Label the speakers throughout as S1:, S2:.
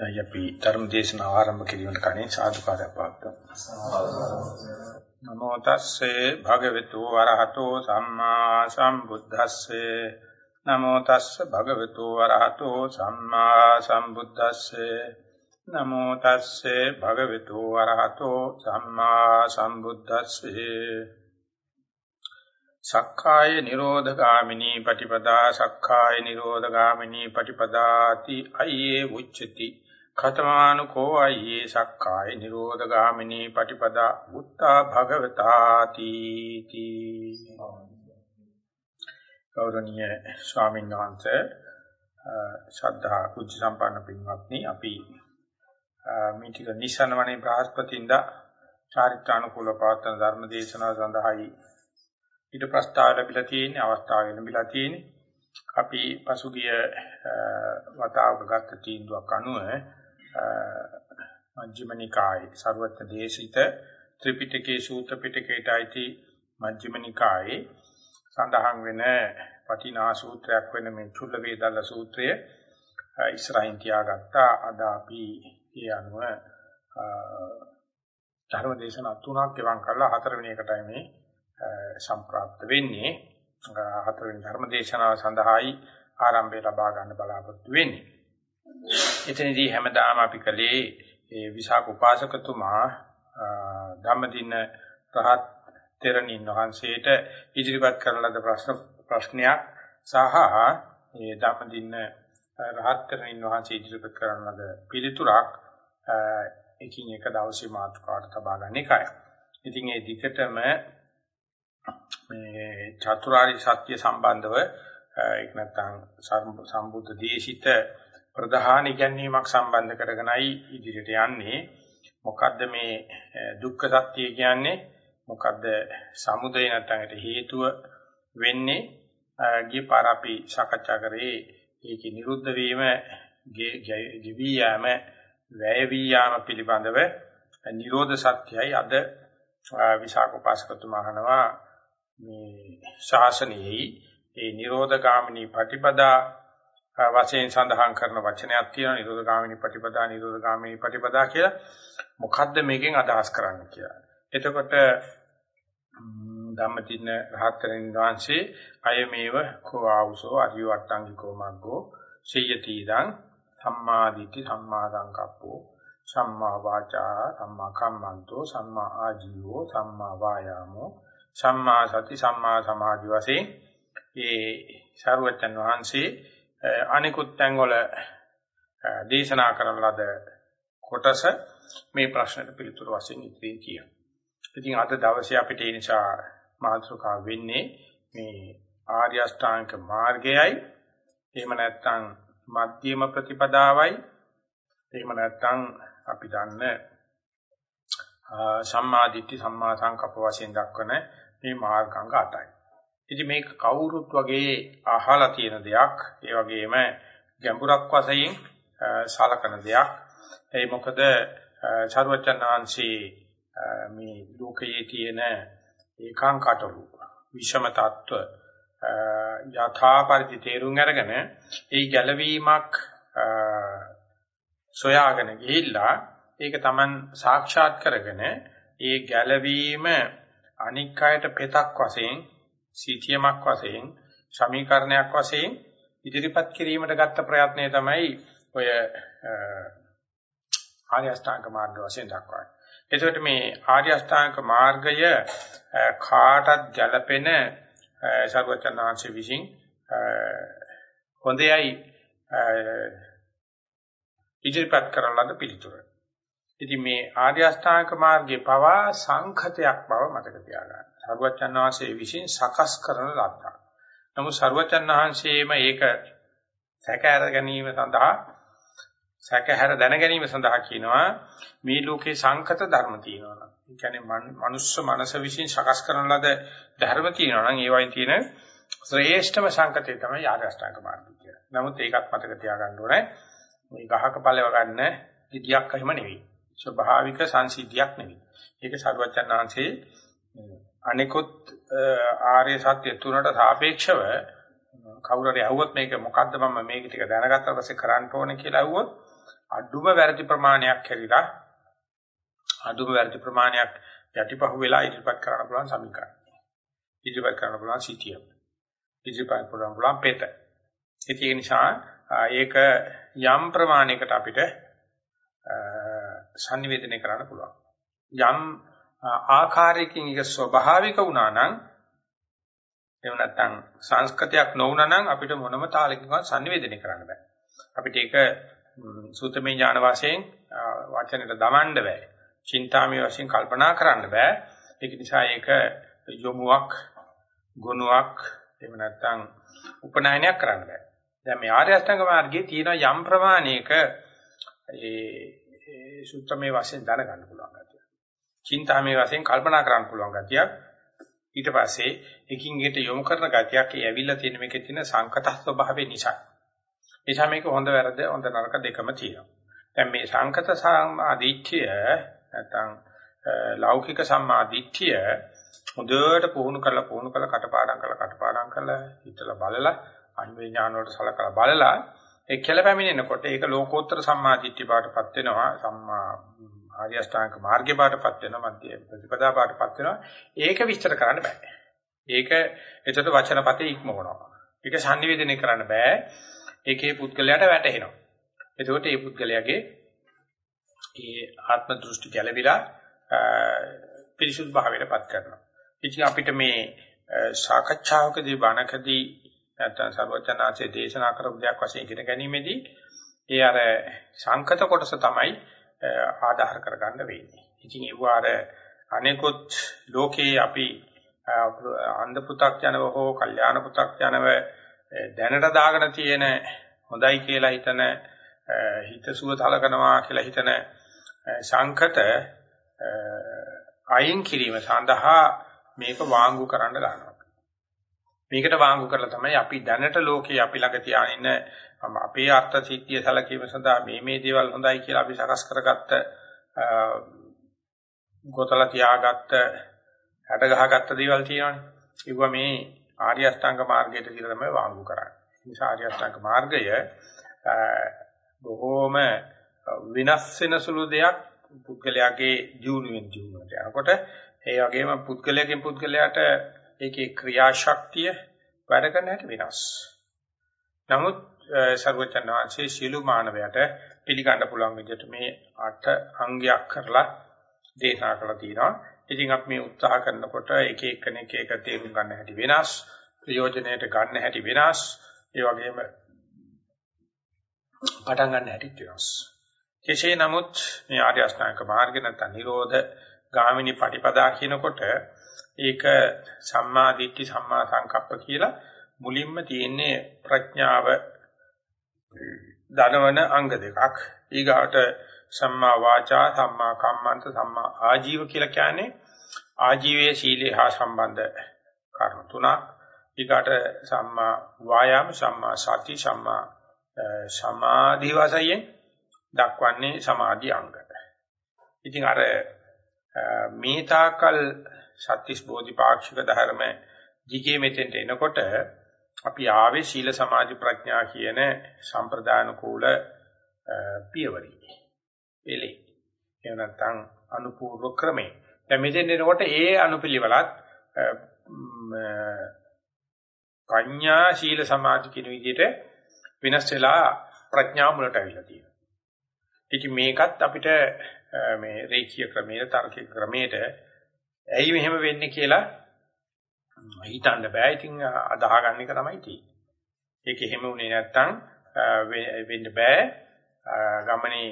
S1: දැන් අපි ධර්ම දේශනාව ආරම්භ කිරීමට කලින් සාදුකාරය පාත්තුමු. නමෝ තස්සේ භගවතු වරහතෝ සම්මා සම්බුද්දස්සේ. නමෝ තස්සේ භගවතු වරහතෝ සම්මා සම්බුද්දස්සේ. නමෝ තස්සේ භගවතු වරහතෝ සම්මා සම්බුද්දස්සේ. සක්කාය නිරෝධගාමිනී පටිපදා සක්කාය නිරෝධගාමිනී පටිපදාති අයියේ උච්චති කතමානුකෝ අයියේ සක්කාය නිරෝධගාමිනී පටිපදා උත්තා භගවතාති තී. ගෞරවනීය ස්වාමීන් වහන්සේ ශ්‍රද්ධා කුජ සම්පන්න පින්වත්නි අපි මේ ටික නිසනවනේ බ්‍රහස්පතින්දා චාරිත්‍රානුකූල පවත්වන ධර්ම දේශනාව සඳහායි ඊට ප්‍රස්තාව ලැබිලා තියෙන අවස්ථාව ලැබිලා තියෙන්නේ. අපි පසුගිය වතාවක ගත්ත තීන්දුවක් අනුව මජ්ක්‍ධිම නිකායේ ਸਰවත්‍ය දේශිත ත්‍රිපිටකයේ සූත්‍ර පිටකයට අයිති මජ්ක්‍ධිම නිකායේ සඳහන් වෙන පටිනා සූත්‍රයක් වෙන මේ චුල්ල වේදල්ල සූත්‍රය ඉස්සරහින් තියාගත්තා. අද අපි ඒ අනුව ධර්ම දේශනා තුනක් එවම් කරලා හතරවෙනි එකටයි මේ සම්ප්‍රාප්ත වෙන්නේ. හතරවෙනි ධර්ම දේශනාව සඳහායි ආරම්භය ලබා ගන්න බලාපොරොත්තු වෙන්නේ. එතනදී හැමදාම අපි කලේ ඒ විසාක උපාසකතුමා ධම්මදින රහත් තෙරණින් වහන්සේට ඉදිරිපත් කරන ලද ප්‍රශ්න ප්‍රශ්නයක් සහ ඒ ධම්මදින රහත් තෙරණින් වහන්සේ ඉදිරිපත් කරන ලද පිළිතුරක් එකින් එක දවසේ මාතෘකාවට තබා ගන්න එකයි. ඉතින් ඒ දිගටම මේ චතුරාර්ය සත්‍ය සම්බන්ධව ඒක නැත්නම් සම්බුද්ධ දේශිත ප්‍රධාන ඉගැන්වීමක් සම්බන්ධ කරගෙනයි ඉදිරියට යන්නේ. මොකද්ද මේ දුක්ඛ සත්‍ය කියන්නේ? මොකද්ද සමුදය නැත්නම් හේතුව වෙන්නේ? ගිය පාර අපි සාකච්ඡා කරේ ඒකේ නිරුද්ධ වීම, ගෙවි යාම, වැය වී යාම පිළිබඳව නිරෝධ සත්‍යයි අද විසාක උපාසකතුමා අහනවා මේ ශාසනයේ ඒ නිරෝධ ගාමිනී ප්‍රතිපදා වශයෙන් සඳහන් කරන වචනයක් තියෙනවා නිරෝධගාමිනී ප්‍රතිපදා නිරෝධගාමිනී ප්‍රතිපදා කියලා. මොකද්ද මේකෙන් අදහස් කරන්නේ කියලා. එතකොට ධම්මතින රහතරින් වහන්සේ අයමේව කෝ ආවුසෝ අරිය වට්ටංගිකෝ මග්ගෝ සියතිදං සම්මාදිට්ඨි සම්මා සංකප්පෝ සම්මා වාචා සම්මා කම්මන්තෝ සම්මා ආජීවෝ සම්මා වායාමෝ සම්මා සති සම්මා සමාධි වශයෙන් ඒ සරුවචන් වහන්සේ අනිකුත් තැන්වල දේශනා කරන ලද කොටස මේ ප්‍රශ්නට පිළිතුරු වශයෙන් ඉදිරියෙන් කියනවා. ඉතින් අද දවසේ අපිට ඒ නිසා මාතෘකා වෙන්නේ මේ ආර්ය අෂ්ටාංග මාර්ගයයි එහෙම නැත්නම් මධ්‍යම ප්‍රතිපදාවයි එහෙම නැත්නම් අපි දන්න සම්මාදිට්ඨි සම්මා සංකප්ප වශයෙන් දක්වන මේ මාර්ගාංග 8යි. ඉතින් මේක කවුරුත් වගේ අහලා තියෙන දෙයක්. ඒ වගේම ගැඹුරක් වශයෙන් සලකන දෙයක්. ඒ මොකද චරවචනාංශී මේ ලෝකයේ තියෙන ඒකාංකටලු විෂම තත්ත්ව යථාපරිදි තේරුම් අරගෙන ඒ ගැළවීමක් සොයාගෙන ගිහිල්ලා ඒක Taman සාක්ෂාත් කරගෙන ඒ ගැළවීම අනික් අයට පෙතක් වශයෙන් සීතියමක් වශයෙන් සමීකරණයක් වශයෙන් ඉදිරිපත් කිරීමට ගත්ත ප්‍රයත්නය තමයි ඔය ආර්ය අෂ්ටාංග මාර්ග වශයෙන් දක්වන්නේ. එතකොට මේ ආර්ය අෂ්ටාංග මාර්ගය කාටත් ගැළපෙන සර්වචනාංශ විසින් හොඳයයි ඉදිරිපත් කරන ලද පිළිතුර. ඉතින් මේ ආර්ය අෂ්ටාංග මාර්ගයේ පවා සංඛතයක් බව මතක තියාගන්න. සරුවචන් වහන්සේ විසින් සකස් කරන ලද්දා. නමුත් සරුවචන් වහන්සේම ඒක සැකහැර ගැනීම සඳහා සැකහැර දැන ගැනීම සඳහා කියනවා මේ ලෝකේ සංකත ධර්ම තියෙනවා. ඒ කියන්නේ මනුස්ස මනස විසින් සකස් කරන ලද ධර්ම තියෙනවා නම් ඒ වයින් තියෙන ශ්‍රේෂ්ඨම සංකතය තමයි ආර්ය අෂ්ටාංග මාර්ගය කියලා. නමුත් ඒකත් මතක තියාගන්න ඕනේ. මේ ගහක පළව ගන්න ඉදියක් එහෙම නෙවෙයි. ස්වභාවික සංසිද්ධියක් නෙවෙයි. ඒක සරුවචන් වහන්සේ අනිකුත් ආර්ය සත්‍ය තුනට සාපේක්ෂව කවුරු හරි අහුවොත් මේක මොකද්ද මම මේක ටික දැනගත්තා පස්සේ කරන්න ඕනේ කියලා අහුවොත් අඩුම වැරදි ප්‍රමාණයක් හැරිලා අඩුම වැරදි ප්‍රමාණයක් යටිපහුව වෙලා ඉදිරිපත් කරන්න පුළුවන් සමීකරණ. ඉදිරිපත් කරන්න පුළුවන් සිටිය. ඉදිරිපත් කරන්න පුළුවන් පෙත. ඒක නිසා ඒක යම් ප්‍රමාණයකට අපිට sannivedanaya කරන්න පුළුවන්. යම් ආකාරයකින් ඒක ස්වභාවික වුණා නම් එහෙම නැත්නම් සංස්කෘතියක් නොවුණා නම් අපිට මොනම තාලකින්වත් sannivedanaya කරන්න බෑ. අපිට ඒක සූතමේ ඥාන වශයෙන් වචනෙට දමන්න බෑ. චින්තාමය වශයෙන් කල්පනා කරන්න බෑ. ඒක නිසා ඒක යොමුවක්, ගුණයක්, එහෙම නැත්නම් උපනායනයක් කරන්න බෑ. දැන් මේ ආර්ය අෂ්ටාංග මාර්ගයේ තියෙන යම් ප්‍රමාණයක ඒ සූත්‍රමේ වශයෙන් දැනගන්න පුළුවන් ගැතිය. චින්තාමේ වශයෙන් කල්පනා කරන්න පුළුවන් ගැතියක්. ඊට පස්සේ එකින් එකට යොමු කරන ගැතියක් ඒ ඇවිල්ලා තියෙන මේකේ තියෙන සංකත ස්වභාවය නිසා. නිසා මේක හොඳ වැරද හොඳ නරක දෙකම තියෙනවා. දැන් මේ සංකත සම්මාදිට්ඨිය නැත්නම් ලෞකික සම්මාදිට්ඨිය හොඳට පුහුණු කරලා පුහුණු කරලා කටපාඩම් කරලා කටපාඩම් කරලා හිතලා බලලා අන්වේ ඥාන වලට සලකලා බලලා ඒ කෙලපැමිණෙනකොට ඒක ලෝකෝත්තර සම්මාදිට්ඨිය පාටපත් වෙනවා සම්මා ආර්ය අෂ්ටාංග මාර්ගේ පාටපත් වෙනවා මධ්‍ය ප්‍රතිපදා පාටපත් වෙනවා. ඒක විස්තර කරන්න බෑ. ඒක එතකොට වචනපතේ ඉක්මවනවා. ඒක sannivedanaya කරන්න බෑ. ඒකේ පුද්ගලයාට වැටහෙනවා. එතකොට මේ පුද්ගලයාගේ ඒ ආත්ම දෘෂ්ටි ගැළවිලා පිරිසුදු භාවයටපත් කරනවා. ඉතින් අපිට මේ සාකච්ඡාවකදී බණකදී නැත්නම් සර්වචනාංශයේ දේශනා කරපු දෙයක් වශයෙන් ඉගෙන ගැනීමේදී ඒ අර සංකත කොටස තමයි ආධාර කරගන්න වෙන්නේ. ඉතින් ඒව අර අනෙකුත් ලෝකේ අපි අන්ධ පු탁 යනව හෝ කල්යාණ පු탁 යනව දැනට දාගෙන තියෙන හොඳයි කියලා හිතන හිතසුව තලකනවා කියලා හිතන සංකත අයින් කිරීම සඳහා මේක වාංගු කරන්න ගන්නවා. මේකට වාංගු කරලා තමයි අපි දැනට ලෝකේ අපි ළඟ තියාගෙන ඉන්න අපේ අර්ථ සිද්ධිය සැලකීම සඳහා මේ මේ දේවල් හොඳයි කියලා අපි සකස් කරගත්ත ගොතලා තියාගත්ත හැඩ ගහගත්ත දේවල් තියෙනවානේ. ඒවා මේ ආර්ය අෂ්ටාංග මාර්ගයට කියලා තමයි වාංගු කරන්නේ. ඒ නිසා ආර්ය අෂ්ටාංග මාර්ගය බොහෝම විනාශ වෙන සුළු දෙයක් පුද්ගලයාගේ ජීවුවෙන් ජීවුවට. යනකොට ඒ වගේම පුද්ගලයාගෙන් පුද්ගලයාට ඒකේ ක්‍රියාශක්තිය වැඩ කරන හැටි වෙනස්. නමුත් සර්වචන් වහන්සේ සීළු මානවයට පිළිගන්න පුළුවන් විදිහට මේ අට අංගයක් කරලා දේශනා කරලා තියෙනවා. ඉතින් අපි මේ උත්සාහ කරනකොට එක එක්කෙනෙක් එක තේරුම් ගන්න හැටි වෙනස්, ප්‍රයෝජනයට ගන්න හැටි වෙනස්, ඒ වගේම පටන් ගන්න හැටි වෙනස්. කෙසේ නමුත් මේ ආර්ය අෂ්ටාංග මාර්ග නැත්නම් නිරෝධ ගාමිනී පටිපදා කියනකොට ඒක සම්මා දිට්ඨි සම්මා සංකප්ප කියලා මුලින්ම තියෙන්නේ ප්‍රඥාව ධනවන අංග දෙකක්. ඊගාට සම්මා වාචා සම්මා කම්මන්ත සම්මා ආජීව කියලා කියන්නේ ආජීවයේ සීලේ හා සම්බන්ධ කර්ම තුනක්. ඊගාට සම්මා වායාම සම්මා සති සම්මා සමාධි වශයෙන් දක්වන්නේ සමාධි අංග. ඉතින් අර මේ තාකල් සත්‍තිස් බෝධිපාක්ෂික ධර්ම දිගේ මෙතෙන්ට එනකොට අපි ආවේ සීල සමාධි ප්‍රඥා කියන සම්ප්‍රදාන කූල පියවරි. එලේ. එහෙම නැත්නම් අනුපූර්ව ක්‍රමේ. දැන් මෙතෙන් එනකොට ඒ අනුපිළිවෙලත් ප්‍රඥා සීල සමාධි කියන විදිහට වෙනස් වෙලා ප්‍රඥා මුලට අවිලා තියෙනවා. ඉතින් මේකත් අපිට මේ රේඛීය ක්‍රමයේ තාර්කික ක්‍රමයේ ඇයි මෙහෙම වෙන්නේ කියලා හිතන්න බෑ. ඉතින් අදාහ ගන්න එක තමයි තියෙන්නේ. ඒක එහෙම වුණේ නැත්තම් වෙන්න බෑ. ගමනේ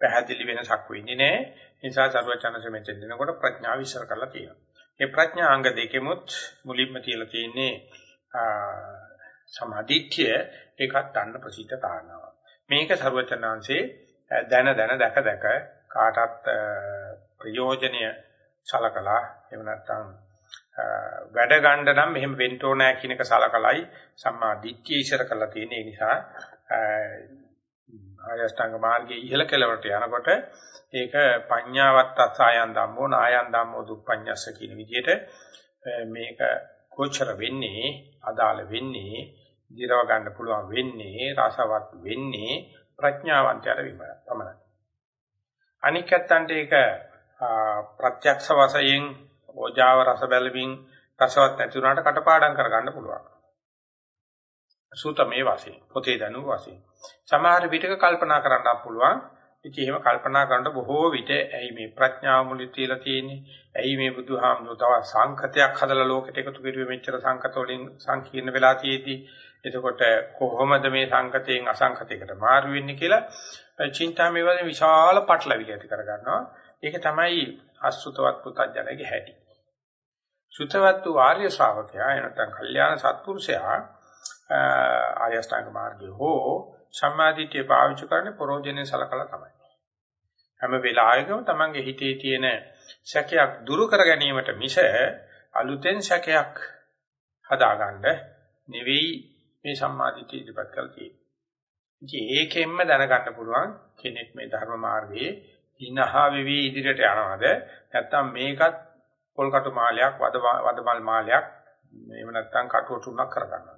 S1: පැහැදිලි වෙනසක් වෙන්නේ නැහැ. ඒ නිසා සර්වචනස මෙතෙන් දෙනකොට ප්‍රඥාව විශ්සර කරලා තියෙනවා. මේ ප්‍රඥා අංග දෙකෙමුත් මුලින්ම තියලා තියෙන්නේ සමාධිත්‍ය ඒකත් අන්න ප්‍රසිද්ධ කාරණාවක්. මේක සර්වචනාංශේ දැන දැන දැක දැක කාටත් ප්‍රයෝජනීය සලකලා එහෙම නැත්නම් වැඩ ගන්න නම් මෙහෙම වෙන්න ඕනෑ කියන එක සලකලයි සම්මා දිට්ඨිය ඉස්සර කරලා තියෙන නිසා ආයස්ඨංග මාර්ගයේ ඉහළ කෙළවරට යනකොට ඒක පඤ්ඤාවත් අසයන් ධම්මෝ නායන් ධම්මෝ දුප්පඤ්ඤස්ස කියන විදිහට මේක ගෝචර වෙන්නේ අදාළ වෙන්නේ දිරව ගන්න පුළුවන් වෙන්නේ රසවත් වෙන්නේ ප්‍රඥාවන්තයාට විමරයි. අනික් ඇත්තන්ට ඒක ප්‍රත්‍යක්ෂ වශයෙන් ඕජාව රස බැලමින් රසවත් නැති වුණාට කටපාඩම් කරගන්න පුළුවන්. සූතමේ වශයෙන් පොතේ දනු වශයෙන් සමහර විටක කල්පනා කරන්නත් පුළුවන් ඉතින් එහෙම කල්පනා කරනකොට බොහෝ විට ඇයි මේ ප්‍රඥාව මුලින් තියලා තියෙන්නේ? ඇයි මේ බුදුහාමුදුරුවෝ තව සංකතයක් හදලා ලෝකෙට එකතු කරුවේ මෙච්චර සංකත වලින් සංකීර්ණ වෙලා තියෙද්දි? එතකොට කොහොමද මේ සංකතයෙන් අසංකතයකට මාරු වෙන්නේ කියලා චින්තාමේ වගේ විශාල පටලවිලි ඇති කරගන්නවා. ඒක තමයි අසුතවත් පුතඥගේ හැටි. සුතවත් වූ ආර්ය ශ්‍රාවකයා එනතන් කල්යාණ සත්පුරුෂයා ආර්ය ශ්‍රාංග මාර්ගයේ හෝ සම්මාදිටිය පාවිච්චි කරන්නේ පරෝජනේ සලකලා තමයි. හැම වෙලාවෙකම තමන්ගේ හිතේ තියෙන සැකයක් දුරු කර ගැනීමට මිස අලුතෙන් සැකයක් හදාගන්න නෙවෙයි මේ සම්මාදිටිය ඉදපත් කරලා තියෙන්නේ. ඉතින් ඒකෙන්ම දැනගන්න පුළුවන් කෙනෙක් මේ ධර්ම මාර්ගයේ ඉනහා වෙවි ඉදිරියට යනවාද නැත්නම් මේකත් පොල්කටු මාලයක් වදමල් මාලයක් එහෙම නැත්නම් කටුව තුනක් කරගන්නවා.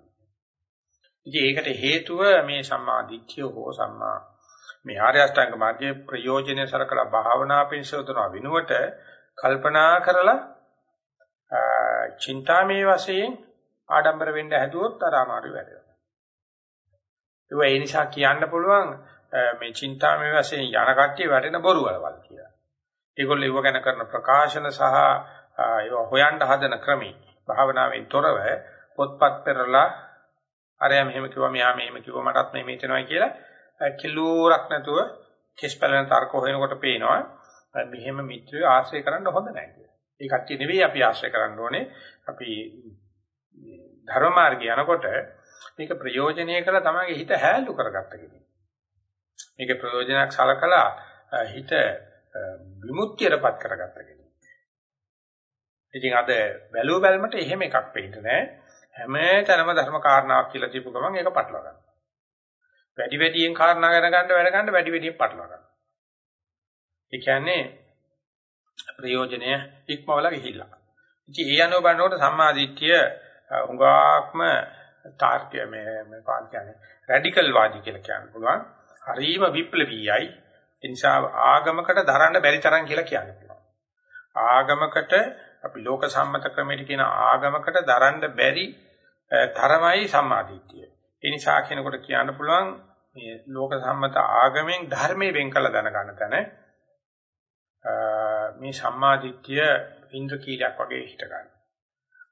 S1: ඉතින් ඒකට හේතුව මේ සම්මා දිට්ඨිය හෝ සම්මා මේ ආර්ය අෂ්ටාංග මාර්ගයේ ප්‍රයෝජනෙ සරකලා භාවනා පිණිසෝදන විනුවට කල්පනා කරලා චින්තාමේ වශයෙන් ආඩම්බර වෙන්න හැදුවොත් අර අමාරු වැඩනවා. ඒ නිසා කියන්න පුළුවන් මේ චින්තාමේ වශයෙන් යන කට්ටිය වැටෙන බොරු වලවල් කියලා. ඒගොල්ලෝ ඒව ගැන කරන ප්‍රකාශන සහ ඒව හොයන්න හදන ක්‍රමී භාවනාවෙන් තොරව පොත්පත් පෙරලා අරයා මෙහෙම කිව්වා මෙහා මෙහෙම කිව්වා මටත් මෙහෙම හිතෙනවා කියලා කිලෝරක් නැතුව කෙස්පලන තර්ක හොයනකොට පේනවා මෙහෙම මිත්‍රයෝ ආශ්‍රය කරන්න හොඳ නැහැ කියලා. ඒ කට්ටිය නෙවෙයි අපි ආශ්‍රය කරන්න ඕනේ. අපි ධර්ම මාර්ගය යනකොට මේක ප්‍රයෝජනීය කළා තමයි හිත හැලු කරගත්ත කෙනෙක්. මේක ප්‍රයෝජනයක් සලකලා හිත විමුක්තියටපත් කරගත්ත කෙනෙක්. ඉතින් අද බැලුව බැලමට එහෙම එකක් වෙන්නේ නැහැ. හැම තැනම ධර්ම කාරණාවක් කියලා දීපු ගමන් ඒක පටලවා ගන්නවා. වැඩි වැඩියෙන් කාරණා ගැන ගන්න වැඩ ගන්න වැඩි වැඩියෙන් පටලවා ගන්නවා. ඒ කියන්නේ ප්‍රයෝජනය ඉක්මවල ගිහිල්ලා. ඉතින් ඒ අනුව බලනකොට සම්මාදිට්ඨිය උඟාක්ම තාර්කිය මේ මේ පාල් කියන්නේ රැඩිකල් වාදී කියලා කියන්න පුළුවන්. හරිම විප්ලවීයයි. ඒ නිසා ආගමකට දරන්න බැරි තරම් කියලා කියන්න පුළුවන්. ආගමකට අපි ලෝක සම්මත ක්‍රමයට කියන ආගමකට දරන්න බැරි තරමයි සම්මාදිට්ඨිය. ඒ නිසා කෙනෙකුට කියන්න පුළුවන් මේ ලෝක සම්මත ආගමෙන් ධර්මයේ වෙන් කළ දැනගන්න තැන මේ සම්මාදිට්ඨිය ඉන්ද්‍රකීලයක් වගේ හිට ගන්නවා.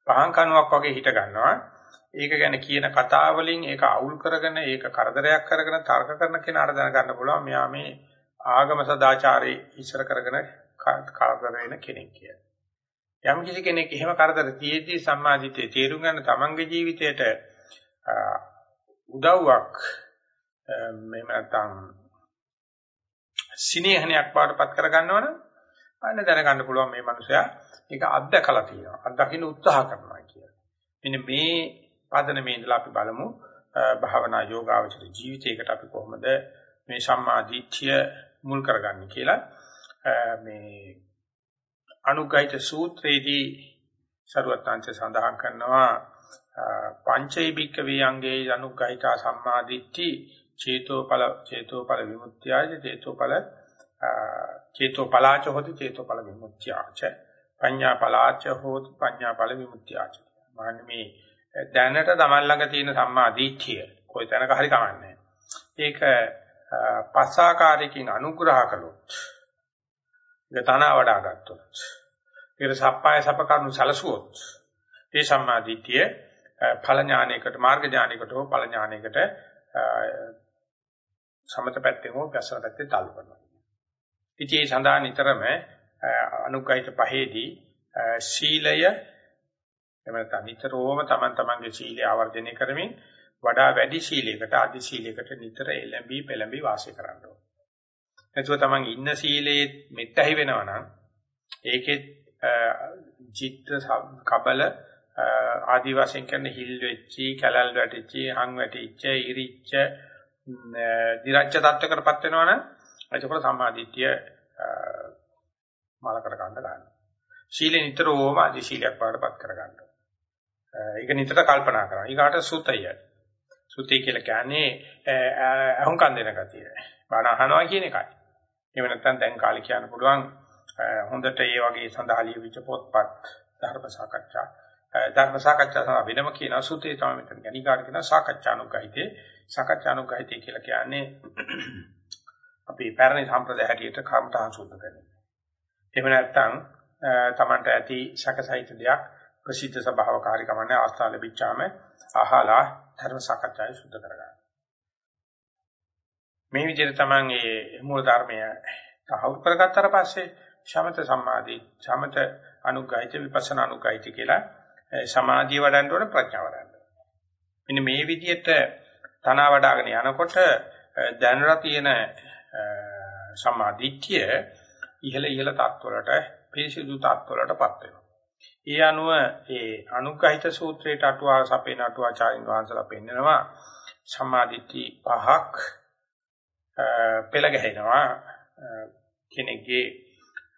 S1: පහන් කණුවක් වගේ හිට ගන්නවා. ඒක ගැන කියන කතා වලින් ඒක අවුල් කරගෙන ඒක කරදරයක් කරගෙන තර්ක කරන කෙනාට දැනගන්න පුළුවන් මෙයා මේ ආගම සදාචාරයේ ඉස්සර කරගෙන කරදර වෙන කෙනෙක් කියලා. යම් කිසි කෙනෙක් එහෙම කරදර තියේදී සම්මාදිතේ තේරුම් ගන්න තමන්ගේ ජීවිතයට උදව්වක් මේ නැත්තම් සිනේහනයක් පාඩපත් කර ගන්නවනම් අන්න දැනගන්න පුළුවන් මේ මනුස්සයා ඒක අත්දකලා තියෙනවා අත්දකින්න උත්සාහ කරනවා කියලා. මෙන්න මේ පදනමේ ඉඳලා අපි බලමු. භාවනා යෝගාවචර ජීවිතයකට අපි කොහොමද මේ සම්මා දිට්ඨිය මුල් කරගන්නේ කියලා. මේ අනුග්‍රහිත සූත්‍රයේදී සරුවත්ංශ සඳහන් කරනවා. පංචෛ භික්කවේ අංගේ අනුග්‍රහිතා සම්මාදිට්ඨි චේතෝපල චේතෝපල විමුක්තියයි චේතෝපල චේතෝපලාච හොති චේතෝපල විමුක්තියච. පඤ්ඤාපලාච හොති පඤ්ඤාපල විමුක්තියච. මාන්නේ මේ දැනට තමන් ළඟ තියෙන සම්මාදිට්ඨිය කොයි තැනක හරි කමන්නේ ඒක පස්සාකාරයකින් අනුග්‍රහ කළොත් ඒක තන වඩා ගත්තොත් ඒකට සප්පාය සප කරුණු සැලසුවොත් ඒ සම්මාදිටිය ඵල ඥානයකට මාර්ග ඥානයකට හෝ ඵල ඥානයකට සමත පැත්තෙන් හෝ ප්‍රසන්න පැත්තේ تعلق කරනවා. ඉතින් ඒ සඳහා නිතරම අනුග්‍රහිත පහේදී ශීලය එමෙත නිතරම තමන් තමන්ගේ ශීලය ආවර්ජනය කරමින් වඩා වැඩි ශීලයකට ආදි ශීලයකට නිතර එළඹී පෙළඹී වාසය කරන්න ඕන. නැතුව තමන් ඉන්න සීලයේ මෙත්තහි වෙනවා නම් ඒකෙත් චිත්ත කබල ආදි වශයෙන් කරන හිල් වෙච්චි කැලල් වැටිච්චි හං වැටිච්ච ඉරිච්ච දිරච්ච තත්වයකටපත් වෙනවනම් එතකොට සම්මාදිට්ඨිය මාල කර ගන්න ගන්නවා. ශීලෙ නිතරම ආදි ශීලයක් වඩපත් කර ගන්නවා. ඒක නිතර කල්පනා කරනවා. ඊගාට සුතය. සුතේ කියලා කියන්නේ අහුම්කම් දෙන ගතිය. බණ අහනවා කියන එකයි. එහෙම නැත්නම් දැන් කාලේ කියන්න පුළුවන් හොඳට ඒ වගේ සඳහාලිය විච පොත්පත් ධර්ම සාකච්ඡා ධර්ම සාකච්ඡා සඳහා වෙනම කියන සුතේ තමයි මෙතන ගණිකාර කියන සාකච්ඡානුගහිතේ සාකච්ඡානුගහිතේ කියලා කියන්නේ අපි පැරණි සම්ප්‍රදාය හැටියට කර්මතාන් සුද්ධ කරනවා. එහෙම නැත්නම් තමන්ට ඇති සැකසහිත දෙයක් ප්‍රසිද්ධ සභාවකාරී කමන්නේ අවස්ථාව ලැබිච්චාම අහලා ධර්ම සාකච්ඡාවේ සුද්ධ කරගන්න. මේ විදිහට තමන් මේ මූල ධර්මය තහවුරු කරගත්තාට පස්සේ ශමත සම්මාදී ශමත අනුග්‍රහිත විපස්සනා අනුග්‍රහිත කියලා සමාධිය වඩන්න ඕන ප්‍රඥාව වඩන්න. මෙන්න මේ විදිහට තනවා වඩාගෙන යනකොට දැනලා තියෙන සම්මාදිට්ඨිය ඉහළ ඉහළ තත්වලට පිරිසිදු තත්වලටපත් වෙනවා. ඒ අනුව ඒ අනුග්‍රහිත සූත්‍රයට අටුවා සපේන අටුවාචාරින් වහන්සලා පෙන්නනවා සම්මාදිට්ඨි පහක් පෙළ ගැහෙනවා කෙනෙක්ගේ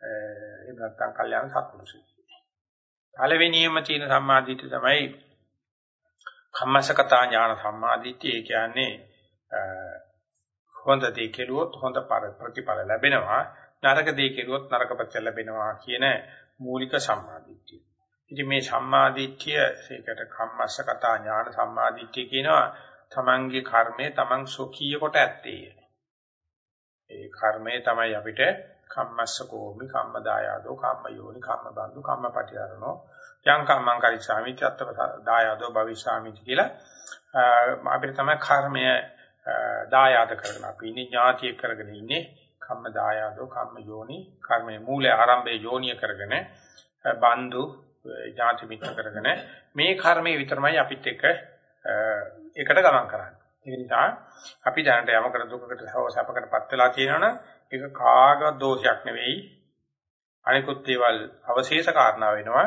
S1: එහෙම නැත්නම් කල්යාණ සත්පුරුෂයෙක්. පළවෙනියම තියෙන සම්මාදිට්ඨිය තමයි කම්මසකතා ඥාන සම්මාදිට්ඨිය. ඒ කියන්නේ හොඳ දේ කෙරුවොත් හොඳ ප්‍රතිඵල ලැබෙනවා. නරක දේ කෙරුවොත් නරක ප්‍රතිඵල ලැබෙනවා කියන මූලික සම්මාදිට්ඨිය. ඉතින් මේ සම්මාදිට්ඨිය ඒකට කම්මස්සකතා ඥාන සම්මාදිට්ඨිය කියනවා. තමන්ගේ කර්මය තමන් සොකීය කොට ඇත්තේ. ඒ කර්මය තමයි අපිට කම්මස්සකෝමි කම්මදායාදෝ කම්මයෝනි කම්මබන්දු කම්මපටිහරණෝ යං කම්මං කරිස්සාමි චත්තව දායාදෝ භවිස්සාමි කියලා අපිට තමයි කර්මය දායාද කරගෙන අපි ඉන්නේ ඥාතිය කරගෙන ඉන්නේ. කම්ම දායාදෝ කම්ම යෝනි කර්මයේ මූලයේ ආරම්භයේ යෝනිය කරගෙන බන්දු ඥාති මිත්‍ර කරගෙන මේ කර්මයේ විතරමයි අපිත් එක්ක එකට ගමන් කරන්නේ. ඒ නිසා අපි දැනට යමකට දුකකට සැපකටපත් වෙලා තියෙනවනම් ඒක කාගවත් දෝෂයක් නෙවෙයි. අනිකුත් ඒවල් අවශේෂ කාරණා වෙනවා.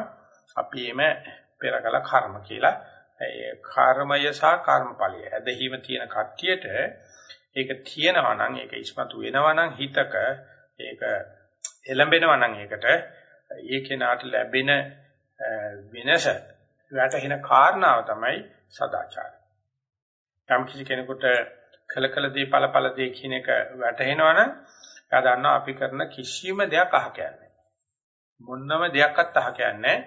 S1: අපි එමෙ පෙරකල කර්ම කියලා ඒ කර්මය සහ කර්මඵලය ඇදහිම තියෙන කට්ටියට ඒක තියෙනවා නම් ඒක ඉස්මතු වෙනවා නම් හිතක ඒක එළඹෙනවා නම් ඒකට ඒ කෙනාට ලැබෙන වෙනස වැටහෙන කාරණාව තමයි සදාචාරය. යම් කිසි කෙනෙකුට කළ කළ දේ ඵල ඵල දේ කියන එක වැටහෙනවා නම් එයා දන්නවා අපි කරන කිසිම දෙයක් අහ කියන්නේ. මොන්නම දෙයක්වත් අහ කියන්නේ.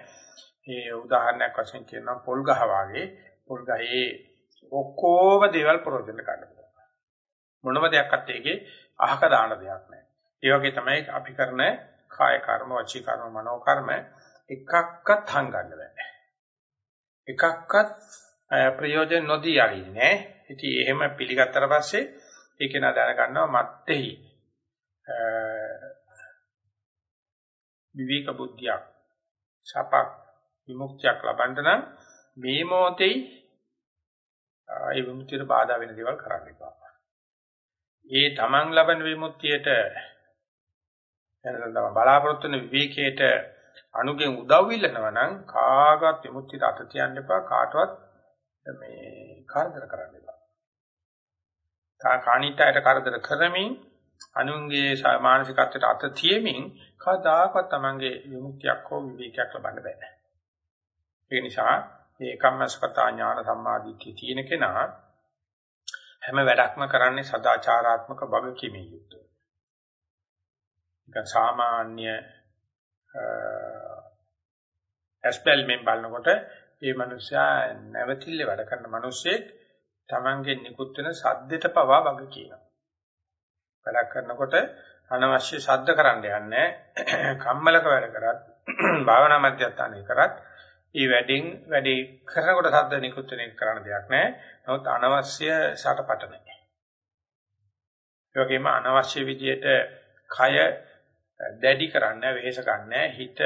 S1: ඒ උදාහරණයක් වශයෙන් කියනවා පොල් ගහ වාගේ පොල් ගහේ ඔක්කොම දේවල් ප්‍රයෝජන ගන්න පුළුවන්. මොනම දෙයක්වත් ඒකේ අහක දාන දෙයක් නැහැ. ඒ වගේ තමයි අපි කරන කාය කර්ම, වචී කර්ම, මනෝ කර්ම එකක්වත් හංගන්න බෑ. එකක්වත් ප්‍රයෝජන නොදී යන්නේ. ඉතින් එහෙම පිළිගත්තට පස්සේ ඒක නා දැන ගන්නවා මත්තේහි විවේක බුද්ධියක් සපක් විමුක්තියක් ලබන්න නම් මේ මොහොතේ ඒ විමුක්තියට බාධා වෙන දේවල් කරන්න එපා. ඒ තමන් ලබන විමුක්තියට එනනම් බලාපොරොත්තු වෙන විවේකයට අනුගෙන් උදව් ඉල්ලනවා නම් කාගවත් විමුක්තියට අත තියන්න එපා කාටවත් මේ කරදර කරන්න එපා. තා කාණීතයට කරදර කරමින් අනුන්ගේ මානසිකත්වයට අත තියමින් කවදාකවත් තමන්ගේ විමුක්තියක් හෝ විවේකයක් ලබන්න බෑ. ඒ නිසා මේ කම්මස්කතා ඥාන සම්මාදිට්ඨිය තියෙන කෙනා හැම වැඩක්ම කරන්නේ සදාචාරාත්මක වගකීමෙන් යුක්තව. ඒක සාමාන්‍ය ඇස්පල්මෙන් බලනකොට මේ මනුස්සයා නැවතිල්ල වැඩ කරන මිනිස්සෙක් Tamange නිකුත් වෙන සද්දෙට පවා වග කියනවා. වැඩක් කරනකොට අනවශ්‍ය ශබ්ද කරන්න යන්නේ කම්මලක වැඩ කරත් භාවනා මධ්‍යස්ථානයේ කරත් ඒ වැඩෙන් වැඩේ කරනකොට ශබ්ද නිකුත් වෙන එක කරන්න දෙයක් නැහැ. නමුත් අනවශ්‍ය සටපට නැහැ. ඒ වගේම අනවශ්‍ය විදියට කය දැඩි කරන්නේ වෙහෙස ගන්නෑ හිත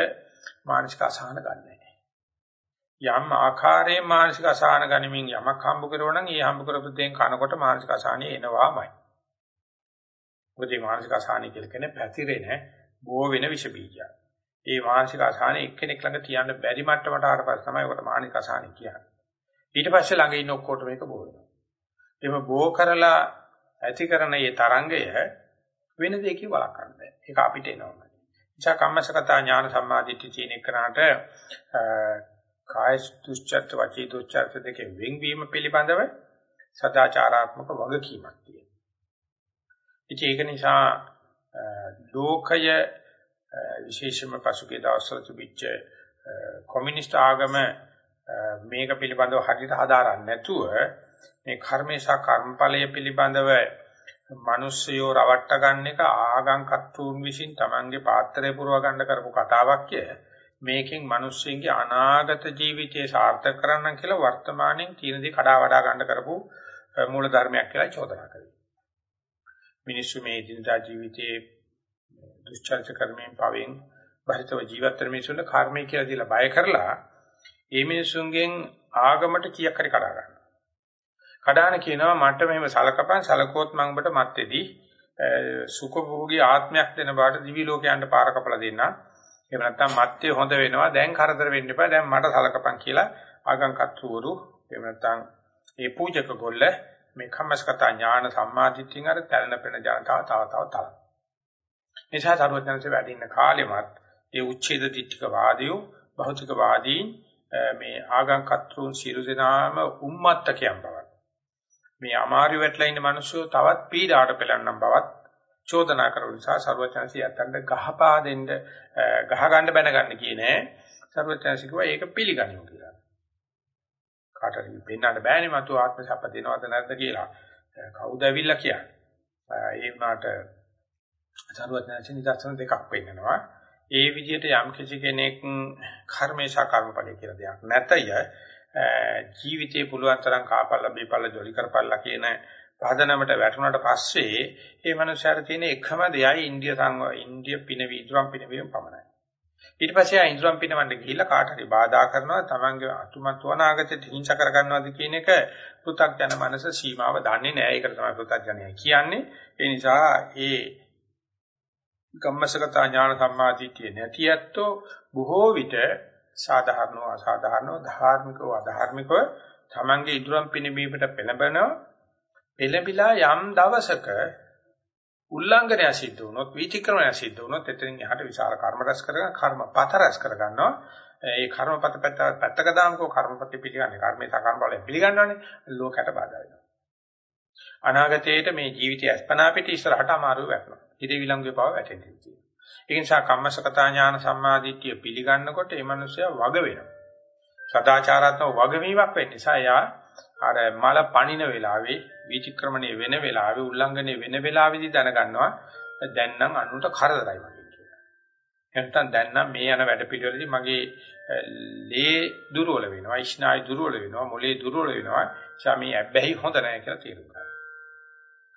S1: මානසික අසහන ගන්නෑ. යම් ආකාරයෙන් මානසික අසහන ගනිමින් යමක් හම්බ කරනවා නම් ඒ හම්බ කරපු දෙයෙන් කනකොට මානසික අසහනිය එනවාමයි. මොකද මේ මානසික අසහනිය කියලා කියන්නේ පැතිරෙන බෝ වෙන විෂ බීජයක්. ඒ මානසික අසහනිය එක්කෙනෙක් ළඟ තියන්න බැරි මට්ටමට ආවට පස්සේ තමයි ඔකට මානසික අසහනිය කියන්නේ. ඊට පස්සේ ළඟ ඉන්න ඔක්කොට මේක බෝ වෙනවා. එහෙම බෝ කරලා ඇති කරන මේ තරංගය වෙන දෙයකින් වළක්වන්න බෑ. ඒක අපිට එනවා. නිසා කම්මසකතා ඥාන සම්මාදිට්ඨි කියන එකනට කාය දුස්චර්ත වචී දුස්චර්ත දෙකේ වෙන්වීම පිළිබඳව සදාචාරාත්මක වගකීමක් තියෙනවා. ඉතින් ඒක නිසා ලෝකය විශේෂයෙන්ම පසුගිය දවස්වල තිබිච්ච කොමියුනිස්ට් ආගම මේක පිළිබඳව හරියට හදාරන්නේ නැතුව මේ කර්මේශා කර්මඵලය පිළිබඳව මිනිස්සුયો රවට්ට ගන්න එක ආගම් කත්තුන් විසින් Tamange පාත්‍රය පුරව ගන්න කරපු කතාවක් කිය. මේකෙන් මිනිස්සුන්ගේ අනාගත ජීවිතය සාර්ථක කරන්න කියලා වර්තමානයේ තියෙන දේ කඩා වඩා ගන්න කරපු මූල ධර්මයක් කියලා චෝදනා කරනවා. මිනිස්සු මේ දිනදා ජීවිතයේ දුෂ්චර්ච කර්මයෙන් පවෙන් බහිතව ජීවත් වෙන මිනිසුන්ට කර්මය කියලා දීලා බය කරලා ඒ මිනිසුන්ගෙන් ආගමට කීයක් හරි කඩා ගන්නවා. කඩාන කියනවා මට මෙහෙම සලකපන් සලකුවොත් මම ඔබට මත්තේදී සුඛභෝගී ආත්මයක් දෙන බාට දිවි ලෝකයන්ට පාර කපලා දෙන්න. එහෙම නැත්නම් මත්තේ හොඳ වෙනවා දැන් කරදර වෙන්න එපා දැන් මට සලකපන් කියලා ආගම් කත්තුවරු එහෙම නැත්නම් ඒ පූජක ගොල්ල මේ කම්මස්කත ඥාන සම්මාදිටින් අර තැලෙන පෙන ජනතාව තව තව තල. නිසා සර්වඥාන්සේ වැඩි ඉන්න කාලෙමත් ඒ උච්ඡේද දිට්ඨික වාදියෝ භෞතික වාදීන් මේ ආගම් කත්තුන් සියලු දෙනාම උම්මත්තකයන් බව මේ අමාරු වැටලා ඉන්න මිනිස්සු තවත් පීඩාවට පෙළන්නම් බවත් චෝදනා කරන නිසා ਸਰවචන්සි යත්තන්ට ගහපා දෙන්න ගහ ගන්න බැන ගන්න කියන්නේ ਸਰවචන්සි කිව්වා ඒක පිළිගනිමු කියලා. කාටරි පෙන්වන්න බෑනේ මතු ආත්ම සප්ප දෙනවද නැද්ද කියලා. කවුද ඇවිල්ලා කියන්නේ. ඒ වුණාට ਸਰවචන්සි නිදර්ශන දෙකක් පෙන්නනවා. ඒ විදිහට යම් කිසි කෙනෙක් කර්මේශා කර්මඵලය කියලා දෙයක් නැතය ජීවිතේ පුළුවන් තරම් කාපල්ලා බීපල්ලා ජොලි කරපල්ලා කියන පදනමට වැටුණාට පස්සේ මේ මනුස්සයාට තියෙන එකම දෙයයි ඉන්දිය සංව ඉන්දිය පින වීදුරම් පින වීම පමණයි. ඊට පස්සේ ආ ඉන්ද්‍රම් පිනවන්න ගිහිල්ලා කාට හරි බාධා කරනවා තමන්ගේ අතුමත් වනාගතයට හිංසා කරගන්නවාද කියන එක පෘථග්ජන මනස සීමාව දන්නේ නැහැ. ඒකට තමයි පෘථග්ජනය කියන්නේ. ඒ නිසා ඒ කම්මසගත ඥාන සම්මාදිටිය නැති ඇත්තෝ බොහෝ විට සාධාරණව අසාධාරණව ධාර්මිකව අධාර්මිකව තමන්ගේ ඉදurang පිනබීමට පෙළඹෙන පෙළඹිලා යම් දවසක උල්ලංඝනය සිද්ධ වුණොත් විචක්‍රමණය සිද්ධ වුණොත් එතනින් එහාට විශාල කර්ම රැස් කරගෙන කර්මපත රැස් කරගන්නවා. ඒ කර්මපත පැත්ත පැත්තක දානකෝ කර්මපත පිළිගන්නේ. කර්මේ සකර්ම බලය පිළිගන්නවනේ. ලෝකයට බාධා වෙනවා. අනාගතයේට මේ ජීවිතය අස්පනා පිට ඉස්සරහට අමාරු වෙනවා ඉතින් විලංගුවේ පාව වැටෙන්නේ. ඒ නිසා කම්මසකතා ඥාන සම්මාදිට්ඨිය පිළිගන්නකොට ඒ මනුස්සයා වග වෙනවා. සදාචාරාත්මක වගවීමක් වෙන්න නිසා එයා අර මල පණින වෙලාවේ විචක්‍රමණය වෙන වෙලාවේ උල්ලංඝනය වෙන වෙලාවේදී දැනගන්නවා දැන් නම් අනුන්ට කරදරයි වගේ කියලා. නැත්තම් දැන් නම් මේ යන වැඩ පිළිවෙලදී මගේ ලේ දුර්වල වෙනවා, ස්නායු දුර්වල වෙනවා, මොලේ දුර්වල වෙනවා. ශාමී ඇබ්බැහි හොඳ නැහැ කියලා තේරුම් ගන්නවා.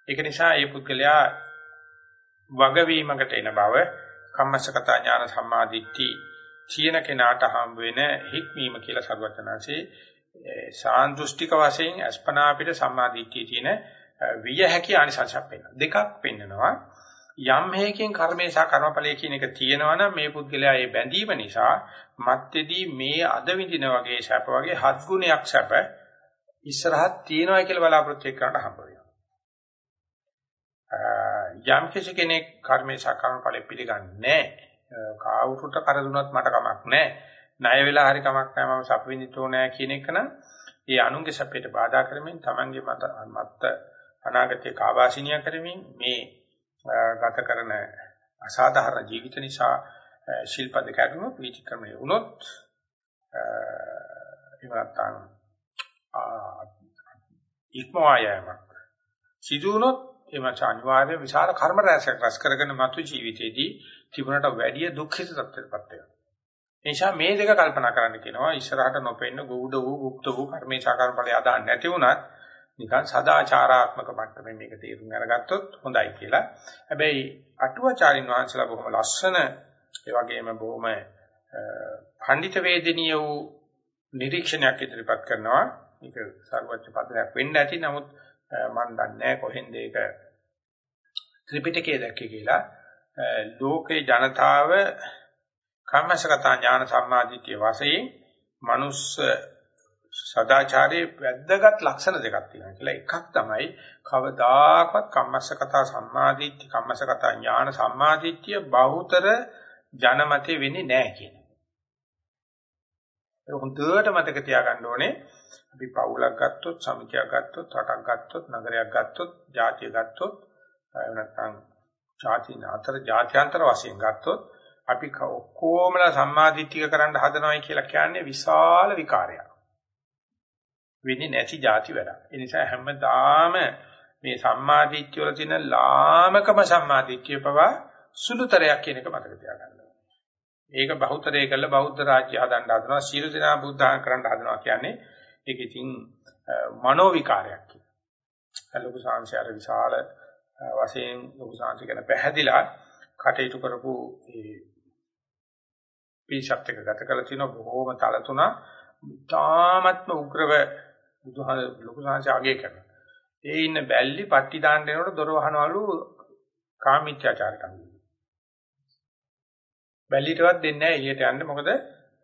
S1: ඒක නිසා මේ පුද්ගලයා වගවීමකට එන බව කම්මස්සකත ඥාන සම්මාදිට්ඨි කියන කෙනාට හම් වෙන හික්මීම කියලා සර්වඥාන්සේ සාන්දෘෂ්ටික වශයෙන් අස්පනා අපිට සම්මාදිට්ඨිය තියෙන විය හැකි ආනිසංසයක් වෙනවා. දෙකක් පෙන්නනවා. යම් හේකින් කර්මේශා කර්මඵලයේ කියන එක තියෙනවා නම් මේ පුද්ගලයා ඒ බැඳීම නිසා මත්තේදී මේ අද විඳින වගේ සැප වගේ හත් ගුණයක් සැප ඉස්සරහත් තියෙනවා කියලා බලාපොරොත්තු වෙන්න හම්බ වෙනවා. යම් කෙනෙක් කර්මේ සකර්ම ඵලෙ පිළිගන්නේ නැහැ. කාවුරුට කර දුනත් මට කමක් නැහැ. ණය වෙලා හරි කමක් නැහැ මම සප විඳිතෝ නැහැ කියන එක නම් ඒ අනුන්ගේ සැපයට බාධා කරමින් Tamange මත මත්ත අනාගතයේ කාවාසිනිය කරමින් මේ ගත කරන අසාධාරණ ජීවිත නිසා ශිල්පද කැඩුණොත් විචක්‍රමණය වුණොත් එහෙම නැත්නම් ඉක්මවායමක් සිදු වුණොත් ඒ මාස අනිවාර්යයෙන් විශාල කර්ම රැසක් රැස් කරගෙන මතු ජීවිතේදී තිබුණට වැඩිය දුක්ඛිත තත්ත්වයකටපත් වෙනවා. ඒ නිසා මේ දෙක කල්පනා කරන්න කියනවා ඉස්සරහට නොපෙන්න ගුඩ වූ গুপ্ত වූ කර්මේශා කර්ම ඵලය අදාන්න නැති වුණත් නිකන් සදාචාරාත්මක මට්ටමින් මේක තේරුම් අරගත්තොත් හොඳයි කියලා. හැබැයි අටුවාචාරින් වහන්සේලා බොහොම ලස්සන ඒ වගේම බොහොම පඬිත වේදනීය වූ නිරීක්ෂණයක් ඉදිරිපත් කරනවා. මේක සර්වඥ පදයක් වෙන්න ඇති. නමුත් මම දන්නේ කොහෙන්ද ඒක ත්‍රිපිටකයේ දැක්කේ කියලා. ලෝකේ ජනතාව කම්මසගත ඥාන සම්මාදිට්ඨිය වශයෙන් මනුස්ස සදාචාරයේ වැද්දගත් ලක්ෂණ දෙකක් තියෙනවා කියලා. එකක් තමයි කවදාකවත් කම්මසගත සම්මාදිට්ඨි කම්මසගත ඥාන සම්මාදිට්ඨිය බහුතර ජනමතේ වෙන්නේ නැහැ කියන ඒක හොඳට මතක තියාගන්න ඕනේ. අපි පවුලක් ගත්තොත්, සමිතියක් ගත්තොත්, රටක් ගත්තොත්, නගරයක් ගත්තොත්, ජාතිය ගත්තොත්, එහෙම නැත්නම් ජාති අතර ජාත්‍යන්තර වශයෙන් ගත්තොත් අපි ඔක්කොමලා සම්මාදිට්ඨික කරන්න හදනවයි කියලා කියන්නේ විශාල විකාරයක්. වෙන්නේ නැති ಜಾති වැඩක්. ඒ නිසා හැමදාම මේ සම්මාදිට්ඨිය වල තියෙන ලාමකම සම්මාදිට්ඨිය පවා සුළුතරයක් කියන එක මතක තියාගන්න ඕනේ. ඒක බහුතරය කළ බෞද්ධ රාජ්‍ය හදන්න හදනවා, සීල දිනා බුද්ධහන් කරන්න හදනවා කියන්නේ ඒක ඉතින් මනෝ විකාරයක් කියලා. ලොකු සංසාර විශාල වශයෙන් ලොකු සංසාර ගැන පැහැදිලා කටයුතු කරපු ඒ පිරිසත් එක්ක ගත කරලා තින බොහෝම තල තුන තාමත්ම උග්‍රව බුදුහාම ලොකු සංසාරය කරනවා. ඒ ඉන්න බැල්ලි පට්ටි දාන්න එනකොට දොර වහනවලු කාමීත්‍යාචාර කන්නේ. බැල්ලිටවත් දෙන්නේ නැහැ එළියට යන්න මොකද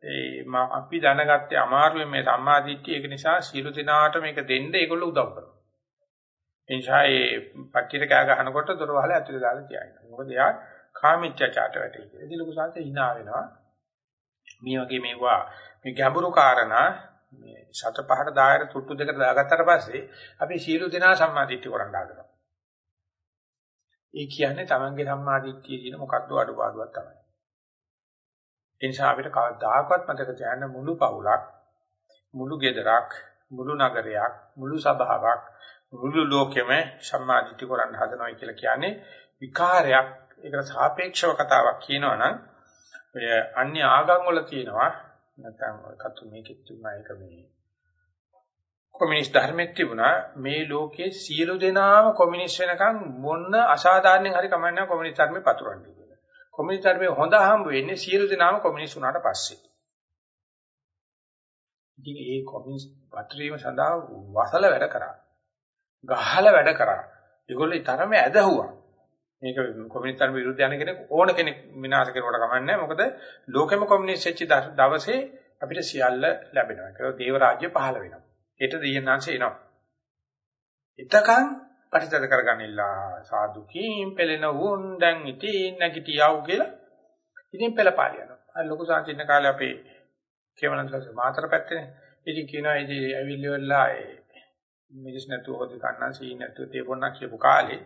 S1: ඒ අපි දැනගත්තේ අමාරුවෙන් මේ සම්මාදිට්ඨිය ඒක නිසා සියලු දිනාට මේක දෙන්න ඒගොල්ලෝ උදව් කරනවා. ඒ නිසා ඒ පට්ටියට කෑ ගහනකොට දොර වහලා ඇතුලේ දාලා තියාගන්න. මොකද එයා කාමීත්‍යාචාරට වැටේ කියලා. ඉතින් ලොකු සංසාරේ hina වෙනවා. මේ වගේ මේවා මේ ගැඹුරු කාරණා මේ සත පහට දායර තුට්ටු දෙකට දාගත්තට පස්සේ අපි සීල දෙනා සම්මාදිට්ඨිය කරන්න හදනවා. ඒ කියන්නේ Tamange සම්මාදිට්ඨිය කියන මොකක්ද අඩුපාඩුවක් තමයි. ඒ නිසා අපිට කවදාකවත් මතක තියාගන්න මුළු පවුලක් මුළු ගෙදරක් මුළු නගරයක් මුළු සභාවක් මුළු ලෝකෙම සම්මාදිට්ඨිය කරන්න හදනවා කියලා කියන්නේ විකාරයක් ඒකට සාපේක්ෂව කතාවක් කියනවනම් ඔය අන්‍ය ආගම් වල තියෙනවා නැත්නම් කතු මේකෙත් තිබුණා ඒක මේ කොමියුනිස්ට් ධර්මෙත් තිබුණා මේ ලෝකයේ සියලු දෙනාම කොමියුනිස්ට් වෙනකන් මොන අසාධාරණෙන් හරි කමන්නේ කොමියුනිස්ට් ධර්මේ පතුරවන්නේ කියලා. කොමියුනිස්ට් ධර්මේ හොඳ හම්බ වෙන්නේ සියලු දෙනාම කොමියුනිස්ට් වුණාට පස්සේ. ඉතින් ඒ කොමියුනිස්ට් පත්‍රීම සඳහා වසල වැඩ කරා. ගහලා වැඩ කරා. ඒගොල්ලෝ තරම ඇදහුවා. මේක කොමියුනිස්ට් ධර්ම විරුද්ධ යන කෙනෙක් ඕන කෙනෙක් විනාශ කරුවට කමන්නේ මොකද ලෝකෙම කොමියුනිස්ට් වෙච්ච දවසේ අපිට සියල්ල ලැබෙනවා. ඒක දේව රාජ්‍ය පහළ වෙනවා. ඒට දෙයන්නාංශ එනවා. එතකන් පරිතද කරගන්නilla සාදු කීම් පෙළෙන වුන් දැන් ඉතින් නැගිටියව කියලා ඉතින් පෙළපාලි යනවා. අර ලොකු සාචින්න කාලේ අපේ කේවලන්තසේ මාතර පැත්තේ ඉතින් කියනවා ඉතින් ඇවිල්ලිවලා ඒ මිනිස් නැතුව හොද කන්නා සී නැතුව තේපොන්නක් කියපු කාලේ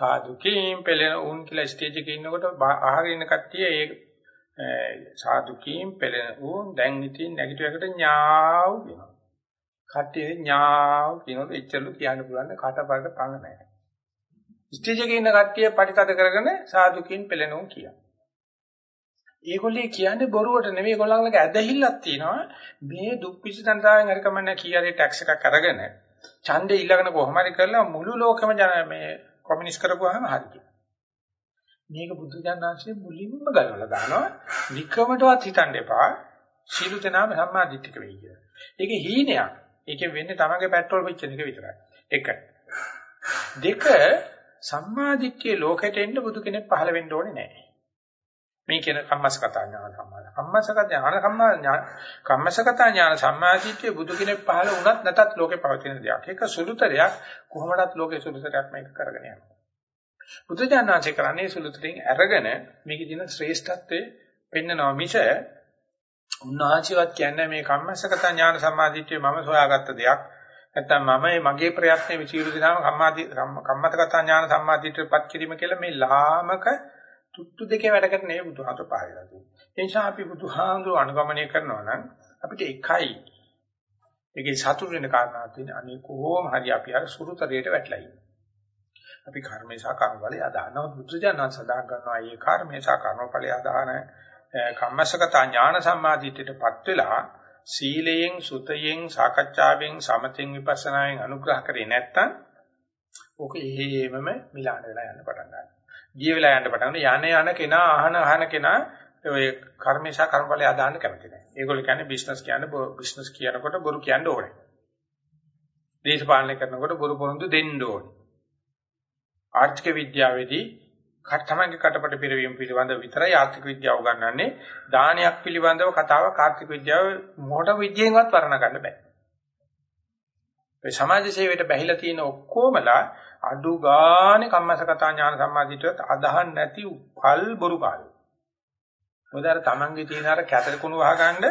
S1: සාදු කීම් පෙළෙන උන් කියලා ස්ටේජ් එකේ ඉන්නකොට අහගෙන ඉන්න කට්ටිය ඒ සාදු කීම් පෙළෙන උන් දැන් ඉතින් නැගිටියකට ඥාව් කියනවා. කට්ටිය ඥාව් කියනකොට එච්චරලු කියන්න පුළුවන් කටපරට පංග නැහැ. ස්ටේජ් එකේ ඉන්න කට්ටිය පරිතද කරගෙන සාදු කීම් පෙළෙන උන් කියනවා. ඒගොල්ලේ කියන්නේ බොරුවට නෙමෙයි ඒගොල්ලන් ළඟ ඇදහිල්ලක් තියෙනවා මේ දුක්පිච්ච තන්ත්‍රයෙන් හරි කමන්නේ කීයරේ ටැක්ස් එකක් අරගෙන ඡන්දේ ඊළඟන කොහොම හරි කරලා මුළු ලෝකෙම මේ කොමියුනිස්ට් කරපුවාම හරි. මේක බුදු දඥාංශයේ මුලින්ම ගලවලා දානවා වික්‍රමටවත් හිතන්න එපා සීල තනාම සම්මාදිට්ඨික වෙයි කියලා. ඒක හීනයක්. ඒකෙන් වෙන්නේ තමන්ගේ පෙට්‍රල් පිච්චෙන එක විතරයි. එක. දෙක සම්මාදිට්ඨිය ලෝකෙට එන්න බුදු කෙනෙක් පහළ වෙන්න ඕනේ නැහැ. මේ කියන කම්මසකතා ඥාන සම්මාද. කම්මසක ඥාන සම්මා ඥාන කම්මසකතා ඥාන සම්මාදිට්ඨිය බුදු කෙනෙක් පහළ වුණත් නැතත් ලෝකේ පවතින දෙයක්. ඒක සුළුතරයක් කොහොමදත් ලෝකේ සුළුතරයක් මේක කරගෙන යනවා. බුදුජානනාංශේ කරන්නේ සුළුතරින් අරගෙන මේකේ තියෙන ශ්‍රේෂ්ඨත්වයේ පෙන්නනවා මිස උන්වහන්සේවත් කියන්නේ මේ කම්මසකතා ඥාන සම්මාදිට්ඨිය මම සොයාගත්ත දෙයක්. නැත්තම් මම මගේ ප්‍රයත්නයේ විචිරු දිනාම කම්මාදි කම්මතකතා ඥාන සම්මාදිට්ඨියපත් කිරීම කියලා මේ ලාමක තුට්ටු දෙකේ වැඩකට නෙවෙයි බුදුහාමර පහළලා තියෙන්නේ. ඒ නිසා අපි බුදුහාමර අනුගමනය කරනවා නම් අපිට එකයි ඒකේ සතුටු වෙන කාරණා තියෙන අනේ කොහොම හරි අපි අර සුරුතරයට වැටලා ඉන්නේ. අපි කර්මේ සහ කර්මඵලයේ අදානව බුදුජානක සදාන් කරනවා. මේ කර්මේ සහ කර්මඵලයේ අදාන කම්මසගත ඥාන සම්මාදිතයටපත් වෙලා සීලයෙන් සුතයෙන් සාකච්ඡාවෙන් සමතෙන් විපස්සනාවෙන් අනුග්‍රහ කරේ නැත්තම් ඕක එහෙමම මිලාන වෙලා යන්න පටන් ගන්නවා. ගිය වෙලා යන්න පටන් ගන්න යන යන කෙනා අහන අහන කෙනා ඔය කර්මේශා කර්මඵලය අදාන්න කැමති නැහැ. ඒගොල්ලෝ කියන්නේ බිස්නස් කියන්නේ බිස්නස් කියනකොට බොරු කියන්න ඕනේ. දේශපාලනය කරනකොට බොරු පොරොන්දු දෙන්න ඕනේ. ආර්ථික විද්‍යාවේදී තමන්ගේ කටපට පිරවීම පිළිබඳව විතරයි ආර්ථික විද්‍යාව උගන්වන්නේ. දානයක් පිළිබඳව කතාවක් ආර්ථික විද්‍යාව මොහොත විද්‍යාවෙන්වත් වර්ණ ගන්න බෑ. ඒ සමාජ සේවයට බැහැලා තියෙන ඔක්කොමලා අඩු ගානේ කම්මසකතා ඥාන සම්මාදිටුවත් අදහන් නැති පල් බොරු කාලේ. මොකද අර තමන්ගේ තියෙන අර කැතර කුණු වහගන්න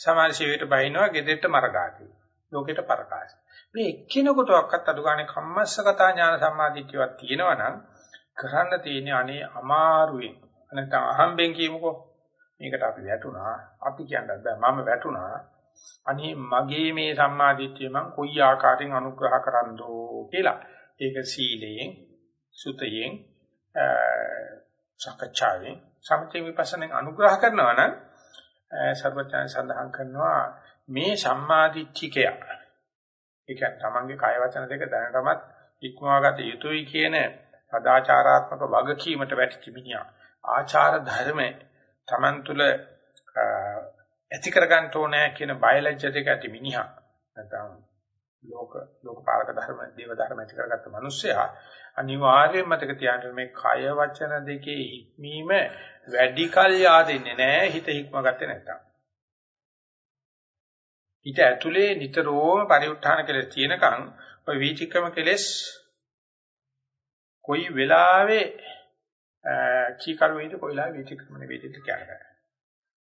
S1: සමාජ සේවයට බහිනවා ගෙදෙට්ට මරගාති. ලෝකෙට පරකාශ. මේ එක්කිනෙකුටවත් අඩු ගානේ කම්මස්සගතා ඥාන සම්මාදිට්ඨියක් තියෙනවා නම් කරන්න තියෙන්නේ අනේ අමාරුවෙන්. නැත්නම් අහම්බෙන් කියමුකෝ. මේකට අපි වැටුණා. අපි කියන්නත් බෑ. මම වැටුණා. අනේ මගේ මේ සම්මාදිට්ඨිය මං කොයි ආකාරයෙන් අනුග්‍රහ කරන්නදෝ කියලා. ඒක සීලයෙන් සුතයෙන් සකච්ඡාවෙන් සමථ විපස්සනෙන් අනුග්‍රහ කරනවා නම් සර්වඥයන් සඳහන් කරනවා මේ සම්මාදිට්ඨිකය. ඒ කියන්නේ තමන්ගේ කය වචන දෙක දැනටමත් ඉක්මවාගත යුතුයි කියන සදාචාරාත්මක වගකීමට වැටිච්ච මිනිහා ආචාර ධර්ම තමන් තුළ ඇති කරගන්න ඕනේ කියන බයලජ්‍ය දෙක ඇති මිනිහා නැත්නම් ලෝක ලෝකපාලක ධර්ම දේව ධර්ම ඇති කරගත්ත මිනිස්සයා අනිවාර්යයෙන් මතක තියාගන්න මේ කය වචන දෙකේ හික්මීම වැඩි කල් yaadෙන්නේ නැහැ හිත හික්ම ගත්තේ නැත්තම්. හිත ඇතුලේ නිතරම පරිඋත්ථාන කෙලෙස් තියෙනකන් ඔය වීචිකම කෙලෙස් කොයි වෙලාවෙ කීකරු වේද කොයි වෙලාවෙ වීචිකම නෙවෙයිද කියන්න බෑ.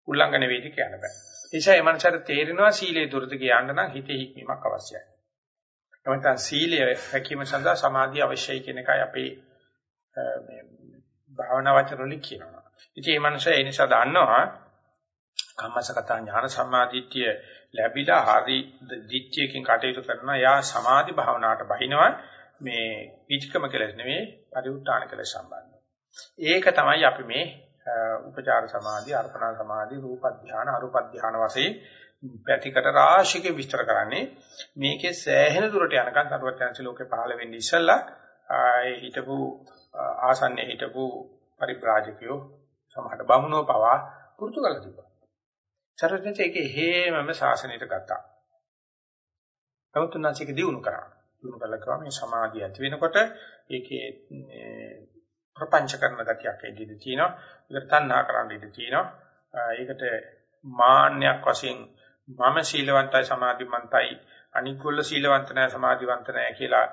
S1: උල්ලංඝන වේද කියන්න බෑ. ඒ නිසා මේ මනසට තේරෙනවා සීලේ දුරට ගියන්න නම් හිතේ හික්මීමක් අවශ්‍යයි. එවන්තන් සීලය රැකීම සඳහා සමාධිය අවශ්‍යයි කියන එකයි අපේ මේ භාවනා වචන වලින් කියනවා. ඉතින් මේ මනුස්සය ඒ නිසා දන්නවා කම්මසගත ඥාන සම්මාදිට්ඨිය ලැබිලා හරි දිට්ඨියකින් කටයුතු කරනවා. යා සමාධි භාවනාවට බහිනවා. මේ පිටිකම කෙලස් නෙවෙයි පරිඋත්තාන කෙලස් සම්බන්ධව. ඒක තමයි අපි මේ උපචාර සමාධි, අර්පණා සමාධි, රූප ධානය, අරූප ධානය වශයෙන් පැතිකඩ රාශියක විස්තර කරන්නේ මේකේ සෑහෙන දුරට යනකම් තරුවචාන්සි ලෝකේ පහළ වෙන්නේ ඉස්සල්ලා ඒ හිටපු ආසන්නයේ හිටපු පරිබ්‍රාජකයෝ සමහර බමුණෝ පවා පුරුදු කරලා තිබ්බා. සරුවචාන්සි ඒකේ හේමම ශාසනයට ගත්තා. නමුත් උන්වහන්සේක දිනු කරා. දිනු කළා කම මේ සමාධිය ඇති වෙනකොට ඒකේ ප්‍රපංච කරන ගතියක් එදිදී තියෙනවා. ඒකට තණ්හා කරන්න ඉඩ තියෙනවා. ඒකට මාන්නයක් වශයෙන් මම සීලවන්තයි සමාධිමන්තයි අනිකුල්ල සීලවන්ත නැහැ සමාධිවන්ත නැහැ කියලා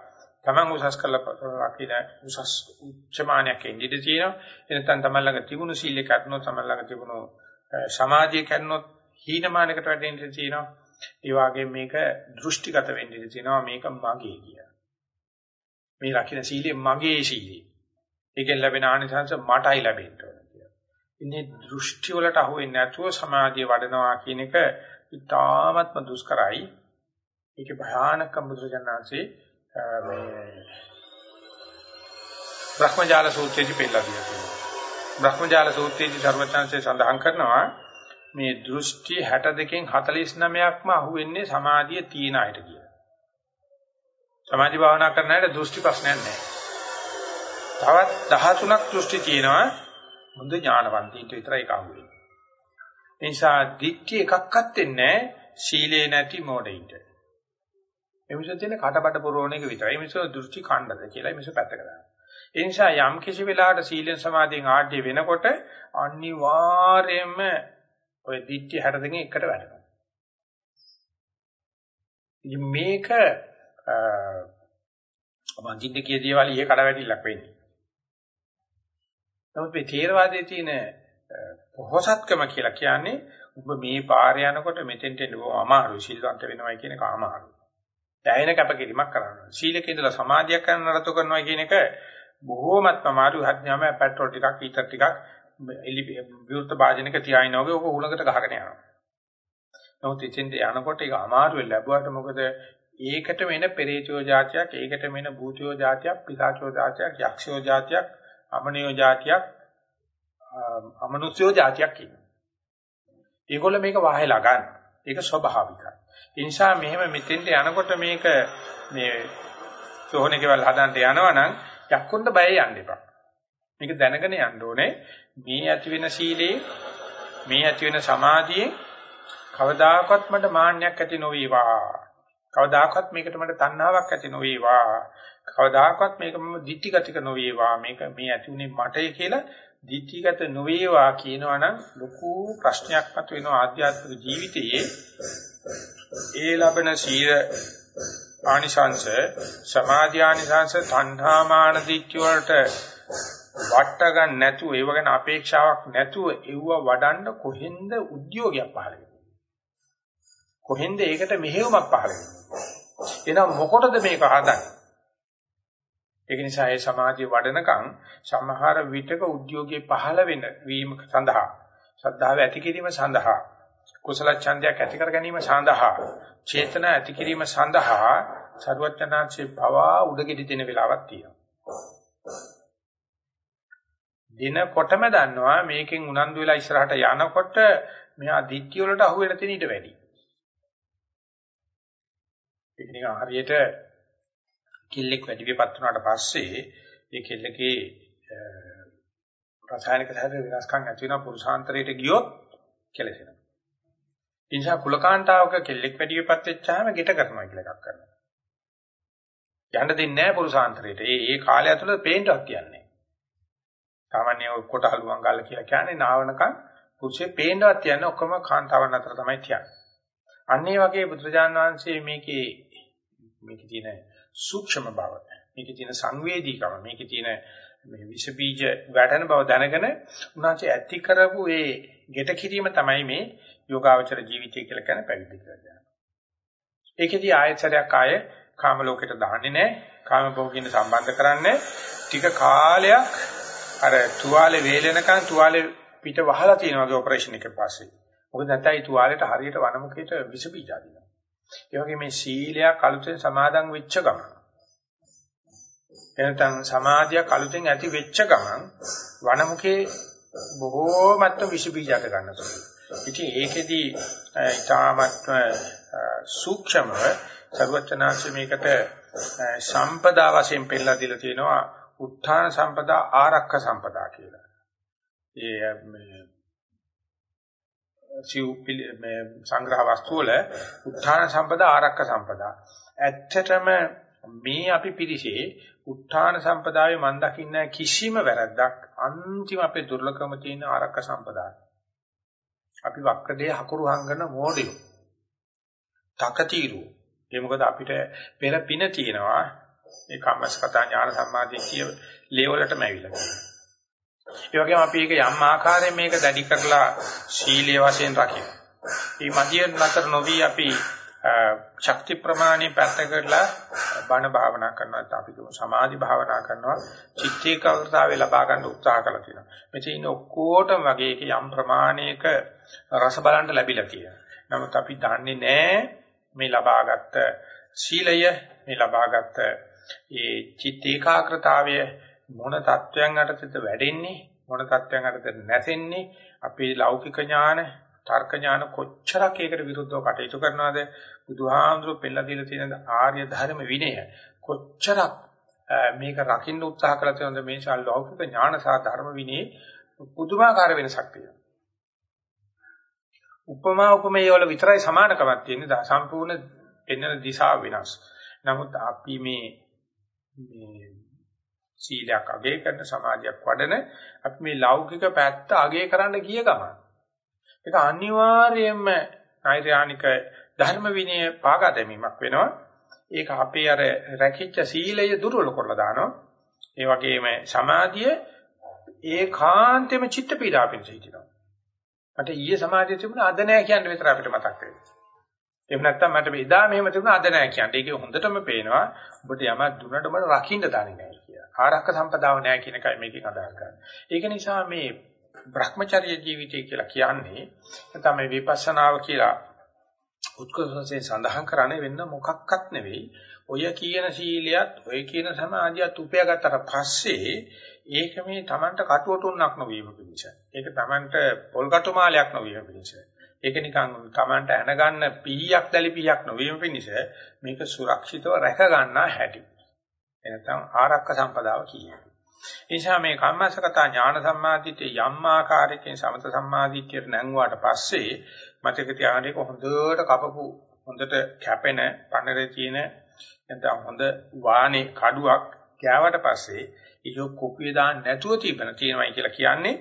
S1: තමන් උසස් කළා කියලා උසස් උච්චමානයක් ඉඳී තියෙනවා එනතන් තමන් ළඟ තිබුණු සීලය කරනොත් තමන් ළඟ තිබුණු සමාධිය කරනොත් හීනමානකට වැටෙන්න තියෙනවා ඒ වගේම මේක දෘෂ්ටිගත වෙන්න ඉඩ තියෙනවා මේක මගේ කියලා මේ රකින්න සීලය මගේ සීලය ඒකෙන් ලැබෙන ආනිසංස මටයි ලැබෙන්න ඕන කියලා ඉන්නේ දෘෂ්ටි වලට අහු වෙන්නේ නැතුව සමාධිය වඩනවා කියන එක ඉතාමත්ම දුෂ්කරයි. ඒකේ භයානක බුදුරජාණන්සේ මේ බ්‍රහ්මජාල සූත්‍රයේදී පෙන්නලා තියෙනවා. බ්‍රහ්මජාල සූත්‍රයේදී සර්වචන්සේ සඳහන් කරනවා මේ දෘෂ්ටි 62කින් 49ක්ම අහුවෙන්නේ සමාධිය තියෙන අයට කියලා. සමාධි භාවනා කරන අයට දෘෂ්ටි ප්‍රශ්නයක් නැහැ. තවත් 13ක් දෘෂ්ටි තියෙනවා හොඳ ඥානවන්තයින්ට විතරයි කවුරුයි. ඒ නිසා දික්ටි එකක්වත් දෙන්නේ සීලේ නැති මොඩෙයින්ට. එමිසෝ තියෙන කටබඩ පුරවණ එක විතරයි. එමිසෝ දෘෂ්ටි ඛණ්ඩද කියලා එමිසෝ පැත්තක දානවා. ඒ නිසා යම් කිසි වෙලාවකට සීලෙන් සමාධියෙන් ආඩ්‍ය වෙනකොට අනිවාර්යයෙන්ම ඔය දික්ටි 62 එකට වැටෙනවා. ඉතින් මේක වන්දින්න කිය දේවල් ඊයේ කඩවැටිල්ලක් වෙන්නේ. නමුත් මේ තේරවාදයේ තියෙන පොහසත්කම කියලා කියන්නේ ඔබ මේ පාරේ යනකොට මෙතෙන්ට එන්න බොහොම අමාරුයි. සිල්වන්ත වෙනවා කියන එක අමාරුයි. දැයින කැපකිරීමක් කරනවා. සීලක ඉඳලා සමාධියක් කරන නරතු කරනවා කියන එක බොහොමත්ම අමාරුයි. හත්ඥාම පෙට්‍රල් ටිකක් ඊටර් ටිකක් එලි විවෘත වාදනයක තියාගෙන වගේ ඕක උලකට ගහගෙන යනවා. නමුත් ඉතින්ද යනකොට ඒක අමාරුවෙන් ලැබුවාට මොකද ඒකට වෙන පෙරේචෝ જાතියක්, ඒකට වෙන භූතයෝ જાතියක්, පිසාචෝ જાතියක්, යක්ෂයෝ જાතියක්, අමනියෝ જાතියක්, අමනුෂ්‍යයෝ જાතියක් කියනවා. ඒගොල්ල මේක වාහෙලා ගන්න. ඒක ස්වභාවිකයි. ඒ නිසා මෙහෙම මෙතෙන්ට යනකොට මේක මේ සෝහනේ කෙවල් හදන්න යනවනම් යක්කුන්ට බය යන්න එපා. මේක දැනගෙන යන්න ඕනේ. මේ ඇති වෙන සීලේ මේ ඇති වෙන සමාධියේ කවදාකවත් මට මාන්නයක් ඇති නොවේවා. කවදාකවත් මේකට මට තණ්හාවක් ඇති නොවේවා. කවදාකවත් මේක මම දිටිගතික නොවේවා. මේක මේ ඇති උනේ මටයි කියලා දිටිගත නොවේවා කියනවනම් ලොකු ප්‍රශ්නයක් මත වෙනවා ආධ්‍යාත්මික ජීවිතයේ ඒ ලබන සීල ආනිසංශ සමාධි ආනිසංශ තණ්හාමාන දිට්ඨිය වලට වට ගන්න නැතුව ඒව ගැන අපේක්ෂාවක් නැතුව එව්ව වඩන්න කොහෙන්ද උද්‍යෝගයක් පහළ වෙන්නේ කොහෙන්ද ඒකට මෙහෙයුමක් පහළ වෙන්නේ? එහෙනම් මොකටද මේක හදන්නේ? ඒක නිසා ඒ සමාධිය වඩනකම් සමහර විටක උද්‍යෝගයේ පහළ වෙන වීම සඳහා ශ්‍රද්ධාව ඇති කිරීම සඳහා කුසල ඡන්දයක් ඇති කර ගැනීම සඳහා චේතන ඇති කිරීම සඳහා සරුවචනාංශේ පවා උඩගෙඩි දෙන වෙලාවක් තියෙනවා. දිනකොටම දන්නවා මේකෙන් උනන්දු වෙලා ඉස්සරහට යනකොට මෙහා දික්කිය වලට අහු වෙන තැන ඊට වැඩි. ඒක නිකන් හරියට කිල්ලෙක් වැඩි විපත් වුණාට පස්සේ ඒ කෙල්ලගේ රසායනික සාධක වෙනස්කම් ඇති වෙන පුරුෂාන්තරයට ගියොත් කෙලසෙනවා. ඒ නිසා කුලකාන්තාවක කෙල්ලෙක් වැඩි විපත් වෙච්චාම ගෙට කරනවා කියලා එකක් කරනවා. යන්න දෙන්නේ නැහැ පුරුෂාන්තරයට. ඒ ඒ කාලය ඇතුළත පේන්නවත් කියන්නේ. සාමාන්‍ය කොට හලුවන් ගාල කියලා කියන්නේ නාවනකම් පුරුෂේ පේන්නවත් කියන්නේ ඔක්කොම කාන්තාවන් අතර තමයි කියන්නේ. අන්න ඒ වගේ බුදුරජාණන් වහන්සේ මේකේ මේකේ තියෙන සූක්ෂම බව, මේකේ තියෙන සංවේදීකම, මේකේ තියෙන මේ විස බීජ වැටෙන බව දැනගෙන උනාචේ ඇති කරපු ඒ ගෙට කිරීම තමයි මේ යෝගාවචර ජීවිතය කියලා කියන පැවිදි කියලා. ඒකෙදී ආයතරයක් ආයේ කාම ලෝකෙට දාන්නේ නැහැ. කාම භෝගින් සම්බන්ධ කරන්නේ ටික කාලයක් අර තුවාලේ වේලෙනකන් තුවාලේ පිට වහලා තියෙන වගේ ඔපරේෂන් එකක් පස්සේ. මොකද නැත්නම් ඒ තුවාලෙට හරියට වනමුකේට විස බීජ අදිනවා. ඒ වගේ මේ සීලයක් අලුතෙන් සමාදන් වෙච්ච ගමන් එනතන් සමාධියක් අලුතෙන් ඇති වෙච්ච ගමන් වනමුකේ බොහෝමත්ම විස බීජ අද ගන්නවා. ඉතින් ඒකෙදී ඊටාමත්ම සූක්ෂමව සර්වචනාංශ මේකට සම්පදා වශයෙන් පෙන්නලා දීලා තියෙනවා උත්ථාන සම්පදා ආරක්ෂ සම්පදා කියලා. ඒ මේ සිව් මේ සංග්‍රහ වස්තු වල උත්ථාන සම්පදා ආරක්ෂ සම්පදා. ඇත්තටම මේ අපි පිළිසේ උත්ථාන සම්පදායේ මන් දකින්න කිසිම වැරද්දක් අන්තිම අපේ දුර්ලභම තියෙන ආරක්ෂ සම්පදාය. අපි වක්‍රදේ හකුරු හංගන මොඩියෝ. තකතිරු. ඒ මොකද අපිට පෙර පින තියෙනවා. ඒ කම්මස්කතා ඥාන සම්මාදිය කිය ලේවලටම ඇවිල්ලා තියෙනවා. ඒ වගේම අපි ඒක යම් ආකාරයෙන් මේක දැඩි කරලා ශීලයේ වශයෙන් රකින්න. මේ මදිය නතර නොවි අපි ශක්ති ප්‍රමාණය පැත්තකටලා බණ භාවනා කරනවා අපි කියමු සමාධි භාවනා කරනවා චිත්ත ඒකාග්‍රතාවය ලබා ගන්න උත්සාහ කරලා තියෙනවා. මෙතන ඉන්න ඔක්කොටම වගේ ඒක යම් ප්‍රමාණයක රස බලන්න ලැබිලා තියෙනවා. නමුත් අපි දන්නේ නැහැ මේ ලබාගත් සීලය මේ ලබාගත් ඒ චිත්ත ඒකාග්‍රතාවය මොන தත්වයන් යටතේද වැඩෙන්නේ මොන தත්වයන් යටතේද නැසෙන්නේ අපේ ලෞකික ඥාන තර්ක ඥාන කොච්චරක් ඒකට විරුද්ධව කටයුතු කරනවද? බුදුහාමුදුරු පෙළලා දීලා තියෙන ආර්ය ධර්ම විනය කොච්චරක් මේක රකින්න උත්සාහ කළ තියෙනවද? මේ ශාල ලෞකික ඥාන සහ ධර්ම විනයේ පුදුමාකාර වෙනසක් තියෙනවා. උපමා උපමේය වල විතරයි සමානකමක් තියෙන්නේ. සම්පූර්ණ පෙන්වන දිශාව වෙනස්. නමුත් අපි මේ මේ සීලයක් අගය කරන සමාධියක් වඩන අපි මේ ලෞකික පැත්ත අගය කරන්න ගිය ගමන්. ඒක අනිවාර්යයෙන්ම නෛර්යානික ධර්ම විනය පාගා දැමීමක් වෙනවා. ඒක අපේ අර රැකිච්ච සීලය දුර්වල කරලා දානවා. ඒ වගේම සමාධිය ඒකාන්තෙම චිත්ත පීඩා පිණිස හිටිනවා මට ඊයේ සමාධිය තිබුණා අද නෑ කියන්න විතර අපිට මතක් වෙන්නේ. එහෙම නැත්නම් මට එදා මෙහෙම තිබුණා අද නෑ කියන්නේ. ඒක හොඳටම පේනවා. ඔබට යමක් දුන්නට ඔබට රකින්න දන්නේ නෑ කියලා. ආරක්ක සම්පදාව නෑ කියන එකයි මේකෙන් අදහස් කරන්නේ. ඒක නිසා මේ Brahmacharya ජීවිතය කියලා කියන්නේ නැත්නම් මේ විපස්සනාව කියලා උත්කෘෂයෙන් සඳහන් කරන්නේ වෙන්න මොකක්වත් නෙවෙයි. ඔය කියන සීලියත් ඔය කියන සමාධියත් උපයාගත්තට පස්සේ ඒක මේ Tamanට කටුවටුන්නක් නොවීම පිණිස. ඒක Tamanට පොල්කටු මාලයක් නොවීම පිණිස. ඒක නිකන් Tamanට ඇනගන්න පීයක් දැලි පීයක් නොවීම පිණිස මේක සුරක්ෂිතව රැක ගන්නා හැටි. එනතම් ආරක්ක සම්පදාව කියන්නේ. නිසා මේ කම්මසගත ඥාන සම්මාදිට්ඨිය යම් ආකාරයකින් සමත සම්මාදිට්ඨියට නැංගුවාට පස්සේ මතක තියාගන්න ඒක හොඳට කපපු හොඳට කැපෙන පන්නරේ තියෙන නැත්නම් හොඳ වානේ කඩුවක් ගෑවට පස්සේ ඒක කුපිය දාන්න නැතුව තිබෙන තියෙනවයි කියලා කියන්නේ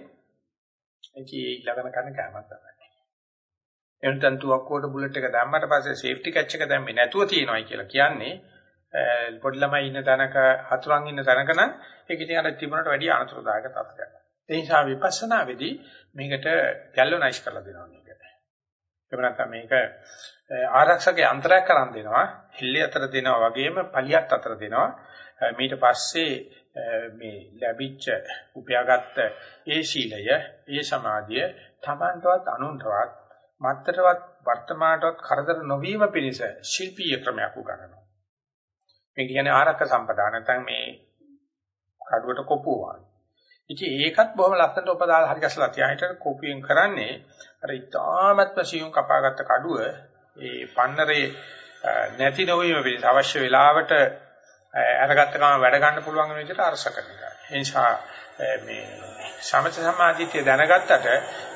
S1: ඒක ඊළඟන කරන කෑමක් තමයි. එනතන් තුවක්කුවට බුලට් එක දැම්මට පස්සේ සේෆ්ටි කැච් එක දැම්මේ නැතුව තියෙනවයි කියලා කියන්නේ පොඩි ළමයි ඉන්න තැනක හතුරන් ඉන්න තැනක නම් ඒක ඉතින් අර තිබුණට වැඩිය අනතුරුදායක තත්ත්වයක්. ඒ නිසා විපස්සනා වෙදී මේකට ගැල්වනයිස් කරලා දෙනවා මේක. එහෙම නැත්නම් මේක ආරක්ෂක යන්ත්‍රයක් කරන් දෙනවා. හිල්ලේ අතර දෙනවා වගේම පලියත් අතර දෙනවා. ඊට පස්සේ මේ ලැබිච්ච උපයාගත්ත ඒ සීලය, ඒ සමාධිය තමන්ටවත් අනුන්ටවත් මත්තරවත් වර්තමානටවත් කරදර නොවීම පිණිස ශිල්පීය ක්‍රමයක් උගන්වනවා. මේ කියන්නේ ආරක්ක සම්පදා නැත්නම් මේ කඩුවට කොපුව වගේ. ඉතින් ඒකත් බොහොම ලස්සනට උපදාලා හරි ගැසලා තියාහිට කොපියෙන් කරන්නේ අර ඉතාමත්ම සියුම් කපාගත්ත කඩුව ඒ පන්නරේ නැති නොවීම පිණිස අවශ්‍ය වෙලාවට අරගත්ත ගමන් වැඩ ගන්න පුළුවන් වෙන විදිහට අරස කරනවා. ඒ නිසා මේ සමථ සමාධිත්‍ය දැනගත්තට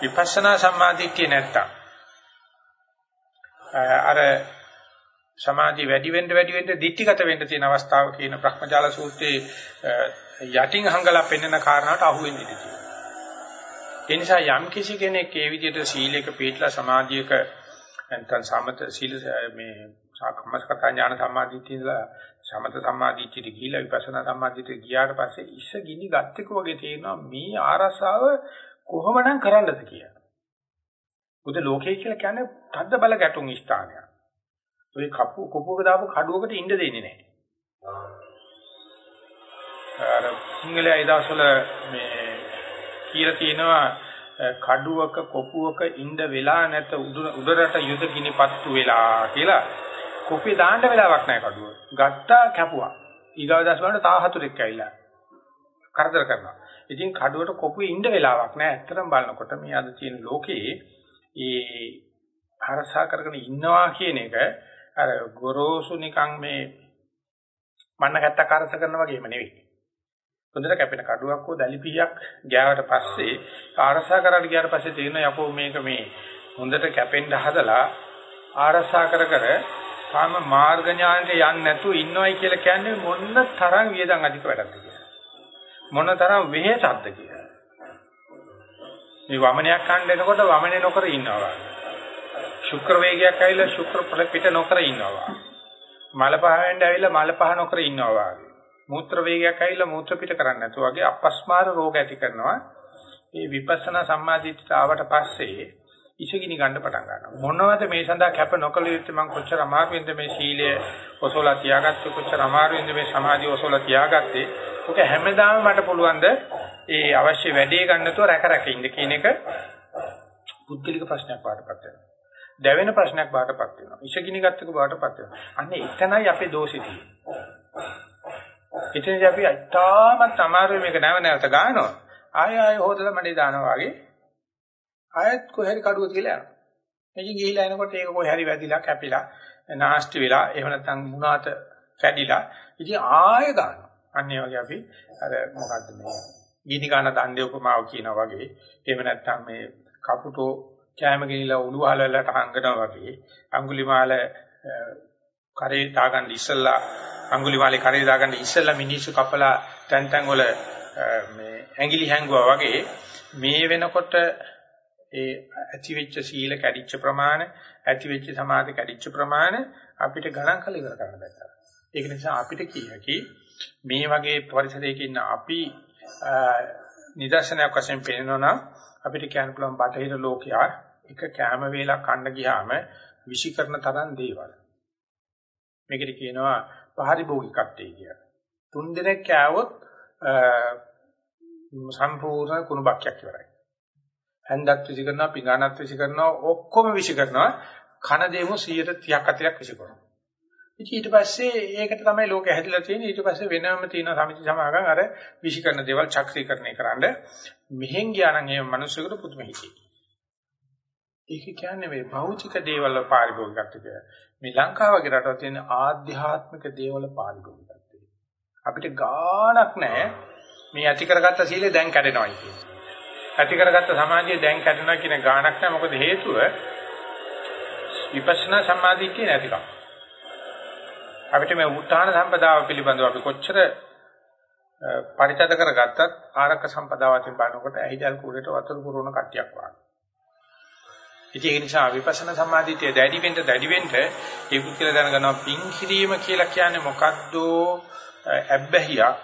S1: විපස්සනා සමාධිත්‍ය නැත්තම් අර සමාධි වැඩි වෙන්න වැඩි වෙන්න දික්ටිගත වෙන්න තියෙන අවස්ථාව කියන බ්‍රහ්මජාල සූත්‍රයේ යටින් හංගලා පෙන්වන කාරණාවට අහු වෙන්න ඉඩ තියෙනවා. ඒ නිසා යම් කිසි කෙනෙක් ඒ විදිහට සීලයක පිළිట్లా සමාධියක නැත්නම් සමත සීල මේ සාකම්මස්කතා ඥාන සම්මාදිට්ඨිය ඉඳලා සමත සම්මාදිට්ඨියට ගිහිලා විපස්සනා සම්මාදිට්ඨියට ගියාට පස්සේ ඉස්ස ගිනි ගත්තක වගේ තේරෙනවා මේ ආරසාව කොහොමනම් කරන්නද කියලා. බුදු ලෝකයේ කියලා කියන්නේ තද්ද බල ගැටුම් ස්ථානයක්. ඔය කපු කොපුවක දාපු කඩුවකට ඉන්න දෙන්නේ නැහැ. අර සිංහලයේ ඉදවසල මේ කියලා තියෙනවා කඩුවක කොපුවක ඉඳ වෙලා නැත උඩරට යුද ගිනිපත්තු වෙලා කියලා කොපිය දාන්න වෙලාවක් නැහැ කඩුව. ගත්තා කැපුවා. ඊගාව දවස් වලට තා හතුරෙක් ඇවිල්ලා කරදර කරනවා. ඉතින් කඩුවට කොපුවේ ඉන්න වෙලාවක් නැහැ. ඇත්තටම බලනකොට මේ අද තියෙන ලෝකේ ඒ අරසා කරගෙන ඉන්නවා කියන එක අර ගොරෝසු නිකන් මේ මන්න ගැත්ත කරස කරන වගේම නෙවෙයි. හොඳට කැපෙන කඩුවක් හෝ දලිපියක් ගෑවට පස්සේ ආරසා කරලා ගියාට පස්සේ තේරෙන යකෝ මේක මේ හොඳට කැපෙන්න හදලා ආරසා කර කර තාම මාර්ග ඥානට යන්නේ නැතුව ඉන්නවයි කියලා කියන්නේ මොන තරම් වියදම් අධික වැඩක්ද කියලා. මොන තරම් වෙහෙසක්ද කියලා. මේ වමනයක් ගන්න එනකොට වමනේ නොකර ඉන්නවා. ශුක්‍ර වේගයක් ඇවිල්ලා ශුක්‍ර පිට නොකර ඉන්නවා. මල පහ වෙන්න ඇවිල්ලා මල පහ නොකර ඉන්නවා. මූත්‍ර වේගයක් ඇවිල්ලා මූත්‍ර පිට කරන්නේ නැතුව වගේ අපස්මාර රෝග ඇති කරනවා. මේ විපස්සනා සම්මාදිට්ඨියට ආවට පස්සේ ඉසගිනි ගන්න පටන් ගන්නවා. මොනවද මේ සඳහා කැප නොකළ යුත්තේ මම කොච්චර අමාරුවෙන්ද මේ සීලය ඔසවලා තියාගත්තේ කොච්චර අමාරුවෙන්ද මේ සමාධිය ඔසවලා තියාගත්තේ. ඔක හැමදාම මට පුළුවන්ද ඒ අවශ්‍ය වැඩේ ගන්නතෝ රැක රැක ඉන්න කියන එක පුද්ගලික ප්‍රශ්නයක් වඩපත් වෙනවා. දැවෙන ප්‍රශ්නයක් වඩපත් වෙනවා. ඉසගිනි ගත්තක වඩපත් වෙනවා. අන්න එතනයි අපේ දෝෂෙ තියෙන්නේ. එතනදී අපි අයිතාමත් අමාරුවේ මේක නැව නැවත ගන්නවා. ආය ආය හොදලා මඩේ දානවා වගේ ආයෙත් කොහේරි කඩුව තියලා යනවා. මේකෙන් ගිහිලා එනකොට ඒක කොහේරි වැදිලා කැපිලා නාස්ටි වෙලා එහෙම නැත්නම් මුණාත කැඩිලා ඉතින් ආයෙ ගන්නවා. අන්න ඒ වගේ අපි අර මොකද්ද මේ ගිනි ගන්න දණ්ඩේ උපමාව කියනවා වගේ එහෙම නැත්නම් මේ කපුටෝ කැම ගිනිලා උණුහලලට හංගනවා වගේ අඟුලිමාල කරේ දාගන්න ඉස්සල්ලා අඟුලිමාලේ කරේ දාගන්න ඉස්සල්ලා මිනිස්සු කපලා තැන් තැන් වල මේ ඇඟිලි හැංගුවා වගේ මේ වෙනකොට ඒ ඇති වෙච්ච සීල කැඩිච්ච ප්‍රමාණ, ඇති වෙච්ච සමාධි කැඩිච්ච ප්‍රමාණ අපිට ගණන් කළ ඉවර කරන්න බැහැ. ඒක නිසා අපිට කියකි මේ වගේ පරිසරයක ඉන්න අපි නිදර්ශනයක් වශයෙන් පෙන්නනවා අපිට කියන්න පුළුවන් බටහිර ලෝකයා එක කැම වේලක් කන්න ගියාම විෂිකරණ තරම් දේවල්. මේකට කියනවා පරිභෝගිකත්වය කියලා. තුන් දිනක් කෑවොත් සම්පූර්ණ කුණුබක්යක් ඉවරයි. හැන්දක් විසි කරනවා පිඟානක් විසි කරනවා ඔක්කොම විසි කරනවා. කන දෙමු 130ක් 40ක් විසි කරනවා. ඉතින් ඊට පස්සේ ඒකට තමයි ලෝකෙ හැදිලා තියෙන්නේ. ඊට පස්සේ වෙනම තියෙන සමිති සමාගම් අර විසි කරන දේවල් චක්‍රීකරණය කරන්න. මෙහෙන් ගියා නම් ඒ මිනිස්සුන්ට පුදුම හිතේ. ඒක කියන්නේ මේ භෞතික දේවල් පාරිභෝගිකත්වය මේ ලංකාව වගේ රටවල තියෙන ආධ්‍යාත්මික දේවල් පාරිභෝගිකත්වය. අපිට ගාණක් නැහැ. මේ ඇති කරගත්ත සීලය දැන් කැඩෙනවායි කියන්නේ ඇති කරගත්ත සමාධිය දැන් කැඩෙනවා කියන ගාණක් නැහැ මොකද හේතුව විපස්සනා සමාධිය නැතිකම අපිට මේ උත්හාන සම්පදාව පිළිබඳව අපි කොච්චර පරිචද කරගත්තත් ආරක්ක සම්පදාවකින් බලනකොට ඇහිදල් කුඩේට වතුර පුරවන කට්ටියක් වගේ. ඉතින් ඒ නිසා විපස්සනා සමාධිය දැඩි වෙන්න දැඩි වෙන්න ඒ පුද්ගල දැනගනවා පිං කිරීම කියලා කියන්නේ මොකද්ද? ඇබ්බැහියක්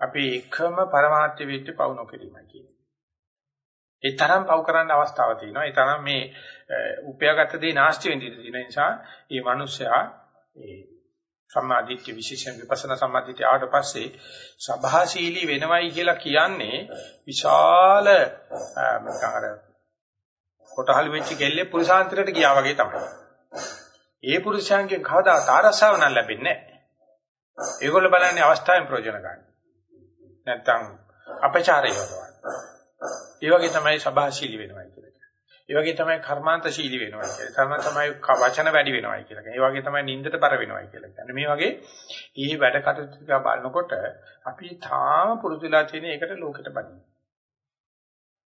S1: අපි එකම પરමාර්ථ වෙච්ච පවු නොකිරීමයි කියන්නේ. ඒ තරම් පව් කරන්න අවස්ථාවක් තියෙනවා. ඒ තරම් මේ උපයාගත් දේ නාස්ති වෙන්න ඉඩ තියෙන නිසා මේ මිනිස්සයා ඒ සම්මාදිට්ඨි විශේෂයෙන් විපස්සනා සම්මාදිට්ඨිය ආවට පස්සේ සභාශීලී වෙනවයි කියලා කියන්නේ විශාල අර කොටහල් වෙච්ච කෙල්ලේ පුරුෂාන්තරයට ගියා වගේ තමයි. ඒ පුරුෂයන්ගෙන් කවදා තාරසාව නම් ලැබෙන්නේ නැහැ. ඒගොල්ලෝ බලන්නේ අවස්ථාවෙන් ප්‍රයෝජන ගන්න. නැත්තම් අපචාරය කරනවා. ඒ වගේ තමයි සබහාශීලී වෙනවා කියලා කියන්නේ. ඒ වගේ තමයි කර්මාන්තශීලී වෙනවා කියලා. තමයි තමයි වචන වැඩි වෙනවා කියලා කියන්නේ. ඒ වගේ තමයි නින්දට බර වෙනවා කියලා කියන්නේ. මේ වගේ ඊ වැඩ කටයුතු බලනකොට අපි තාම පුරුදුලා තියෙන එකට ලෝකෙට බදිනවා.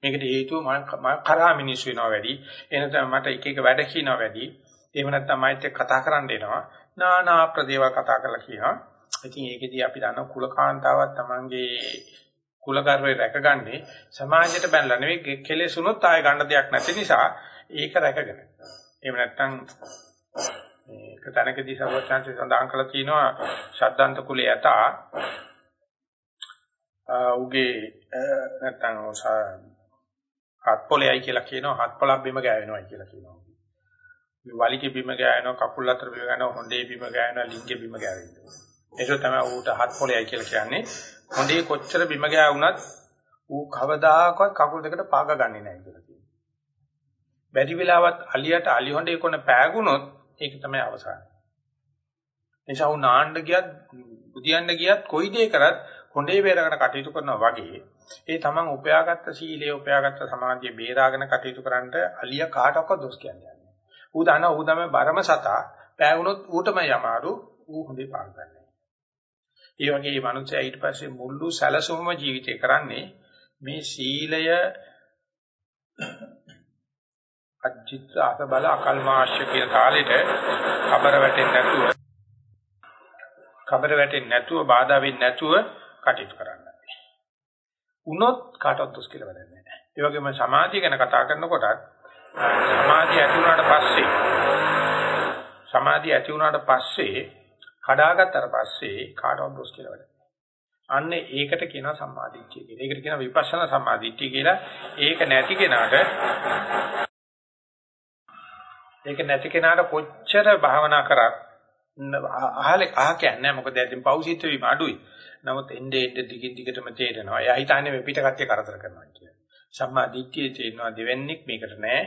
S1: මේකට හේතුව මම කරා මිනිස්සු වෙනවා වැඩි. එනතම මට එක එක වැඩ කියනවා වැඩි. එහෙම නැත්නම් මයිත් එක්ක කතා කරන්න එනවා. නානා ප්‍රදේවල් කතා කරලා කියනවා. ඉතින් ඒකෙදී අපි දන්න කුලකාන්තාවක් තමන්ගේ කුලගර්වය රැකගන්නේ සමාජයට බැලලා නෙවෙයි කෙලෙසුනොත් ආය ගන්න දෙයක් නැති නිසා ඒක රැකගෙන. එහෙම නැත්නම් මේක තනකදී සර්වඥාන්සේ සඳහන් කළා තියෙනවා ශබ්දාන්ත කුලේ යත උගේ නැත්නම් හත් පොළයයි කියලා කියනවා හත් පොළක් බිම ගෑවෙනවා කියලා කියනවා. මේ වලිගේ බිම ගෑවෙනවා කකුල් අතර බිම ගෑවෙනවා හොඬේ බිම ගෑවෙනවා ලිංගේ බිම ගෑවෙනවා. ඒක තමයි ඌට හත් පොළයයි කියලා කියන්නේ. හොඬේ කොච්චර බිම ගෑවුනත් ඌ කවදාකවත් කකුල් දෙකට පාග ගන්නෙ නැහැ කියලා කියනවා. බැරි වෙලාවත් අලියට අලි හොඬේ කොන පෑගුණොත් ඒක තමයි අවසානය. එනිසා ඌ නාන්න ගියත් බුදියන්න ගියත් කොයි දේ කරත් හොඬේ බේරගෙන කටයුතු කරනවා වගේ ඒ තමන් උපයාගත්ත සීලය උපයාගත්ත සමාධිය බේරාගෙන කටයුතු කරන්නට අලිය කාටවත් දොස් කියන්නේ නැහැ. ඌ දන්නා ඌ තමයි බරම සතා පෑගුණොත් ඌටමයි අමාරු ඌ හොඳේ පාග ගන්න. ඒ වගේ මේ මනුස්සයා ඊට පස්සේ මුළු සැලසුමම ජීවිතේ කරන්නේ මේ සීලය අජිත් අසබල අකල්මාශ්‍ය කියන තාලෙට කබර වැටෙන්නේ නැතුව කබර වැටෙන්නේ නැතුව බාධා වෙන්නේ නැතුව කටයුතු කරන්න. උනොත් කාටවත් දුස් කියලා වැඩක් නැහැ. ඒ වගේම සමාධිය ගැන කතා කරනකොටත් සමාධිය ඇති වුණාට පස්සේ සමාධිය ඇති වුණාට පස්සේ කඩාගත්තට පස්සේ කාටවත් දොස් කියලා වැඩ. අන්න ඒකට කියනවා සම්මාදිට්ඨිය කියලා. ඒකට කියනවා විපස්සනා සම්මාදිට්ඨිය කියලා. ඒක නැති කෙනාට ඒක නැති කෙනාට කොච්චර භාවනා කරත් අහලේ අහ කියන්නේ මොකද දැන් පෞසිත වීම අඩුයි. නමුත් එnde එnde දිගින් දිගටම තේරෙනවා. එයා හිතන්නේ මේ පිට කට්ටිය කරදර කරනවා කියලා. සම්මා දිට්ඨියේ තේරෙනවා දෙවන්නේක් මේකට නෑ.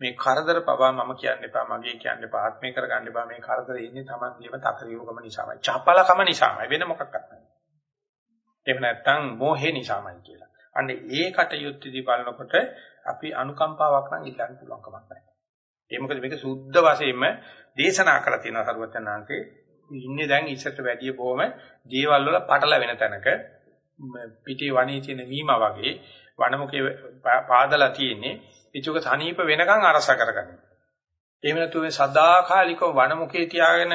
S1: මේ කරදර පවා මම කියන්න එපා මගේ කියන්න එපා ආත්මේ කරගන්න එපා. මේ කරදරේ ඉන්නේ Taman දිව තකරියෝගම නිසාමයි. චපලකම නිසාමයි. වෙන මොකක්වත් නැහැ. එහෙම නැත්නම් මෝහේ නිසාමයි කියලා. අන්න ඒ කටයුත්තේදී බලනකොට අපි අනුකම්පාවක් නම් ඉල්ලන්න පුළුවන් කමක් නැහැ. ඒ මොකද මේක සුද්ධ වශයෙන්ම දේශනා කරලා තියෙනවා සරුවචනාංශේ ඉන්නේ දැන් ඉස්සරට වැඩිය බොහොම දේවල් වල පටල වෙන තැනක පිටේ වණේ තියෙන වීමා වගේ වනමුකේ පාදලා තියෙන්නේ. ඉතුක සනීප වෙනකන් අරස කරගන්න. එහෙම නැතු මේ සදාකාලිකව වනමුකේ තියාගෙන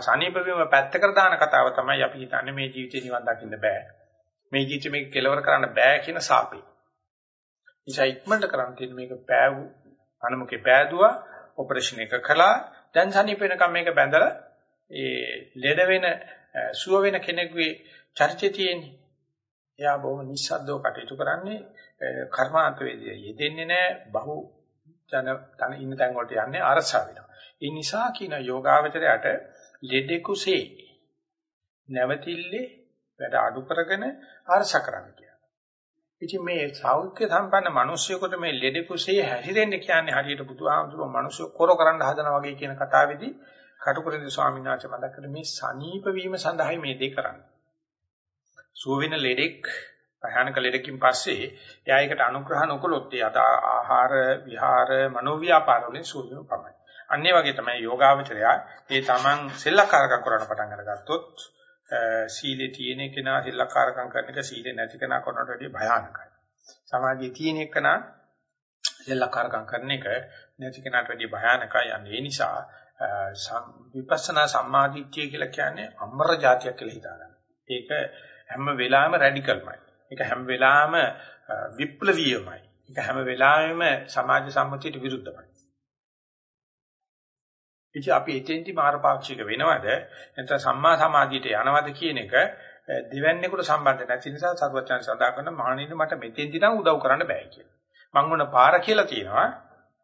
S1: සනීප වීම පැත්තකට දාන කතාව තමයි අපි හිතන්නේ මේ ජීවිතේ නිවන් දකින්න බෑ. මේ ජීවිතේ මේක කෙලවර කරන්න බෑ කියන සාපේ. නිසා ඉක්මනට කරන් තියෙන මේක පෑවු වනමුකේ පෑදුවා ඔපරේෂන් එක කළා දැන් සනීප වෙනකම් මේක බැඳලා ඒ ලෙඩ වෙන සුව වෙන කෙනෙකුගේ චර්චේ තියෙන්නේ. එයා බොහොම නිස්සද්දව කටයුතු කරන්නේ කර්මාන්ත වේදිය යෙදෙන්නේ නැහැ බහු ජන තන ඉන්න තැන් වලට යන්නේ අරසා වෙනවා. ඒ නිසා කියන යෝගාවචරයට ලෙඩෙකුසේ නැවතිල්ලේ වැඩ අඩු කරගෙන අරස කරන්න කියනවා. ඉතින් මේ සෞඛ්‍ය සම්පන්න මිනිස්සුයෙකුට මේ ලෙඩෙකුසේ හැසිරෙන්න කියන්නේ හරියට බුදුහාමුදුරුවෝ මිනිස්සු කොර කරන්න හදනා වගේ කියන කතාවේදී කටුකුරුන්ද ස්වාමීන් වහන්සේ මතක් කරේ මේ සනීප වීම සඳහායි මේ දේ කරන්නේ. සුව වෙන ලෙඩෙක් භයානක ලෙඩකින් පස්සේ එයා ඒකට අනුග්‍රහ නොකළොත් ඒ අද ආහාර විහාර මනෝව්‍යාපාර වලින් සූර්යම පමණයි. අන්නේ වගේ තමයි යෝගාවචරය ඒ තමන් සෙල්ලක්කාරකම් කරන්න පටන් අරගත්තොත් සීලේ තියෙන කෙනා සෙල්ලක්කාරකම් කරන එක සීලේ නැති කෙනා කරනට වඩා භයානකයි. සමාධියේ තියෙන කෙනා සෙල්ලක්කාරකම් කරන එක නැති කෙනාට වඩා භයානකයි. අනේ ඒ නිසා විපස්සනා සම්මාදිට්ඨිය කියලා කියන්නේ අමර જાතියක් කියලා හිතාගන්න. ඒක හැම වෙලාවෙම රැඩිකල්මයි. ඒක හැම වෙලාවෙම විප්ලවීයමයි. ඒක හැම වෙලාවෙම සමාජ සම්මුතියට විරුද්ධමයි. ඉතින් අපි එතෙන්ටි මාරපාක්ෂික වෙනවද නැත්නම් සම්මා සමාධියට යනවද කියන එක දෙවන්නේකට සම්බන්ධ නැති නිසා සරුවචන සදා කරන මහණෙනි මට මෙතෙන්දි නම් උදව් කරන්න බෑ කියලා. මං වුණ පාර කියලා තියෙනවා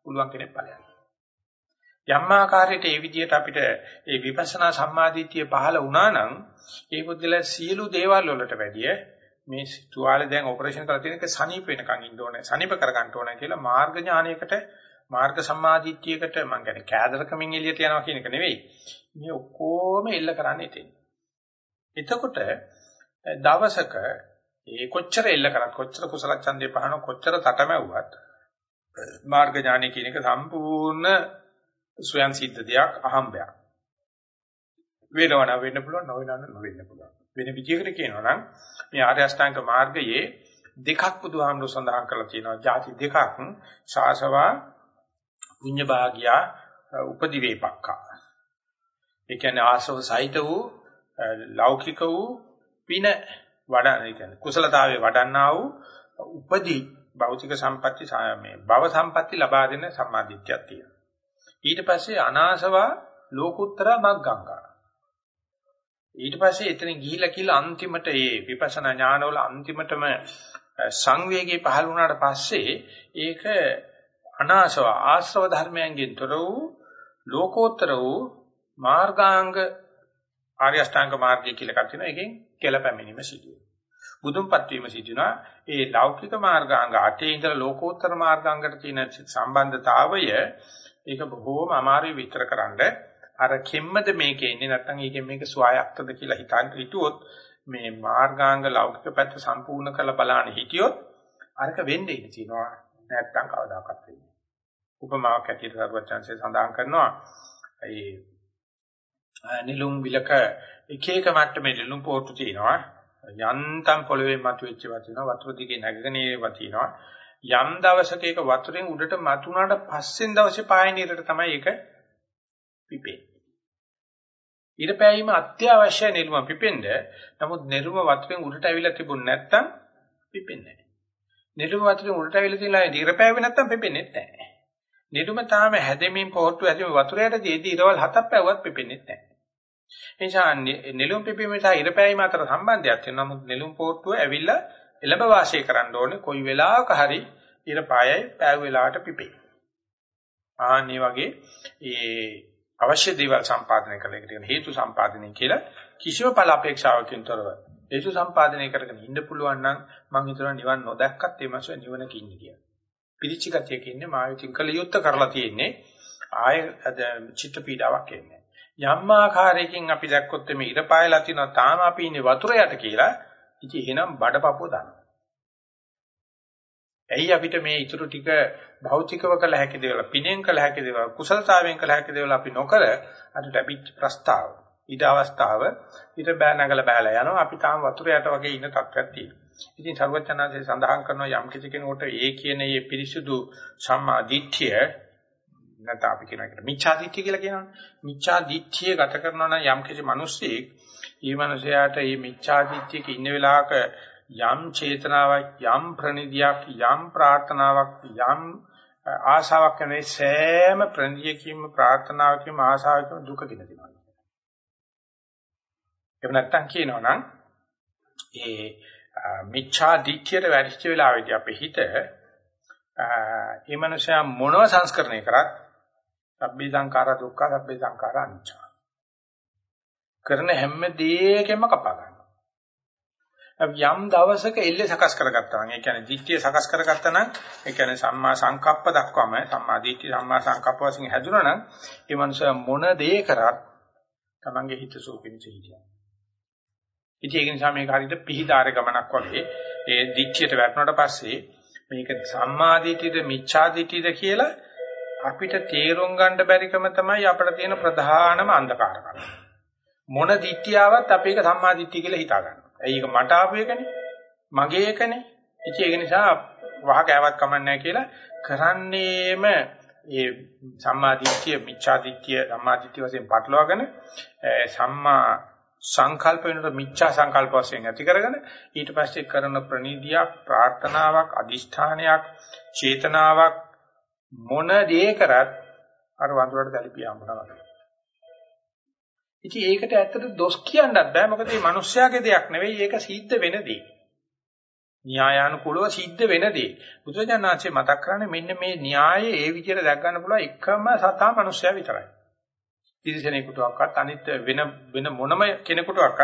S1: පුළුවන් කෙනෙක් ඵලයක්. යම් ආකාරයකට ඒ විදිහට අපිට ඒ විපස්සනා සම්මාදිට්ඨිය පහළ වුණා නම් ඒ බුද්ධල සියලු දේවල් වලට වැඩිය මේ තුවාලේ දැන් ඔපරේෂන් කරලා තියෙන එක සනීප වෙනකන් ඉන්න ඕනේ සනීප කර ගන්න ඕනේ කියලා මාර්ග ඥානයකට මාර්ග සම්මාදිට්ඨියකට මම කියන්නේ කෑදරකමින් එළියට යනවා කියන එක නෙවෙයි මේ ඔක්කොම එල්ල කරන්නේ එතෙන්. එතකොට දවසක ඒ කොච්චර එල්ල කරත් කොච්චර කුසල ඡන්දේ පහන කොච්චර තටමැව්වත් මාර්ග ඥානය කියන එක සම්පූර්ණ ස්වයන් සිද්ධ දෙයක් අහම්බයක්. වෙනවන වෙන්න පුළුවන් නොවෙනවන නොවෙන්න පුළුවන්. වෙන විදිහකට කියනවා නම් මේ ආර්ය අෂ්ටාංග මාර්ගයේ දෙකක් බුදුහාමුදුර සඳහන් කරලා තියෙනවා. ಜಾති දෙකක් ශාසවා පුඤ්ඤ භාගියා උපදිවේපක්ඛා. ඒ කියන්නේ ආශ්‍රව සහිත වූ ලෞකික වූ පින වඩන ඒ කියන්නේ කුසලතාවයේ වඩන්නා වූ උපදී භෞතික සම්පatti මේ භව සම්පatti ලබා දෙන සම්මාදිට්ඨියක් තියෙනවා. ඊට පස්සේ අනාසවා ලෝකුත්තර මග්ගංගා. ඊට පස්සේ එතන ගිහිලා කියලා අන්තිමට මේ විපස්සනා ඥානවල අන්තිමටම සංවේගී පහළ වුණාට පස්සේ ඒක අනාසව ආශ්‍රව ධර්මයන්ගෙන් තොර වූ ලෝකෝත්තර වූ මාර්ගාංග ආර්ය අෂ්ටාංග මාර්ගය කියලා එකක් තියෙනවා. ඒකෙන් කෙලපැමිණීම සිදුවේ. බුදුන්පත් වීම සිදුනවා. ඒ ලෞකික මාර්ගාංග අටේ ඉඳලා ලෝකෝත්තර මාර්ගාංගට තියෙන සම්බන්ධතාවය ඒක බොහෝම අමාරුයි විතරකරනද අර කෙම්මද මේකේ ඉන්නේ නැත්නම් ඒකෙන් මේක ස්වයක්තද කියලා හිතන්න හිතුවොත් මේ මාර්ගාංග ලෞකික පැත්ත සම්පූර්ණ කරලා බලන්න හිටියොත් අරක වෙන්නේ ඉඳී තියෙනවා. නැත්නම් කවදාකවත් වෙන්නේ. උපමාවක් ඇටියට සර්වචන්සේ සඳහන් කරනවා. ඒ නිලුම් විලක එක එක මට්ටමේ නිලුම් පොට්ටු තියෙනවා. යන්තම් පොළවේ මතුවෙච්ච වතිනවා වතුර දිගේ නැගගෙන ඒවා තියෙනවා. යම් දවසක ඒක වතුරෙන් උඩට මතුනාට පස්සෙන් දවසේ පායන ඉරට තමයි ඒක පිපෙන්නේ. ඉර පෑයීම අත්‍යවශ්‍ය නිර්ම පිපෙන්න. නමුත් නිර්ම වතුරෙන් උඩට ඇවිල්ලා තිබුණ නැත්තම් පිපෙන්නේ නැහැ. නිර්ම වතුරෙන් උඩට ඇවිල්ලා තියලා ඉර පෑවෙන්නේ නැත්තම් පිපෙන්නේ නැහැ. නිර්ම තාම හැදෙමින් පොට්ටු හැදෙමින් වතුරයට දීදී ඉරවල් හතක් පැවුවත් පිපෙන්නේ නැහැ. එනිසා නෙළුම් පිපීම සහ ඉර පෑයීම අතර සම්බන්ධයක් තියෙනවා. නමුත් නෙළුම් පොට්ටුව ඇවිල්ලා එළඹ වාසය කරන්න ඕනේ කොයි වෙලාවක හරි ඉර පායයි පෑව වෙලාවට පිපේ. ආන්නේ වගේ ඒ අවශ්‍ය දේවල් සම්පාදනය කළ එකට කියන හේතු සම්පාදනය කියලා කිසිම ඵල අපේක්ෂාවකින් තොරව හේතු සම්පාදනය කරගෙන ඉන්න පුළුවන් නම් මම හිතනවා නිවන් නොදැක්කත් ඒ මාසෙ නිවනක ඉන්නේ කියලා. පිරිච්ච ගතියක ඉන්නේ මායතින් කළ යුත්ත කරලා තියෙන්නේ ආය චිත්ත පීඩාවක් එන්නේ. යම් ආකාරයකින් අපි දැක්කොත් මේ ඉර පායලා තිනවා තාම අපි ඉන්නේ වතුර යට කියලා ඉතින් එහෙනම් බඩපපුව දානවා. ඇයි අපිට මේ ඊටු ටික භෞතිකව කළ හැකි දේවල්, පිනෙන් කළ හැකි දේවල්, කුසලතාවයෙන් කළ හැකි දේවල් අපි නොකර අර ලැබිච්ච ප්‍රස්තාව, ඊට අවස්ථාව ඊට බෑ නැගලා බෑලා යනවා. අපි තාම වතුර යට වගේ ඉන්න තත්ත්වයක් තියෙනවා. ඉතින් සර්වඥාන්සේ සඳහන් කරනවා යම් කිසි කෙනෙකුට ඒ කියන මේ පිරිසුදු සම්මා දිට්ඨිය නැත්නම් අපි කියන එකට මිච්ඡා දිට්ඨිය කියලා කියනවනේ. මිච්ඡා දිට්ඨිය ගත කරනවා නම් යම් කිසි මිනිස්සෙක් ඊ මනුස්සයාට මේ මිච්ඡා දිට්ඨියක ඉන්න වෙලාවක යම් චේතනාවක් යම් ප්‍රණිදියක් යම් ප්‍රාර්ථනාවක් යම් ආශාවක් කරන සෑම ප්‍රණිදියකින්ම ප්‍රාර්ථනාවකින්ම ආශාවකින්ම දුක දින දෙනවා. එහෙම නැත්තම් කියනවා නම් ඒ මිච්ඡා දිට්ඨියට වැඩිච්ච වෙලාවෙදී අපේ හිත ඒ මනුස්සයා මොනව සංස්කරණය කරත් සබ්බේ සංඛාර දුක්ඛ සබ්බේ සංඛාර අනිච්ච කරන හැම දෙයකම කපා ගන්නවා. යම් දවසක එල්ල සකස් කරගත්තා නම් ඒ කියන්නේ දිට්ඨිය සකස් කරගත්තා නම් ඒ කියන්නේ සම්මා සංකප්ප දක්වාම සම්මා දිට්ඨිය සම්මා සංකප්ප වශයෙන් හැදුනා නම් ඒ මනුස්සයා මොන දේ කරත් Tamange හිත සූපිනිස හිටියා. ඉතින් ඒක නිසා මේක හරියට පිහිදාර ගමනක් වගේ ඒ දිට්ඨියට වැටුණාට පස්සේ මේක සම්මා දිට්ඨියද මිච්ඡා දිට්ඨියද කියලා අපිට තේරුම් ගන්න බැරිකම තමයි අපිට තියෙන ප්‍රධානම අන්ධකාරකම. මොන දිට්ඨියාවත් අපි ඒක සම්මා දිට්ඨිය කියලා හිතා ගන්නවා. ඇයි ඒක මට ආපු එකනේ? මගේ එකනේ. ඉතින් ඒක නිසා වහ කෑවත් කමන්නේ කියලා කරන්නේම ඒ සම්මා දිට්ඨිය මිච්ඡා දිට්ඨිය සම්මා දිට්ඨිය වශයෙන් පටලවාගෙන සම්මා සංකල්ප වෙනකොට මිච්ඡා සංකල්ප වශයෙන් ඇති කරගෙන ඊට පස්සේ කරන ප්‍රනීතියක් ප්‍රාර්ථනාවක් අදිෂ්ඨානයක් චේතනාවක් මොන දේ කරත් අර වඳුරට දැලිපියාම කරනවා ඉතින් ඒකට ඇත්තට දොස් කියන්නත් බෑ මොකද මේ මිනිස්යාගේ දෙයක් නෙවෙයි ඒක සිද්ධ වෙන දේ. න්‍යායානුකූලව සිද්ධ වෙන දේ. බුදුජානනාංශේ මතක් කරන්නේ මෙන්න මේ න්‍යායයේ ඒ විදිහට දැක් ගන්න පුළුවන් එකම සතා මනුස්සයා විතරයි. තිරිසනෙකුටවත් අනිත් වෙන වෙන මොනම කෙනෙකුටවත්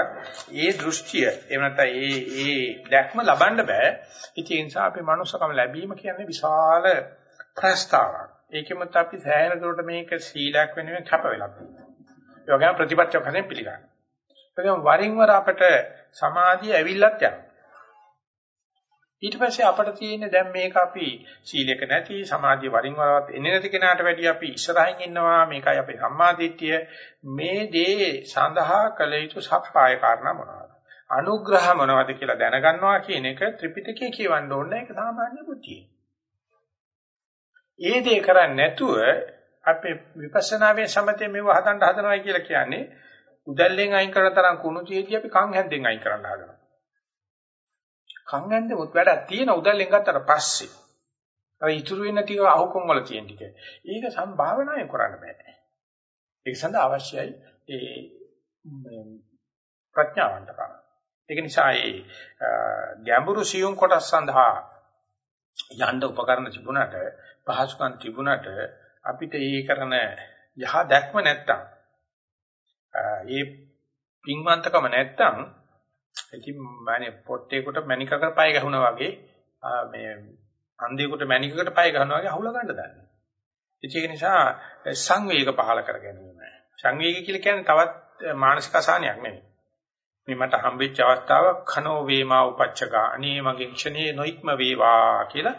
S1: ඒ දෘෂ්ටිය එහෙම නැත්නම් ඒ ඒ දැක්ම ලබන්න බෑ. ඉතින් ඒ නිසා අපි මනුස්සකම ලැබීම කියන්නේ විශාල ප්‍රස්තාවක්. ඒකෙමත් අපි සෑහෙන දුරට මේක සීලයක් වෙනුවෙන් කැප වෙලා තියෙනවා. ඒ වගේම ප්‍රතිපත්තියක් වශයෙන් පිළිගන්නවා. ඒකම වරින් වර අපට සමාධිය ඇවිල්ලත් යනවා. ඊට පස්සේ අපිට තියෙන්නේ දැන් මේක අපි සීලයක නැති සමාධිය වරින් වරවත් එන්නේ නැති කෙනාට වැඩිය අපි ඉස්සරහින් ඉන්නවා මේකයි අපේ සම්මාදිට්ඨිය මේ දේ සඳහා කළ යුතු සප්පාය කාරණා මොනවද අනුග්‍රහ මොනවද කියලා දැනගන්නවා කියන එක ත්‍රිපිටකයේ කියවන්න ඕනේ ඒක සාමාන්‍ය බුද්ධිය. ඒ දේ කරන්නේ නැතුව අපේ විපස්සනාවේ සමතේ මේව හදන්න හදනවා කියලා කියන්නේ උදැල්ලෙන් අයින් කරන තරම් කුණු චේතිය අපි කන් හැන්දෙන් අයින් කරන්න හදනවා. කන් ඇන්දේ මුත් වැඩක් තියෙන උදැල්ලෙන් ගත්තට පස්සේ අර ඉතුරු වෙන ටික අහුකොන් වල තියෙන ටික. ඒක සම්භාවනායෙන් කරන්න බෑ. ඒක සඳහා අවශ්‍යයි ඒ ප්‍රඥාවන්තකම. ඒක නිසා ඒ ගැඹුරු සියුම් කොටස් සඳහා යන්න උපකරණ තිබුණාට පහසුකම් තිබුණාට අපිට ඒ කරන යහ දැක්ම නැත්තම් ඒ පින්වන්තකම නැත්තම් ඉතින් මන්නේ පොට්ටේකට මණිකකට පය ගහුණා වගේ මේ අන්ධයෙකුට මණිකකට පය ගහනවා වගේ අහුල ගන්න දන්නේ. ඒක නිසා සංවේග පහල කර ගැනීම. සංවේගය කියලා කියන්නේ තවත් මානසික අසහනයක් නෙමෙයි. මේ මට හම්බෙච්ච අවස්ථාවක් khano වේමා උපච්චකා අනේ මගේ ක්ෂණේ නොයික්ම වේවා කියලා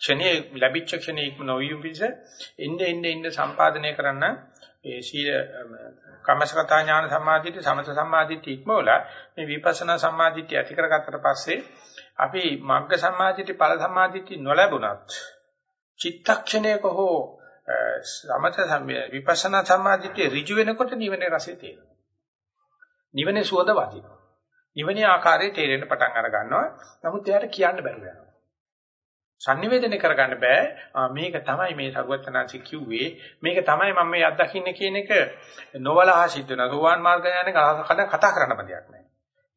S1: ක්ෂණේ ලැබිච්ච ක්ෂණේ ඉක්ම නොවියු පිස එnde එnde එnde සම්පාදනය කරන්න ඒ සීල කම්මසගතා ඥාන සම්මාදිට්ඨි සමත සම්මාදිට්ඨි ඉක්මවලා මේ විපස්සනා සම්මාදිට්ඨි ඇති කරගත්තට පස්සේ අපි මග්ග සම්මාදිට්ඨි ඵල සම්මාදිට්ඨි නොලැබුණත් චිත්තක්ෂණයක හෝ සමත විපස්සනා සම්මාදිට්ඨි ඍජු වෙනකොට නිවනේ රසය තේරෙනවා. නිවනේ සුවඳ වදිනවා. නිවනේ ආකාරය තේරෙන්න පටන් අර ගන්නවා. නමුත් එයාට කියන්න බැරුව යනවා. Sannivedana කරගන්න බෑ මේක තමයි මේ සරුවචනාංශي කිව්වේ මේක තමයි මම මේ අත්දකින්නේ කියන එක නොවලහා සිද්ධ වෙන සෝවාන් මාර්ග ඥාන කතා කරන්න බදියක් නෑ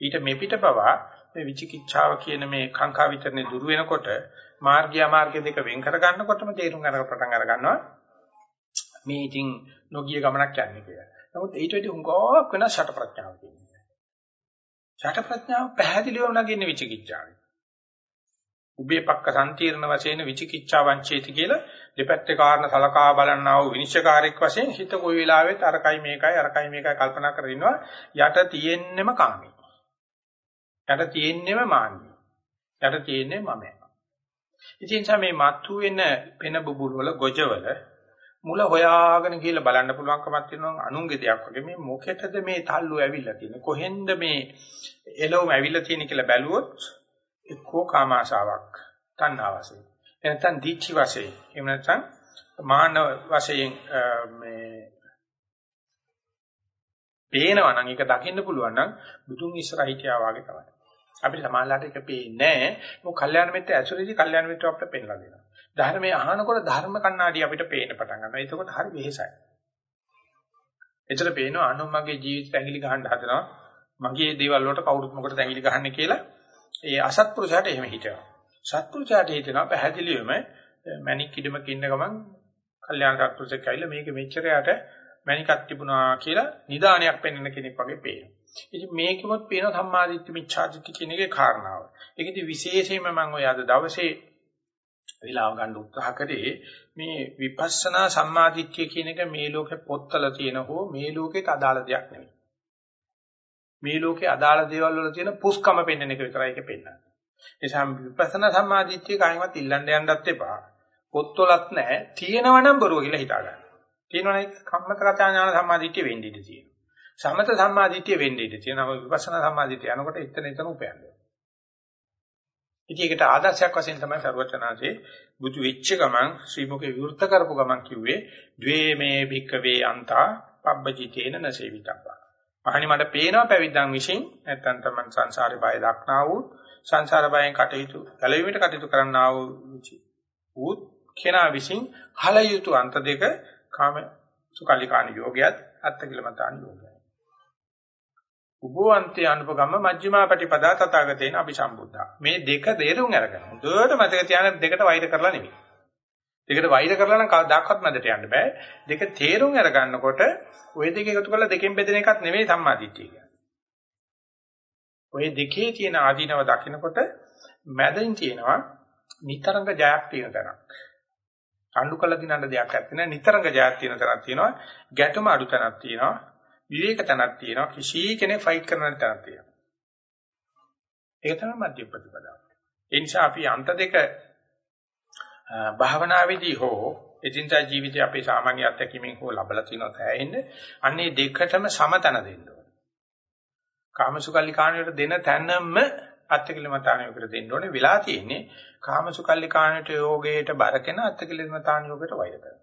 S1: ඊට මේ පිට පවා මේ විචිකිච්ඡාව කියන මේ කාංකා විතරනේ දුර වෙනකොට මාර්ගය මාර්ගය දෙක වෙන් කර ගන්නකොටම තේරුම් ගන්න පටන් අර ගන්නවා මේ ඉතින් නොගිය ගමනක් යන්නේ කියලා. නමුත් ඊට වඩා උංගාවක් වෙන ෂට ප්‍රඥාව කියන්නේ. ෂට ප්‍රඥාව පැහැදිලිවම නගින්නේ විචිකිච්ඡාවේ. උභේ පක්ක සම්තිර්ණ වශයෙන් විචිකිච්ඡා වංචේති කියලා දෙපැත්තේ කාරණ සලකා බලන්නා වූ විනිශ්චයකාරයෙක් වශයෙන් හිත කොයි වෙලාවෙත් අරකයි මේකයි අරකයි මේකයි කල්පනා කරගෙන ඉන්නවා. යට තියෙන්නෙම කාමී. යට තියෙන්නෙම මාන්නි. යට තියෙන්නේ මමයි. ඉතින් මේ මත්තු වෙන පෙන බුබුල් වල ගොජවල මුල හොයාගෙන ගිහලා බලන්න පුළුවන්කමක් තියෙනවා අනුන්ගේ දෙයක් වගේ. මේ මොකෙටද මේ තල්ලු ඇවිල්ලා තියෙන්නේ? කොහෙන්ද මේ එළවම ඇවිල්ලා තියෙන්නේ කියලා බැලුවොත් එක්කෝ කාමාශාවක් තණ්හා වශයෙන්. එනතන් දීච්චි වශයෙන්. එහෙම නැත්නම් මාන වශයෙන් මේ පේනවා නම් ඒක දකින්න පුළුවන් නම් බුදුන් ඉස්සරහ හිටියා වගේ තමයි. අපිට සමාජලාට ඒක පේන්නේ නැහැ. මොකද කල්යාණ මිත්‍ර ඇසුරේදී කල්යාණ මිත්‍ර අපිට පෙන්ලා දෙනවා. ධර්මයේ අහනකොට ධර්ම කණ්ණාඩි අපිට පේන්න පටන් ගන්නවා. එතකොට හරි වෙහෙසයි. එතන පේනවා අනුන් මගේ ජීවිතය ඇඟිලි ගහන්න හදනවා. මගේ දේවල් වලට කවුරුත් මොකටද ඇඟිලි ගහන්නේ කියලා ඒ අසත්පුරුෂයාට එහෙම හිතනවා. සත්පුරුෂයාට හිතනවා පැහැදිලිවම මණික් ඉදමක ඉන්න ගමන් කල්යාණ සත්පුරුෂයෙක් ඇවිල්ලා මේක මෙච්චරයට මණිකක් තිබුණා කියලා නිදානයක් පෙන්වන කෙනෙක් වගේ පේනවා. ඉතින් මේකෙමත් පේන සම්මාදිට්ඨි මිච්ඡාදිට්ඨි කියන එකේ කාරණාව. ඒකෙදි විශේෂයෙන්ම මම ඔය අද දවසේ වෙලාව ගන්න උත්සාහ කරේ මේ විපස්සනා සම්මාදිට්ඨිය කියන එක මේ ලෝකේ පොත්වල තියෙන හෝ මේ ලෝකෙට අදාළ දෙයක් නෙවෙයි. මේ ලෝකේ අදාළ දේවල් වල තියෙන පුස්කම පෙන්වන එක විතරයි ඒක පෙන්වන්නේ. ඒ නිසා විපස්සනා සම්මාදිට්ඨිය කායිමත් ඉල්ලන්න යන්නත් එපා. පොත්වලත් නැහැ. තියෙනවනම් බොරුව කියලා හිතා ගන්න. තියෙනවනේ කම්මත කතා ඥාන සම්මාදිට්ඨිය වෙන්න ඉඩ තියෙනවා. සමත සම්මාදිට්ඨිය වෙන්න ඉඩ තියෙනවා. විපස්සනා සම්මාදිට්ඨිය යනකොට එතන එතන උපයන්නේ. ඉතින් ඒකට ආදර්ශයක් වශයෙන් තමයි සර්වචනාසේ බුදු වෙච්ච ගමන් ශ්‍රී මුකේ විවෘත කරපු ගමන් කිව්වේ ද්වේ මේ භික්කවේ අන්තා පබ්බජිතේන නසේවිතබ්බා මහණි මට පේනවා පැවිද්දන් විශ්ින් නැත්තම් තමන් සංසාරේ බය දක්නා වූ සංසාර බයෙන් කටයුතු ගැලවීමට කටයුතු කරන්නා වූ කෙනා විශ්ින් හල යුතු අන්ත දෙක කාම සුකල්ලිකාණ යෝගයත් අත්තකිලමතාණ යෝගයයි. උභවන්තේ අනුපගම්ම මජ්ක්‍ධිමා පටිපදා තථාගතේන අபிසම්බුද්ධා. මේ දෙක දේරුම් අරගෙන හොඳට මතක තියාගන්න දෙකට වෛර කරලා නෙමෙයි. දෙකට වෛර කරලා නම් කවදාකවත් මැදට යන්න බෑ. දෙක තේරුම් අරගන්නකොට ওই දෙක එකතු කරලා දෙකෙන් බෙදෙන එකක් නෙමෙයි සම්මාදිට්ඨිය කියන්නේ. ওই දෙකේ තියෙන ආදීනව දකිනකොට මැදින් තියෙනවා නිතරංග ජයක් තියෙන තැනක්. අඬු කළ දිනන්න දෙයක් නැත්නම් නිතරංග ජයක් තියෙන තැනක් තියෙනවා. ගැටුම අඩු තැනක් තියෙනවා. විවේක තැනක් තියෙනවා. කිසි කෙනෙක් ෆයිට් කරන්න තැනක් තියෙනවා. ඒක තමයි මධ්‍ය ප්‍රතිපදාව. ඒ නිසා අපි අන්ත දෙක භාවනාවේදී හෝ එදිනදා ජීවිතයේ අපේ සාමාන්‍ය අත්දැකීමෙන් හෝ ලබලා තියෙනවා තැයින්නේ අන්නේ දෙකටම සමතන දෙන්න ඕනේ. කාමසුකල්ලි කාණයට දෙන තැනම අත්තිකිලමතාණයකට දෙන්න ඕනේ. වෙලා තියෙන්නේ කාමසුකල්ලි කාණයට යෝගයට බරකෙන අත්තිකිලමතාණ යෝගයට වෛර කරනවා.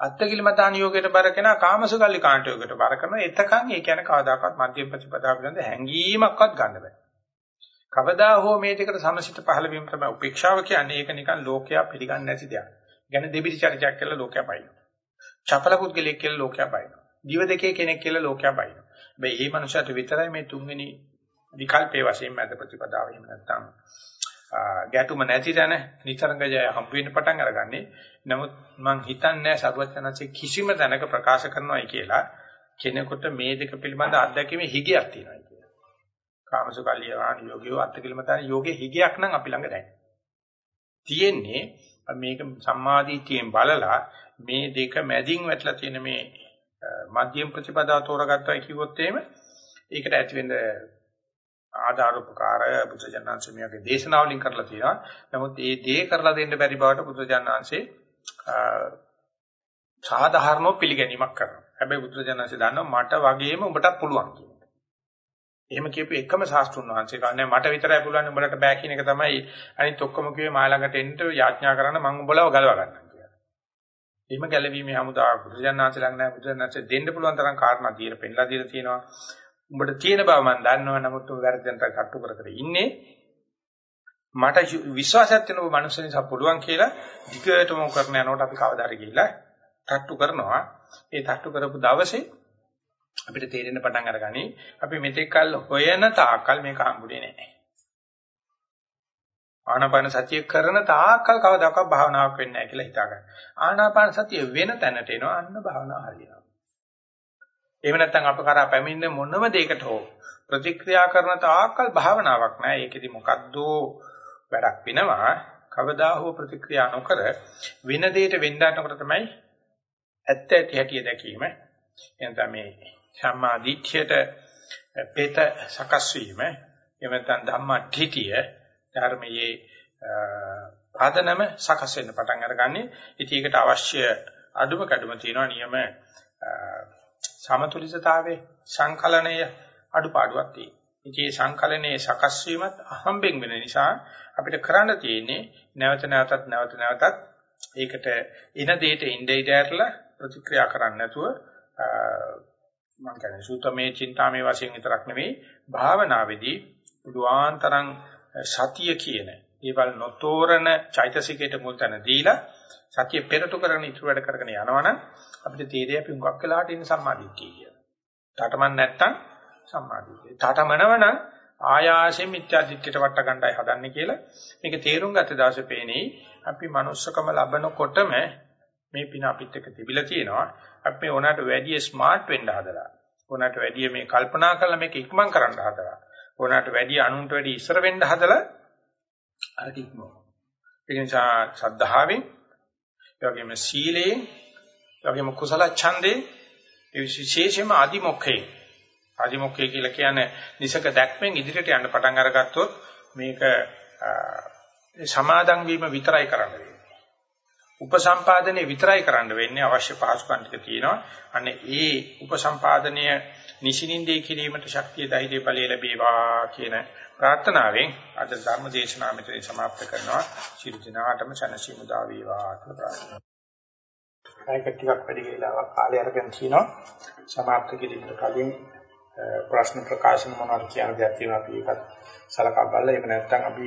S1: අත්තිකිලමතාණ යෝගයට බරකෙන කාමසුකල්ලි කාණයට යෝගයට බර කරනවා. එතකන් ඒ කියන්නේ කවදාකවත් මධ්‍යම ප්‍රතිපදාව පිළිබඳ හැඟීමක්වත් ගන්න බෑ. කවදා හෝ මේ දෙකට සමසිත පහළ වීම තමයි උපේක්ෂාව කියන්නේ. ඒක නිකන් ලෝකයා පිළිගන්නේ නැති දෙයක්. ගැන දෙබිඩි චරිතයක් කියලා ලෝකයා බයිනවා. චපල පුද්ගලයෙක් කියලා ලෝකයා බයිනවා. දිව දෙකේ කෙනෙක් කියලා ලෝකයා බයිනවා. හැබැයි මේ මනුස්සයාට විතරයි මේ තුන්වෙනි විකල්පේ වශයෙන් මැද ප්‍රතිපදාව එහෙම නැත්නම් ගැටුම නැති තැන නිතරංග ජය හම්බ වෙන්න පටන් අරගන්නේ. නමුත් මම හිතන්නේ සර්වඥාන්සේ කිසිම තැනක ප්‍රකාශ කරනවායි කියලා කෙනෙකුට මේ දෙක පිළිබඳ අත්දැකීමේ හිගයක් තියෙනවා කියලා. කාමසුකල්ලිය වාණ යෝගියෝ අත්තිකිලමතන යෝගේ හිගයක් නම් අපි ළඟ නැහැ. තියෙන්නේ මේක සම්මාදීතියෙන් බලලා මේ දෙක මැදින් වැටලා තියෙන මේ මධ්‍යම ප්‍රතිපදාව තෝරගත්තා කිව්වොත් එහෙම ඒකට ඇති වෙන ආධාර උපකාරය බුදුජානනාංශමියගේ දේශනාවලින් කරලා තියෙනවා. නමුත් ඒ දේ කරලා දෙන්න බැරි බවට බුදුජානනාංශේ සාධාරණව පිළිගැනීමක් කරනවා. හැබැයි බුදුජානනාංශේ දන්නවා මට වගේම උඹටත් පුළුවන් කියන එක. එහෙම කියපු එකම ශාස්ත්‍රුන් වහන්සේ කන්නේ මට විතරයි පුළුවන් උඹලට බෑ කියන එක තමයි අනිත් ඔක්කොම කිව්වේ මා ළඟට එන්න යාඥා කරන්න මම උඹලව ගලව ගන්නවා කියලා. එහෙම ගැලවීමේ හමුදා බුදුජානනාංශ ළඟ නැහැ. බුදුජානනාංශ දෙන්න පුළුවන් තරම් කාරණා දීලා පෙන්ලා දීලා තියෙනවා. උඹට තියෙන බව මම දන්නවා. නමුත් ඔය වැරදෙන්ට කට්ටු කර කර ඉන්නේ. මට විශ්වාසයක් තියෙන ඔබ මනුස්ස නිසා පුළුවන් කියලා ධිකටම කරන යනකොට අපි කවදා හරි ගිහිල්ලා තට්ටු කරනවා. ඒ තට්ටු කරපු දවසේ අපිට තේරෙන්න පටන් අරගනි අපි මෙතෙක් කල් හොයන තාක්කල් මේක හම්බුනේ නැහැ ආනාපාන සතිය කරන තාක්කල් කවදාකවත් භාවනාවක් වෙන්නේ නැහැ කියලා හිතා ගන්න. ආනාපාන සතිය වෙන තැනට එනවා අන්න භාවනාව හරියනවා. එහෙම නැත්නම් අප කරා පැමිණෙන මොනම දෙයකට හෝ ප්‍රතික්‍රියා කරන තාක්කල් භාවනාවක් නෑ. ඒකෙදි මොකද්ද වැඩක් වෙනවා. කවදා හෝ ප්‍රතික්‍රියා නොකර වෙන දෙයකට වෙන්නනකොට තමයි ඇත්ත ඇති හැටි දැකීම. එතන මේ සම්මා දිට්ඨියට පෙත සකස් වීම. එහෙම නැත්නම් ධම්මඨිතිය ධර්මයේ ආදනම සකස් වෙන්න පටන් අරගන්නේ. ඉතින් ඒකට අවශ්‍ය අඩුම කැඩුම තියෙනවා නියම සමතුලිතතාවයේ සංකලනය අඩුපාඩුවක් තියෙනවා. ඉතින් මේ සංකලනයේ සකස් වීමත් අහම්බෙන් වෙන නිසා අපිට කරන්න තියෙන්නේ නැවත නැවතත් නැවත නැවතත් ඒකට එන දෙයට ඉnde ඉදärලා ප්‍රතික්‍රියා කරන්න නැතුව මම කියන්නේ සූතමේ චින්තාමේ වශයෙන් විතරක් නෙවෙයි භාවනාවේදී පුදුආන්තරං සතිය කියන ඒවල් නොතෝරන චෛතසිකයට මුල් තැන දීලා සතිය පෙරට කරගෙන ඉතුරු වැඩ කරගෙන යනවනම් අපිට තේරෙයි අපි හුඟක් වෙලාට ඉන්න සම්මාදිට්ඨිය කියලා. තාඨමන් නැත්තම් සම්මාදිට්ඨිය. තාඨමනවනම් ආයාසයෙන් මිත්‍යාදිට්ඨියට වට ගන්නයි හදන්නේ කියලා මේක තේරුම් ගත්ත දවසේ පේන්නේ අපි manussකම ලබනකොටම මේ පින අපිත් එක්ක තිබිලා තියෙනවා. අපි මේ ඕනකට වැඩි ස්මාර්ට් වෙන්න හදලා. ඕනකට වැඩි මේ කල්පනා කරලා මේක ඉක්මන් කරන්න හදලා. ඕනකට වැඩි අනුන්ට වැඩි ඉස්සර වෙන්න හදලා අර ඉක්මන. ඒ නිසා ශ්‍රද්ධාවෙන් ඒ වගේම සීලයෙන් ඒ වගේම කුසල ඡන්දේ ඒ විශේෂයෙන්ම ආදිමොක්ඛේ ආදිමොක්ඛේ කියලා කියන්නේ නිසක දැක්මෙන් ඉදිරියට යන්න පටන් අරගත්තොත් මේක සමාදන් වීම විතරයි කරන්න වෙන්නේ. උපසම්පාදනය විතරයි කරන්න වෙන්නේ අවශ්‍ය පහසුකම් ටික තියෙනවා. අන්න ඒ උපසම්පාදනය නිසිනින්දේ කිරීමට ශක්තිය ධෛර්ය ඵලය ලැබේවා කියන ප්‍රාර්ථනාවෙන් අද ධර්ම දේශනාව මෙතන સમાප්ත කරනවා. ශිරු දිනාටම සනසිමුදා වේවා කියලා ප්‍රාර්ථනා. ඒක ටිකක් වැඩි වෙලාවක් කාලය අරගෙන තිනවා. સમાප්ත කිරීමට කලින් ප්‍රශ්න ප්‍රකාශන මොනවද කියන දේ තියෙනවා අපි ඒකත් සලකා බලලා එහෙම නැත්නම් අපි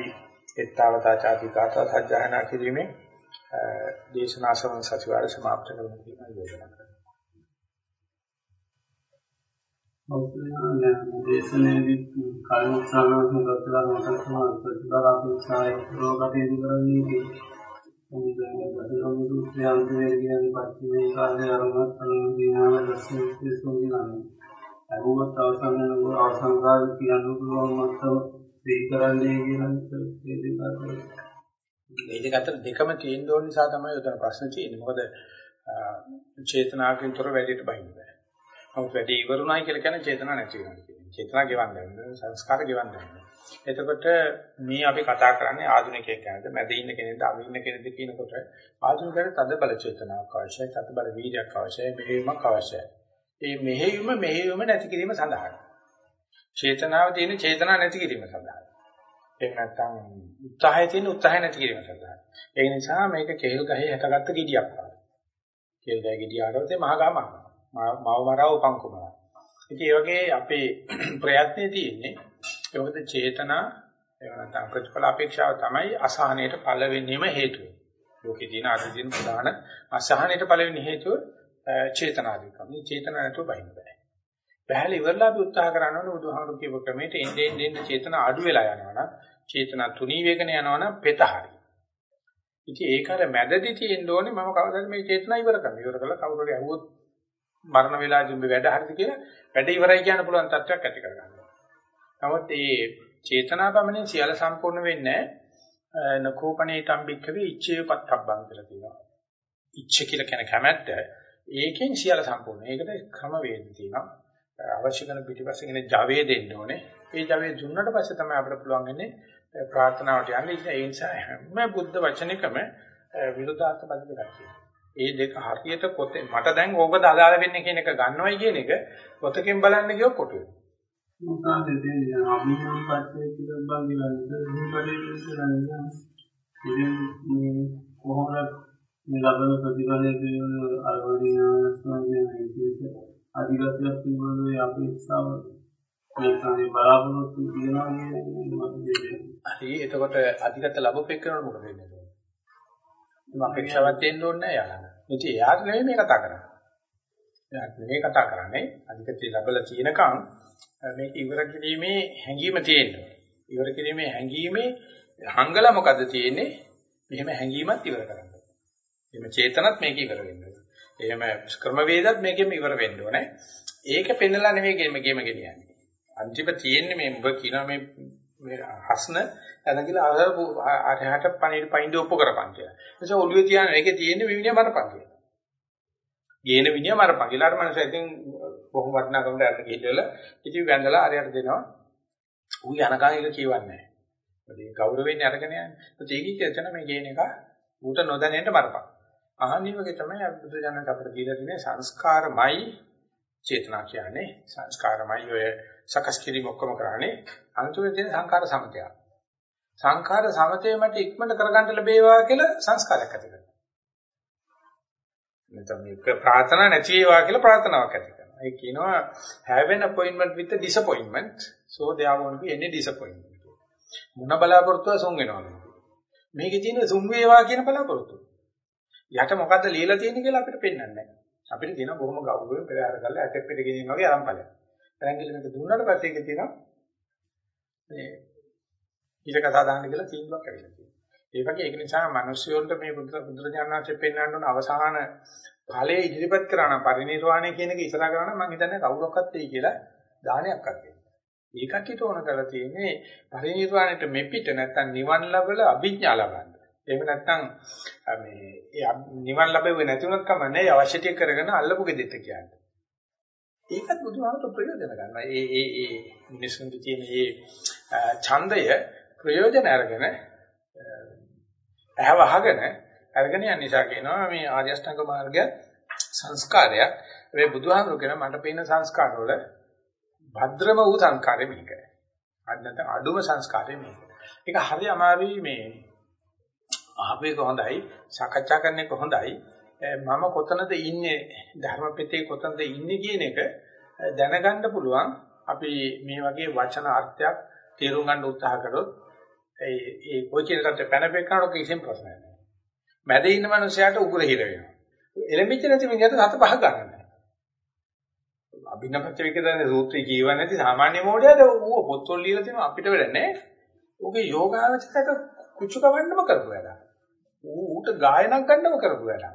S1: ඒත්තාවතාචාති කාථා සජ්ජායනා කිරීමේ දේශනා ශ්‍රවණ සතිවාරය સમાપ્ત කරමු කියලා යෝජනා කරනවා.
S2: දේශනයේදී කලින් සාමාන්‍ය දත්තලා මතක තමයි ප්‍රතිපල අපේක්ෂාය රෝගකටයුතු කරන්නේ ඒ බදලම දුක්ඛයන්තේ කියන පස්සේ කාලේ අරමුණක් අනුදීනාම දර්ශන විශේෂෝගිනානේ අරුමත් අවසන් වෙන අවසන් කාලේ කියන්න පුළුවන් මත්තම දී කරන්නේ කියන ඒ දෙක අතර
S1: මේ දෙක අතර දෙකම තියෙන්න ඕන නිසා තමයි උතන ප්‍රශ්න තියෙන්නේ මොකද චේතනාවකින් තොර වැඩිට බහින්න බෑ නමුත් වැඩි ඉවරුණායි කියලා කියන්නේ චේතනා නැති වෙනවා කියන්නේ. චේතනා ගෙවන්න වෙනවා, සංස්කාර ගෙවන්න වෙනවා. එතකොට මේ අපි කතා කරන්නේ ආධුනිකයෙක් ගැනද, මැද ඉන්න කෙනෙක්ද, අග ඉන්න කෙනෙක්ද කියනකොට ආධුනිකයට තද බල චේතනාවක් අවශ්‍යයි, තද බල වීර්යයක් අවශ්‍යයි, මෙහෙයුමක් අවශ්‍යයි. මේ මෙහෙයුම මෙහෙයුම නැති කිරීම සඳහායි. චේතනාව තියෙන චේතනා නැති කිරීම සඳහායි. එහෙම නැත්නම් උත්සාහය තියෙන උත්සාහය නැති කිරීම සඳහායි. ඒ නිසා මේක කෙහෙල් ගහේ හැටගත්ත ගෙඩියක් වගේ. කෙහෙල් ගහේ ගෙඩිය ආරවතේ මහ ගමක්. මව මරව උපන් කුමරා. ඉතින් ඒ වගේ අපේ ප්‍රයත්නයේ තියෙන්නේ ඒ මොකද චේතනා එහෙම නැත්නම් ප්‍රතිඵල අපේක්ෂාව තමයි අසහනයට පළවෙනිම හේතුව. ලෝකේ තියෙන අදින් ප්‍රධාන අසහනයට පළවෙනි හේතුව චේතනාදිකම. මේ චේතනාව නැතුව බහින්න බෑ. බහැල ඉවරලා අපි උත්සාහ කරනවා බුදුහාමුදුරු කියපු ක්‍රමයට එන්නේ එන්නේ චේතනා අඩු වෙලා යනවනම් චේතනා තුනී වේගන යනවනම් පෙත හරි. ඉතින් ඒක අර මැදදී තියෙන්න ඕනේ මම කවදාද මේ චේතනා ඉවර කරන්න. ඉවර කළා කවුරු හරි අහුවොත් මරණ වේලාවදී උඹ වැඩ හරිද කියලා වැඩ ඉවරයි කියන්න පුළුවන් තත්ත්වයක් ඇති කරගන්න. නමුත් මේ චේතනා පමණින් සියල්ල සම්පූර්ණ වෙන්නේ නැහැ. නකෝපණේ තම්බික්කවේ ඉච්ඡේ පත්තබ්බන් කියලා තියෙනවා. ඉච්ඡ කියලා කියන කැමැත්ත ඒකෙන් සියල්ල සම්පූර්ණ. ඒකට ක්‍රම වේද තියෙනවා. අවශ්‍ය කරන පිටිපස්සෙන් එන ජවයේ දෙන්න ඕනේ. ඒ ජවයේ දුන්නට පස්සේ තමයි අපිට පුළුවන් වෙන්නේ ප්‍රාර්ථනාවට යන්න. ඒ නිසා හැම බුද්ධ වචනයකම විරුද්ධාර්ථ බද දෙකක් තියෙනවා. ඒ දෙක හරියට පොතේ මට දැන් ඕකද අදාළ වෙන්නේ කියන එක ගන්නවයි කියන එක පොතකින් බලන්න ගියොත් කොටු වෙනවා.
S2: මොකද දෙන්නේ අභිනව පස්සේ කියලා බලන්නේ ඉතින් පරිදි ඉතින් මේ කොහොමද මේ ලබන ප්‍රතිඵලයේ කියන අරවදිනාස්මගේ විශේෂ අධිගතයක් පිළිබඳව අපේක්ෂාව නැත්නම් බලාපොරොත්තු තියනවා කියන්නේ මට දෙන්නේ.
S1: හරි එතකොට අධිගත ලැබෙපෙන්නකොට මොකද වෙන්නේ? මම අපේක්ෂාවක් දෙන්න ඕනේ නැහැ යාළුවා. ඉතින් එයාට නෙමෙයි මේ කතා කරන්නේ. එයාට නෙමෙයි කතා කරන්නේ. අධිකතිය ලැබලා තියෙනකන් මේක ඉවර කිරීමේ හැඟීම තියෙනවා. ඉවර කිරීමේ හැඟීමේ හංගල මොකද්ද තියෙන්නේ? මෙහෙම හැඟීමත් ඉවර කරන්න. එහෙම චේතනත් මේක ඉවර වෙන්න ඕනේ. එහෙම ක්‍රම වේදත් මේකෙම ඉවර වෙන්න ඕනේ. ඒක පෙන්නලා නෙමෙයි ගෙම ගෙම ගෙනියන්නේ. අන්තිම තියෙන්නේ මේ ඔබ කියන මේ මේ හස්න එතනකිලා අර අරහට පණිවිඩ පයින්ද ඔප්පු කරපන් කියලා. එතකොට ඔළුවේ තියාන එකේ තියෙන විවිධ මරපන් කියලා. ගේන විනිය මරපන් කියලා අර මනස ඉතින් බොහොම වටිනාකමට අරන් ගිහිල්ලා ඉතින් වැඳලා අරයට දෙනවා. ඌ යනකම් එක කියවන්නේ නැහැ. ඒ ගෞරවයෙන් අරගෙන යන්නේ. ඒකයි එතන මේ ගේන එක ඌට නොදැනෙන්න මරපන්. අහන්නේ වගේ තමයි බුදු දනන්ට අපිට දීලා තියෙන සංස්කාරමයි චේතනා කියන්නේ සංස්කාරමයි ඔය සකස් කිරීම ඔක්කොම කරන්නේ අන්තිමේ තියෙන සංකාර සමතය. සංඛාර සමතේ මට ඉක්මනට කරගන්න ලැබේවා කියලා සංස්කාරයක් ඇති කරනවා. නැත්නම් මේක ප්‍රාර්ථනා නැති වේවා කියලා ප්‍රාර්ථනාවක් ඇති කරනවා. ඒ කියනවා have an appointment with the disappointment so there won't be any disappointment. මොන බලාපොරොත්තුව සුන් වෙනවද? මේකේ තියෙන සුන් වේවා කියන බලාපොරොත්තුව. යට මොකද්ද ලියලා තියෙන්නේ කියලා අපිට පෙන්වන්නේ නැහැ. අපිට තියෙන බොහොම ගෞරවයෙන් පෙරහැර කරලා ඇටෙක් පිට ගෙනියන වගේ ආරම්භයක්. දැන් කිලමක දුන්නාට පස්සේ ඒකේ තියෙනවා මේ ඊට කතා දාන්න කියලා තීන්දුවක් ඇවිල්ලා තියෙනවා. ඒ වගේ ඒක නිසා මිනිස්සුන්ට මේ බුදුරජාණන් වහන්සේ පෙන්වන්න ඕන අවසාන ඵලයේ ඉදිරිපත් කරන පරිණිරවාණය කියන එක ඉස්සරහ කරන මම හිතන්නේ කවුරක්වත් වෙයි කියලා දානයක් අත්දෙන්න. ඒකට ඕන කරලා තියෙන්නේ පරිණිරවාණයට මෙපිට නැත්තම් නිවන් ලැබල අභිඥා ලබන්න. එහෙම නැත්තම් මේ නිවන් ලැබෙන්නේ නැති වුණත් කමන්නේ අවශ්‍ය ටික කරගෙන අල්ලපු ගෙදෙට්ට කියන්නේ. ඒකත් බුදුහාමර ප්‍රයෝජන ගන්නවා. ඒ ඒ ඒ මිනිසුන්ගේ තියෙන ඒ ඡන්දය ප්‍රයෝජන අරගෙන ඇහව අහගෙන අරගෙන යන නිසා කියනවා මේ ආර්ය අෂ්ටාංග මාර්ගය සංස්කාරයක්. මේ බුදුහාමුදුරු කියන මට පේන සංස්කාරවල භද්‍රම වූ සංස්කාරය මේක. අද නැත්නම් අඩුම සංස්කාරය මේක. ඒක හරි අමාරුයි මේ ආපේක හොඳයි සාකච්ඡා කරන එක හොඳයි. මම කොතනද ඉන්නේ ධර්මපෙතේ කොතනද ඉන්නේ කියන එක දැනගන්න පුළුවන් අපි මේ වගේ වචන අර්ථයක් තේරුම් ගන්න උත්සාහ කරොත් ඒ ඒ කොයි කියන තත්ත්වය පැනපෙන්නකොට කිසිම ප්‍රශ්නයක් නැහැ. මැද ඉන්න මනුස්සයාට උගුර හිර වෙනවා. එලෙමිච්ච නැති මිනිහට හත පහ ගන්න නැහැ. අභිනපත්‍ය විකදන්නේ සූත්‍රය කියවන්නේ නැති සාමාන්‍ය මොඩියද ඌ පොත්වල ලියලා තියෙනවා අපිට වැඩ නැහැ. ඔගේ යෝගාවචරයට කුචු කවන්නම කරපු වැඩ. ඌ ඌට ගායනා ගන්නම කරපු වැඩ.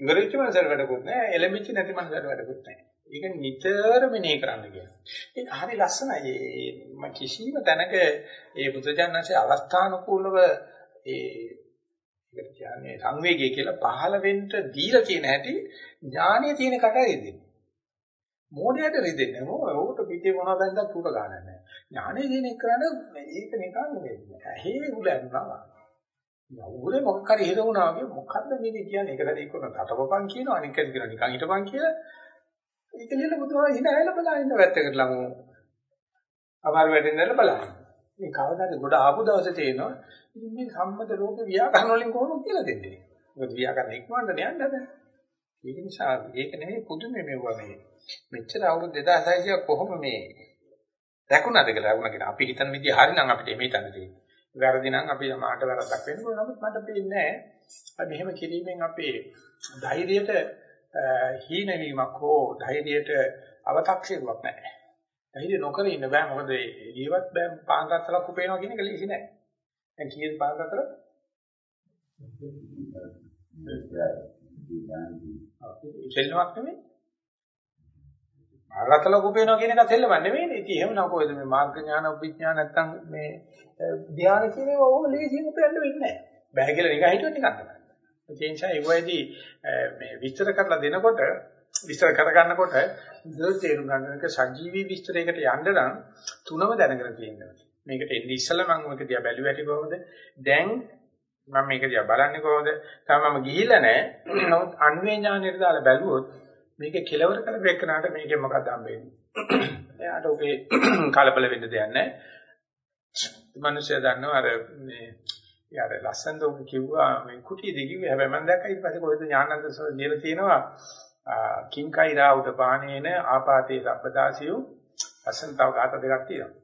S1: ඉවරෙච්ච මනසට වැඩකුත් නැහැ, එළඹිච්ච නැති මනසට වැඩකුත් නැහැ. ඒක නිතර මෙනෙහි කරන්න කියනවා. ඒක හරි ලස්සනයි. ඒ කිසිම තැනක ඒ බුදුජානනාංශයේ අවස්ථානුකූලව ඒ ඒකට කියන්නේ සංවේගය කියලා පහළ වෙන්න දීලා තියෙන හැටි ඥානිය තියෙන කට රිදෙන්නේ. මොඩියට රිදෙන්නේ නෝ ඕකට පිටේ මොනවද දැන්දක් උඩ ගන්න නැහැ. ඥානිය කියන එක කරන්නේ ඒක නිකන් නෙවෙයි. ඇහි උලන්නවා. උගුරේ මොකක් හරි හිර වුණා වගේ මොකද්ද මේක කියන්නේ? ඒක දැන් ඒක තටපපන් කියනවා අනික කියන නිකන් හිටපන් කියලා. ඒක ලියලා බුදුහාම හින ඇල බලන ඉන්න වැත්තකට ළමු. අමාරු වැටෙන්නල බලන්න. මේ කවදාද ගොඩ ආපු දවසේ තේනවා ඉතින් මේ සම්මත ලෝක ව්‍යාකරණ වලින් කොහොමද කියලා දෙන්නේ මොකද ව්‍යාකරණ ඉක්මවන්න යන්න හදන ඒක නිසා ඒක නෙමෙයි පුදුමේ මෙවුවා මේ මෙච්චර අවුරුදු 2600 කොහොම මේ දැකුණාද කියලා වුණා කියලා අපි හිතන විදිහ හරිනම් අපිට මේ තන තියෙන්නේ වැරදි නම් අපි මාට වැරද්දක් වෙන්න ඕන නමුත් මට පේන්නේ නැහැ මෙහෙම කිරීමෙන් අපේ ධෛර්යයට හීනවීමක් හෝ ධෛර්යයට අව탁සිරුවක් නැහැ ධෛර්ය නොකර ඉන්න බෑ මොකද ඒවත් බෑ පාන් රත්තරක් උපේනවා කියන එක ලේසි නෑ. දැන් කීයද පාන් රත්තර? සෙල්ලමක් නෙමෙයි. පාන් රත්තරක් උපේනවා කියන එක සෙල්ලමක් නෙමෙයි. ඉතින් එහෙම නම් කොහෙද මේ මාර්ග ඥාන උපඥාන නැත්තම් මේ ධ්‍යාන කියන ඒවා ඕම ලේසියෙන් උපයන්න වෙන්නේ නෑ. බෑ කියලා නිකන් හිතුවා නිකන් තමයි. ඒ නිසා ඒ වෙයිදී මේ විස්තර කරලා දෙනකොට විස්තර කරගන්නකොට ඉතින් තේරුම් ගන්න එක සජීවී විස්තරයකට යන්න නම් තුනම දැනගෙන තියෙනවා. මේකට එන්නේ ඉස්සෙල්ලා මම මේක දිහා බැලුවා ඇති කොහොමද? දැන් මම මේක දිහා බලන්නේ කොහොමද? තාම මම ගිහිල්ලා නැහැ. නමුත් අන්වේ ඥානයට දාලා බැලුවොත් මේක කෙලවර කරපෙන්නාට මේකෙන් මොකක්ද හම්බෙන්නේ? එයාට ඔබේ කලබල වෙන්න දෙයක් නැහැ. මිනිස්සයා දන්නවා අර මේ යාර ලස්සනද ඔබ කිව්වා මේ කුටි දෙකිව්වේ හැබැයි මම දැක්කා ඊට පස්සේ කොහෙද ඥානන්ත සර් ලියලා තියෙනවා කිංකයිරා උදපානේන ආපාතේ සබ්බදාසියු අසන්තව ගාත දෙකක් තියෙනවා.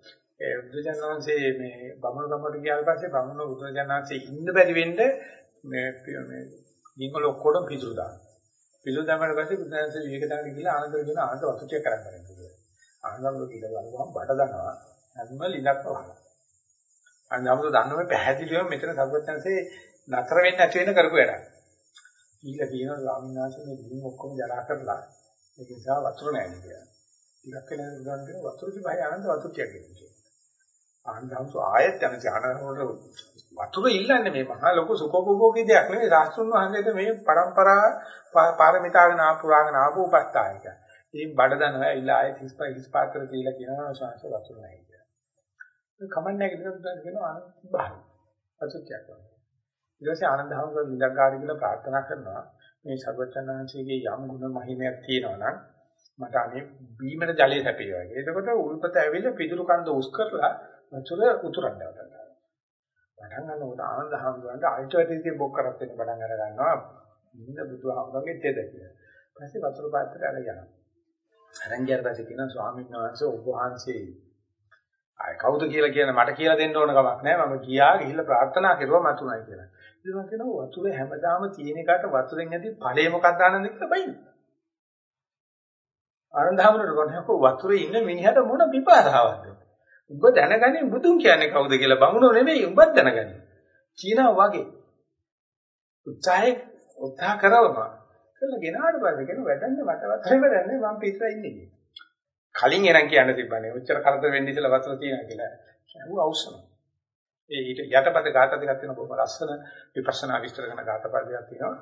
S1: ඒ බුදුජානනාංශයේ මේ බමුණු ගමකට ගියාට පස්සේ බමුණු බුදුජානනාංශයේ ඉන්න බැරි වෙන්න මේ මේ නිංගල ඔක්කොම පිටුරු දානවා. පිටුරු දාමකට පස්සේ බුදුජානනාංශයේ විවේක දාන්න ගිහලා ආනන්ද කියන ආනන්ද වතුචය කරන්න බැහැ. ආනන්ද කියලා බලුවම බඩ දනවා. හැම ලිලක් වහලා. අන්නවද දන්නව පැහැදිලිවම මෙතන සර්වඥාන්සේ නතර වෙන්නේ නැති වෙන කරපු වැඩක්. කීලා කියනවා ස්වාමීන් වහන්සේ මේ දින් ඔක්කොම ජරා කරලා ඒක නිසා වතුර නැහැ කියලා. ටිකක් වෙන ගමන් කියන වතුර කිව්වයි ආනන්ද වතුර කියන්නේ. ආනන්දම්සු ආයෙත් යන ඥානවලට වතුර ඉල්ලන්නේ මේ මහා ලොකු සුඛෝපභෝගී දෙයක් නෙවෙයි සාස්ත්‍රුන් වහන්සේට මේ પરම්පරා පාරමිතාගෙන ආපුරාගෙන ආපු උපස්ථායක. ඉතින් බඩදනවා ඉල්ල ආයෙත් හිස්පා හිස්පාත්‍ර තියලා කියනවා ශාස්ත්‍ර වතුර නැහැ කියලා. කමන්නේ කියලා කියනවා ආනන්ද බාහිර. වතුර කියනවා. ඊට පස්සේ ආනන්ද හැමෝම විලංගාරි කියලා ප්‍රාර්ථනා කරනවා මේ සර්වචනාංශයේ යම් ගුණ මහිමයක් තියෙනවා නම් මට අනේ බීමට ජලය සැපේවා කියලා. එතකොට උල්පත ඇවිල්ලා පිටුරු කන්ද උස් කරලා වතුර උතුරන්න ගන්නවා. පටන් ගන්නකොට ආනන්ද හැමෝමන්ට අල්ටර්නේටිව් බොක් කරත් වෙන පටන් අර ගන්නවා. ඉන්න බුදුහාමුදුරන්ගේ තෙද කියලා. ඊපස්සේ වතුර පාත්‍රය අර යනවා. අරන් ගියාට පස්සේ කියනවා ස්වාමීන් වහන්සේ ඔබ වහන්සේ ආය කවුද කියලා කියන මට කියලා දෙන්න ඕන කමක් නැහැ මම ගියා ගිහිල්ලා ප්‍රාර්ථනා කරුවා මතුණයි කියලා. ඉතින් මම කියනවා වතුර හැමදාම තියෙන එකට වතුරෙන් ඇති ඵලය මොකක්ද ආනන්ද කියලා බයින. ආනන්දහමනට කොහොමද වතුරේ ඉන්න මිනිහට මොන විපාසාවක්ද? උඹ දැනගනි බුදුන් කියන්නේ කවුද කියලා බමුණෝ නෙමෙයි උඹත් දැනගනි. කියනවා වගේ. උත්සාහේ උත්සාහ කරවනවා. කියලා ගෙනාට පස්සේ කියන වැඩන්නේ මට වතුරේ වැඩන්නේ මම පිටර ඉන්නේ කියලා. කලින් එරන් කියන්න තිබ්බනේ. ඔච්චර කරදර වෙන්න ඉතලා වතුර තියෙනවා කියලා. කියුව අවශ්‍යම. ඒ ඊට යටපද ගාථා දෙකක් තියෙනවා බොහොම ලස්සන විපස්සනා විස්තර කරන ගාථා පදයක් තියෙනවා.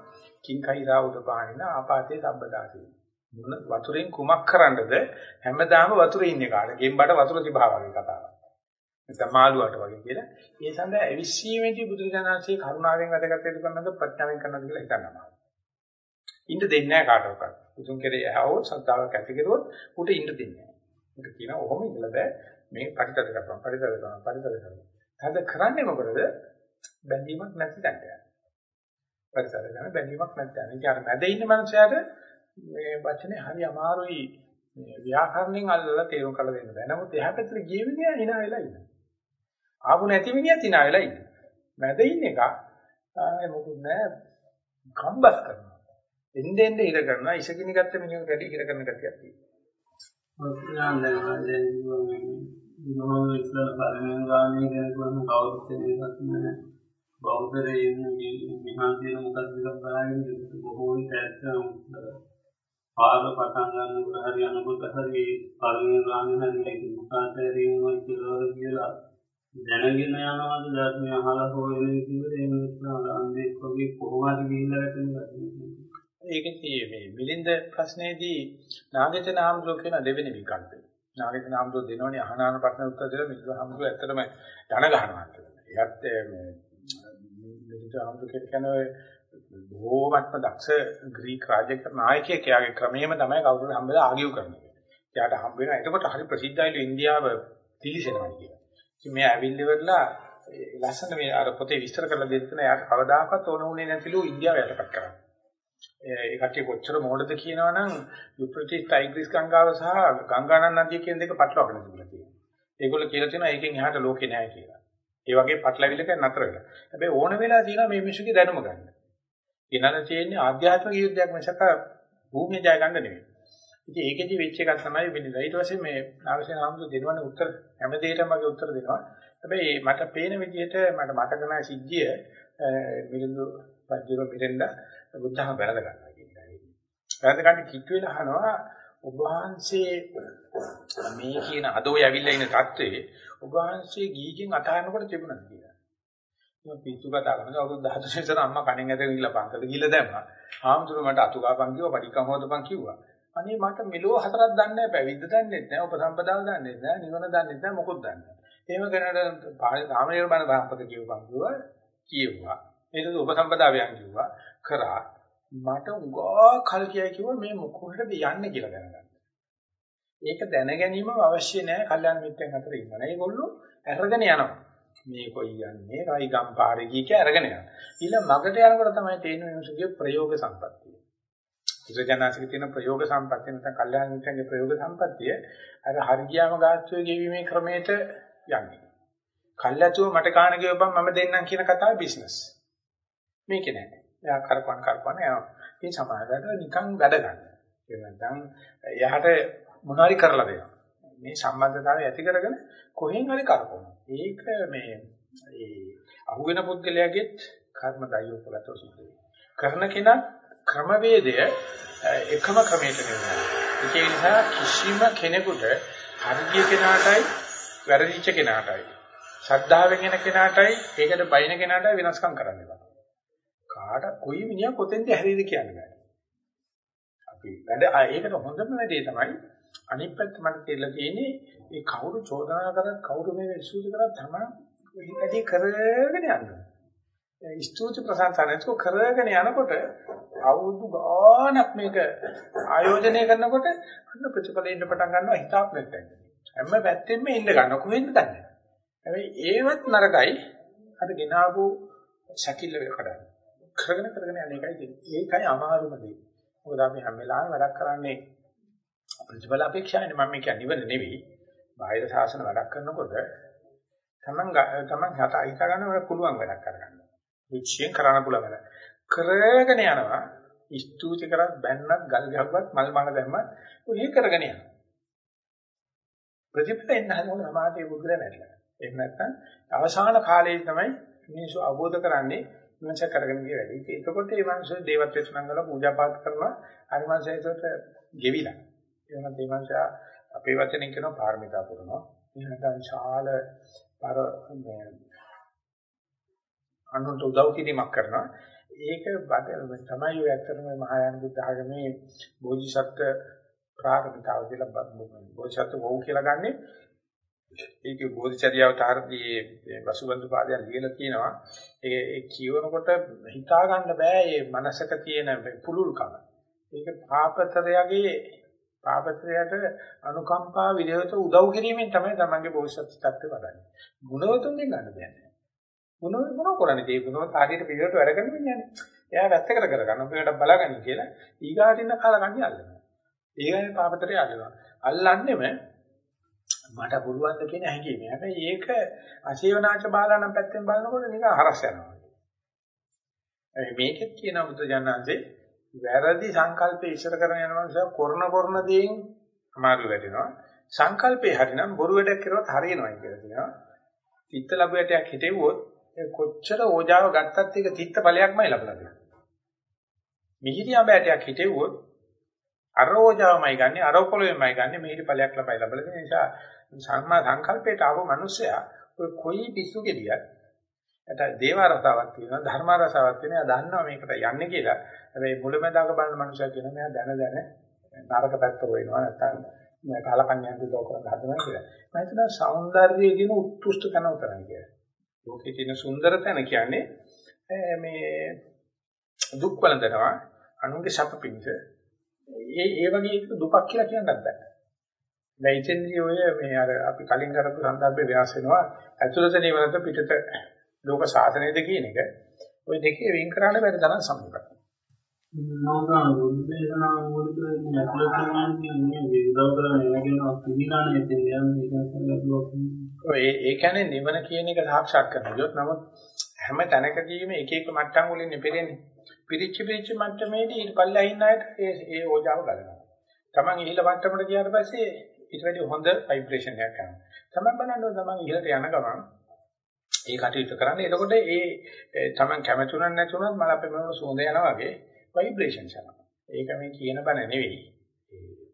S1: කිංකයිරා උදපානින ආපාතේ සම්බදාසී. මොන වතුරෙන් කුමක් කරන්නද හැමදාම වතුරේ ඉන්නේ කාට. ගෙම්බට වතුර තිබා වගේ කතාවක්. නැත්නම් මාළුවට වගේ කියලා. ඒ සඳහා අවිස්සීමේදී බුදුරජාණන්සේ කරුණාවෙන් වැඩගත් යුතු කරනද ප්‍රඥාවෙන් කරනද කියලා හිතන්නවා. ඉන්න දෙන්නේ නැහැ කාටවත්. බුදුන් කෙරේ ඇහවොත් සද්ධාවක් ඇති කෙරුවොත් උට ඉන්න දෙන්නේ නැහැ. උට කියනවා ඔහොම ඉඳලා බෑ මේ පරිතද කරපම් පරිතද කරපම් පරිතද කරපම්. තද කරන්නේ මොකද? බැඳීමක් නැති තැනට යනවා. පරිසර ගන්න බැඳීමක් නැත්නම්. ඒක අර මැද ඉන්න මනුස්සයාට මේ වචනේ හරි අමාරුයි මේ ව්‍යාකරණයෙන් අල්ලලා තේරුම් කරලා දෙන්න බෑ. නමුත් එහා පැත්තට ගිය විදිය hina වෙලා ඉන්නවා. ආපු නැති විදියත් hina වෙලා ඉන්නවා. මැද ඉන්න එක ආයේ මොකුත් නැහැ කම්බස් කරනවා. එන්නේ එන්නේ ඉර කරනවා ඉසකිනි ගත්ත මිනිහෙකුට වැඩි ඉර කරන ගතියක් තියෙනවා.
S2: ඔස්ට්‍රේලියානු දැන් දැන් මොහොම ඉස්සර පරිණාම ගාමී ගැන කොහොම කවුරුත් මේකත් නෑ බෞද්ධරේ ඉන්නේ විහාරයේ මොකක්ද කියලා බලාගෙන බොහෝ විට පාද පටන් ගන්නකොට හරි අනුකූල හරි පරිණාම ගාමී හරි මොකක්ද කියලා කියලා දැනගෙන යනවාද ධර්මය අහලා හොයන විදිහට ඒ නිසා අන්දේ වගේ කොහොමද ගිහිල්ලා වැටෙන්නේ
S1: ඒකේ මේ මිලින්ද ප්‍රශ්නේදී නාගේත නාමතුල කියන දෙවෙනි විකල්පය. නාගේත නාමතුල දෙනවනේ අහනාන ප්‍රශ්න උත්තර දෙලා මිලින්ද නාමතුල ඇත්තටම ධන ගන්නවා කියලා. ඒත් මේ මිලින්ද නාමතුල කියන්නේ බොහෝමත්ම දක්ෂ ග්‍රීක රාජ්‍යක නායකයෙක්. එයාගේ ක්‍රමයේම තමයි කවුරුහරි හම්බෙලා ආගියු කරන්නේ. එයාට හම්බ වෙනවා. එතකොට හරි ප්‍රසිද්ධයිලු ඉන්දියාව පිළිසෙනවා කියලා. ඉතින් මේ ඇවිල්ලි වෙලා ලස්සන මේ අර පොතේ විස්තර කරලා දෙන්න එයාට කවදාකවත් ඕන වුණේ නැතිලු ඉන්දියාව යටපත් කරන්න. ඒ කට්ටිය කොච්චර මොඩද කියනවනම් යුප්‍රටිස් ටයිග්‍රිස් ගංගාව සහ ගංගානන් නදිය කියන දෙක පටලවාගෙන තිබුණා කියලා. ඒගොල්ලෝ කියලා තියෙනවා ඒකෙන් එහාට ලෝකේ නැහැ කියලා. ඒ වගේ පටලවිලක නතර වෙලා. හැබැයි ඕන වෙලා තියෙනවා මේ මිනිස්සුගේ දැනුම ගන්න. ඊනන තියෙන්නේ ආධ්‍යාත්මික යුද්ධයක් මිසක භූමිය ජය ගන්න නෙවෙයි. ඉතින් ඒකෙදි වෙච්ච එකක් තමයි වෙන්නේ. ඊට පස්සේ මේ නාගසේන ආමතු දෙනවනේ උත්තර හැම දෙයකටම මගේ උත්තර දෙනවා. හැබැයි මට පේන විදිහට මට මතක නැහැ සිද්ධිය මිලිඳු රජුගේ පිටෙන්ද බුද්ධහම වැළඳ ගන්නවා කියන එක. වැළඳ ගන්න කිට්ටු වෙලා අහනවා ඔබ වහන්සේ මේ කියන අදෝ යවිල්ලා ඉන්න තත්ත්වේ ඔබ වහන්සේ ගීගෙන් අතහරිනකොට තිබුණා කියලා. මම පිටු කතා කරනවා අවුරුදු 14 ඉස්සර අම්මා කණෙන් ඇදගෙන ගිහලා පන්සල ගිහලා දැම්මා. ආම්තුරු මට අතුගාපන් කිව්වා, පඩිකම් හොදපන් කිව්වා. අනේ මට මෙලෝ හතරක් දන්නේ නැහැ, පැවිද්ද දන්නේ නැහැ, උපසම්පදාව දන්නේ නැහැ, නිවන දන්නේ නැහැ, මොකොත් දන්නේ නැහැ. එහෙම කෙනාට සාමනීර බණ බාපත කියවපන් කිව්වා, කිව්වා. ඒකද උපසම්පදාවයන් කිව්වා, කරා. මට උගා කල් කියයි කිව්වා මේ මොකටද යන්නේ කියලා දැනගන්න. ඒක දැන ගැනීම අවශ්‍ය නැහැ කල්යාණ මිත්‍රයන් අතර ඉන්න. ඒගොල්ලෝ අරගෙන යනවා. මේ කොයි යන්නේ රයිගම් පාරේ ගිහ අරගෙන යනවා. ඊළඟ මගට යනකොට තමයි තේරෙන්නේ මිනිස්සුගේ ප්‍රයෝග සම්පත්තිය. බුදුජානසික තියෙන ප්‍රයෝග සම්පත්තිය නැත්නම් කල්යාණ මිත්‍රන්ගේ ප්‍රයෝග සම්පත්තිය අර හරියම ගාස්ත්‍රයේ ගෙවීමේ ක්‍රමයට යන්නේ. කල්ැතුව මට කාණ ගෙවපන් මම දෙන්නම් කියන කතාව බිස්නස්. මේකේ නෑ. එයා කරපන් කරපන් යනවා. මේ සමාජයට නිකන් වැඩ ගන්න. ඒ නැත්නම් එයාට මොනවාරි කරලා දෙනවා. මේ සම්බන්ධතාවය ඇති කරගෙන කොහෙන් හරි කරපොනවා. ඒක මේ ඒ අහුවෙන පුද්ගලයාගෙත් කර්ම දයෝපගතව සිද්ධ වෙනවා. කරන කෙනා ක්‍රමවේදය එකම ක්‍රමයකට නෙවෙයි. ඒ නිසා කිසිම කෙනෙකුට හරිය කෙනාටයි වැරදිච්ච කෙනාටයි ශ්‍රද්ධාවෙන් එන කෙනාටයි ඒකට බයින කෙනාටයි වෙනස්කම් කරන්න බෑ. කාට කොයි මිනිහා කොතෙන්ද හැරීද කියන්න බෑ. අපි වැඩ ඒකට හොඳම වැඩේ තමයි අනිත් පැත්ත මට කියලා තියෙන්නේ මේ කවුරු චෝදනා කරත් කවුරු මේ විශ්වාස කරත් තමයි වැඩි කරගෙන යන්නේ. ස්තුති ප්‍රශංසා නැතුව කරගෙන යනකොට අවුරුදු ගාණක් මේක ආයෝජනය කරනකොට අන්න ප්‍රතිඵලෙන්න පටන් ගන්නවා හිතාක් නැත්නම්. හැම පැත්තෙම ඉන්න ගන්න කොහෙන්ද දන්නේ. හැබැයි ඒවත් නරකයි අර ගෙනාවු සැකිල්ල වෙල කඩන. කරගෙන කරගෙන යන එකයි තියෙන්නේ. ඒකයි අමාරුම දේ. මොකද අපි හැම වෙලාවෙම වැඩක් කරන්නේ ප්‍රතිඵල අපේක්ෂානේ මම කියන්නේ ඉවර නෙවෙයි. බාහිර සාසන වැඩක් කරනකොට තමන් තමන් හත අයිත ගන්න පුළුවන් වැඩක් කරගන්න. විචයෙන් කරන්න පුළුවන් වැඩ. කරගෙන යනවා. ස්තුති කරත් බැන්නත් ගල් ගැහුවත් මල් මල දැම්මත් උලි කරගෙන යනවා. ප්‍රතිඵල එන්න හදන සමාජයේ බුද්ධ නැట్లా. එහෙම නැත්නම් අවසාන කාලයේ තමයි මිනිස්සු අවබෝධ කරන්නේ මනස කරගෙන ගිය වැඩි. ඒකකොට මේ මනස දේවත්වයට සංගල පූජා පාත් කරනවා. අනිවාර්යයෙන්ම ගෙවිලා. ඒ වුණත් මේ මිනිස්සු අපේ වචනෙන් කියනවා පාරමිතා පුරනවා. එහෙම නැත්නම් ශාල පර අනුන්ට උදව් කිරීමක් කරනවා. ඒක තමයි ඔය ඇත්තටම මහායාන බුද්ධ ආගමේ බෝධිසත්ව ප්‍රාර්ථනාව කියලා බෝධිසත්ව වෝ කියලා ගන්නෙ. ඒක බෝධිචර්යාව තාරදී වසුබන්දු පාදයන් ලියලා තියෙනවා. ඒ ඒ කියවනකොට හිතා ගන්න බෑ මේ මනසක තියෙන පුලුල්කම. ඒක පාපතරයගේ පාපතරයට අනුකම්පා විදේවත උදව් කිරීමෙන් තමයි තමන්ගේ බෝධිසත්ව tattve වඩන්නේ. ගුණවතුන්ගෙන් ගන්න දෙයක් මොන මොන කරන්නේ ඒ මොනවද හරියට පිළිවෙලට වැඩ කරන්න යන්නේ. එයා වැත්තකට කරගන්න ඔබට බලාගන්න කියලා ඊගාට ඉන්න කාලකන්ණි අල්ලනවා. ඒගොල්ලෝ පාපතරය අල්ලනවා. අල්ලන්නෙම මට පුළුවන් ද කියන හැඟීම. හැබැයි ඒක අශේවනාච බාලානම් පැත්තෙන් බලනකොට නිකන් හරස් යනවා. මේකෙත් කියන බුද්ධ ජානන්සේ වැරදි සංකල්පේ ඉස්සර කරන යන මනුස්සය කරන කරන දේෙන් අමාරු වෙනවා. සංකල්පේ හරිනම් බොරු වැඩක් කරුවත් හරියනවා කියලා කියනවා. තිත්ත ලැබුවටයක් හිටෙව්වොත් කොච්චර ඕජාව ගත්තත් ඒක තිත්ත ඵලයක්මයි ලබලා දෙන්නේ. මිහිරි අඹයටයක් හිටෙව්වොත් අර ඕජාවමයි ගන්නෙ අර පොළොවේමයි ගන්නෙ මිහිරි ඵලයක් ලබයි ලබලා දෙන නිසා සම්මා සංකල්පයට ආව මිනිස්සයා ඔය කොයි පිස්සු ගෙඩියක් එතන දේව රසාවක් තියෙනවා ධර්ම රසාවක් තියෙනවා දන්නවා මේකට යන්නේ කියලා. හැබැයි මුලමදාක බලන මනුස්සයා කියනවා මෙයා දැන දැන නරක පැත්ත වෙනවා නැත්නම් මේ කාලකන්‍යයන් දුක කරන්න හදනවා කියලා. මම හිතනවා సౌందර්යයේ කියන උත්කෘෂ්ඨ තැන උතරයි කියලා. ලෝකේ තියෙන සුන්දර තැන කියන්නේ මේ දුක් වළඳනවා අනුන්ගේ සැප පිණිස. ඒ ඒ වගේ දුකක් කියලා කියන්නත් බෑ. දැන් ඉතින්දී ඔය මේ අර අපි කලින් කරපු සන්දර්භේ ව්‍යාස වෙනවා ඇතුළත නිවනට පිටත ලෝක සාසනයද කියන එක ওই දෙකේ වෙන් කරන්න බැරි තරම් සමීපයි.
S2: නෝනා වුද්දේනා මූලික
S1: නැතිලසන්නේ නිවන කියන එක සාක්ෂාත් කරගියොත් නමුත් හැම තැනකදීම එක එක මට්ටම් වලින් ඉපෙරෙන්නේ. පිරිච්ච පිරිච්ච මට්ටමේදී ඊට පල්ලෙහා ඉන්න අයට ඒ ඒ ඕජාව ගලනවා. Taman ඉහළ මට්ටමට ගියාට පස්සේ ඊට වැඩි හොඳ ভাইබ්‍රේෂන් එකක් ගන්නවා. Taman බලනවා Taman ඉහළට යන ගමන් ඒ කටයුතු කරන්නේ. එතකොට ඒ Taman කැමතුණක් නැතුණත් මල අපේ මොන සුවඳ යනවා වගේ ভাইබ්‍රේෂන්ස් යනවා. ඒක මේ කියන බණ නෙවෙයි.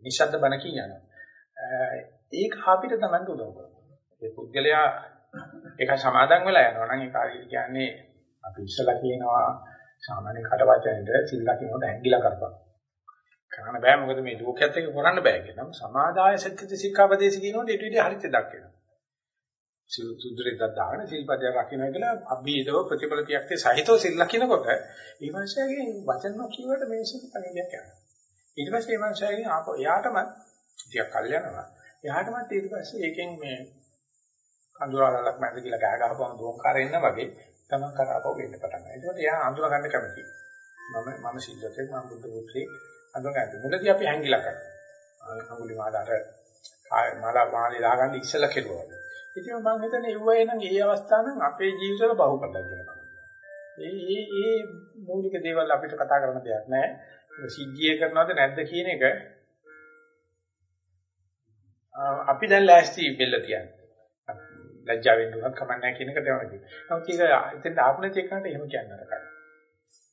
S1: නිශ්ශබ්ද බණ කියනවා. ඒක අපිට Taman උදව් කරනවා. ඒ පුද්ගලයා ඒක සමාදන් වෙලා යනවා නම් ඒක හරියට කියන්නේ අපි ඉස්සලා කියනවා සාමාන්‍ය කට වචනෙට සිල් ලකිනකොට ඇඟිලා කරපන්. කරන්න බෑ මොකද මේ ලෝකයේත් එක කරන්න බෑ කියනවා. සමාදාය සත්‍යිත ශික්ෂාපදේශ කියනකොට ඊට විදිහ හරිත දක්වනවා. සුදුරෙක් දාගෙන සිල්පදයක් රකින්න කියලා අභීතව ප්‍රතිඵල තියක්තේ සහිතව සිල් ලකිනකොට මේ මනුස්සයාගේ වචන නොකියවට මේසෙත් පණිවිඩයක් යනවා. ඊට පස්සේ මේ මනුස්සයාගෙන් ආපහු එයාටම ටිකක් කල් යනවා. එයාටමත් ඊට පස්සේ ඒකෙන් මේ කඳුරාලක් මැද කියලා ගහ ගහපුවම දෝංකාර එන්න වගේ තමන් කරාපව වෙන්න පටන් ගන්නවා. ඒකෝට එයා අඳුර ගන්න කැමතියි. මම මම සිල්ලතේ මම බුද්ධ පුත්‍රේ අඳුර ගන්න. මුලදී අපි හැංගිලා කරනවා. අඟුලි මාලාට මාලා මාලේ දාගන්න ඉස්සලා කෙරුවා. ඉතින් මම හිතන්නේ ඒවයි නම් ඒ අවස්ථාව නම් අපේ ජීවිතවල බහු කරලා කියනවා. ඒ ඒ ඒ මූලික දේවල් අපිට කතා කරන්න දෙයක් නැහැ. සිද්ධිය කරනවද නැද්ද කියන එක අපි දැන් ලෑස්ති බෙල්ල තියන්නේ. ලැජ්ජා වෙන්න උනත් කමක් නැහැ කියන එක තමයි. නමුත් ඒක එතෙන් ආපු නැති එකකට එහෙම කියන්න නරකයි.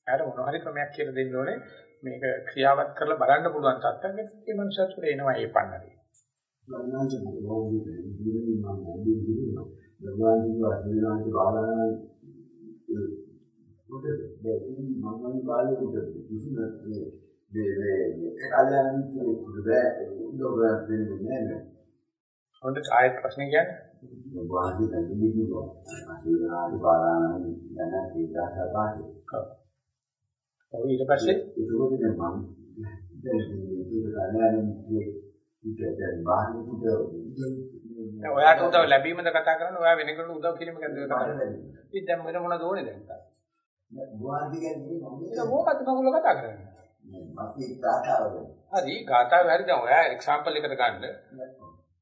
S1: එයාට මොන හරි ක්‍රමයක් කියලා දෙන්න ඕනේ. මේක ක්‍රියාවත් කරලා බලන්න පුළුවන් තත්ත්වයක් ඒ මනුස්සයත් එනවා ඒ පන්නරේ.
S3: ගණනාංශ මොකෝවිද ඉදිරියේ මම ඇදී ඉන්නවා. ගණනාංශ වශයෙන් බාලන ඒ මොකද දැන් මම බාලේ උඩ කිසිම මේ මේ මේ කල්යාණ මිත්‍රෙකුට උදව් දෙන්නේ නැහැ.
S1: හොඳ ආයෙත් ප්‍රශ්න කියන්නේ
S3: වාදී දැල්ලි කිව්වා. ආශිර්වාද බාලන යන ඒකසපාතේ.
S1: ඔව් ඊට පස්සේ
S3: ඒක උදේ මම දැන් මේ කල්යාණ මිත්‍රෙකුට දැන් බාහිරට
S1: ඔයාට උදව් ලැබීමද කතා කරන්නේ ඔයා වෙන කෙනෙකුට උදව් කිරීම ගැන කතා කරන්නේ. ඉතින් දැන් මොන මොනවද ඕනේ දැන්?
S3: බුවාදි කියන්නේ මොකද?
S1: මොකක්ද මගුල කතා කරන්නේ?
S3: අපි තාතාවද?
S1: හරි ගාතාව හරි දැන් ඔයා එක්සැම්පල් එකකට ගන්න.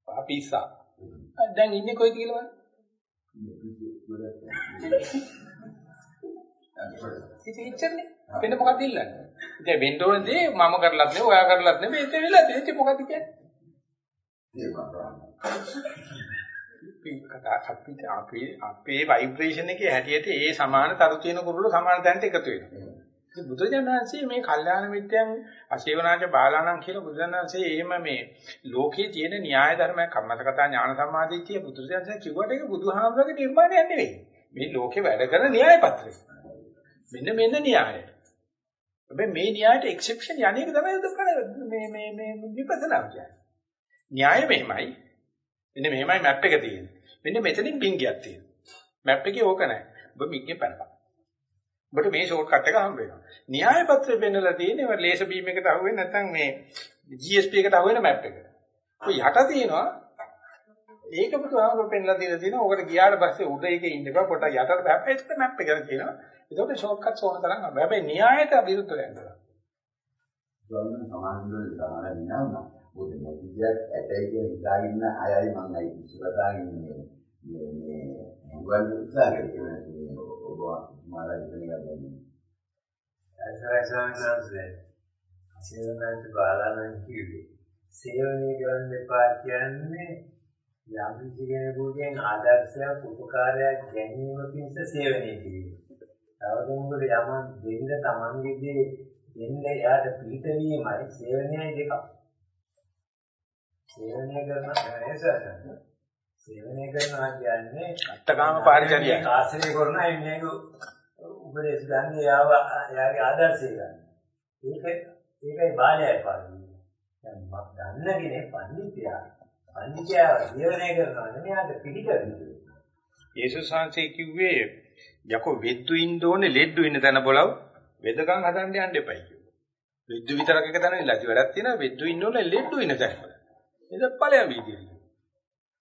S1: අපිසා. දැන් ඉන්නේ කොයිද කියලා බලන්න. ඉතින් ඉච්චන්නේ. වෙන මොකක්ද ඉල්ලන්නේ? ඉතින් වෙන්න ඕන දේ මම කරලත් නෙවෙයි ඔයා කරලත් නෙවෙයි ඒක වෙලා තියෙන්නේ. මොකක්ද කියන්නේ? අපිට අපේ අපේ ভাইබ්‍රේෂන් එකේ හැටියට ඒ සමාන තරු තියෙන කුරුල්ල සමාන තැනට එකතු වෙනවා. ඉතින් බුදුජානනාංශයේ මේ කල්යාණ මිත්‍යන් අශේවනාච බාලාණන් කියලා බුදුජානනාංශයේ එහෙම මේ ලෝකයේ තියෙන න්‍යාය ධර්මයක් කම්මතකතා ඥාන සම්මාදිටිය බුදුජානනාංශය කිව්වට ඒක බුදුහාමරගේ නිර්මාණයක් නෙවෙයි. මේ ලෝකේ වැඩ කරන න්‍යාය පත්‍රය. මෙන්න මෙන්න න්‍යාය. හැබැයි මේ න්‍යායට එක්සෙප්ෂන් යන්නේක තමයි මේ මේ මේ විපස්සනා කියන්නේ. න්‍යාය මෙහෙමයි. මෙන්න මෙහෙමයි මැප් එක තියෙන්නේ. මෙන්න මෙතනින් බින්ගයක් තියෙනවා. මැප් එකේ ඕක නැහැ. ඔබ මික්කේ පැනපන්. ඔබට මේ ෂෝට් කට් එක හම්බ වෙනවා. න්‍යාය පත්‍රය පෙන්නලා තියෙන්නේ ලේසර් බීම් එකට අහුවෙන්නේ නැත්නම් මේ GSP එකට අහුවෙන මැප් එක. ඔය යට තියෙනවා ඒක බුදුහාමුදුරු පෙන්නලා දීලා තියෙනවා. ඔකට ගියාට පස්සේ උඩ එකේ ඉන්න එපා. පොට යටට බැප්පෙච්ච මැප් එක කියලා කියනවා. ඒකට ෂෝට් කට් ඕන තරම් හම්බ. හැබැයි න්‍යායට විරුද්ධව යනවා.
S3: ගන්න සමාජවල සමාන නෑ. මොකද නැතිවත් ඇටයි කියන හිතාගෙන අයයි මම අයි ඉස්සරහාගෙන ඉන්නේ. මේ මේ මොකද උත්සාහය කියන්නේ ඔබ මාලා ඉගෙන ගන්න.
S4: ඇසරයි ස්වාමීන් වහන්සේ. ආශිර්වාද බාලාණන් කිව්වේ. සේවනය කරන්න එපා කියන්නේ යම් කිසි කෙනෙකුගෙන් ආදර්ශයක් උපකාරයක් ගැනීම පිණිස සේවනය කිරීම. තව කෙනෙකුට යමක් දෙන්න තමන්ගේදී දෙන්න එයාට පිළිතවීමයි සේවනයයි දෙකක්. සේවනය කරනවා නේද? සේවනය කරනවා කියන්නේ
S1: අත්තකාම පාරිචර්යය.
S4: ආශ්‍රය කරන අය මේක උපදේශ ගන්න යාව යාගේ ආදර්ශය ගන්න. ඒක ඒකයි බාලයයි පාන්නේ. දැන් මම දන්න කෙනෙක් පඬිතුයා. පඬිතුයා සේවනය කරනවා නෙමෙයි ආද පිළිගන්නේ.
S1: යේසුස් වහන්සේ කිව්වේ යකෝ වෙද්දු ඉන්න ඕනේ ලෙඩ්ඩු ඉන්න තැන බලව වෙදකම් හදන්න යන්න එපයි කිව්වා. වෙද්දු විතරක් එක තැන ඉල්ලති වැඩක් තියෙනවා වෙද්දු ඉන්න ඕනේ ලෙඩ්ඩු ඉන්න තැන. ඒක ඵලයන් වීදියේ.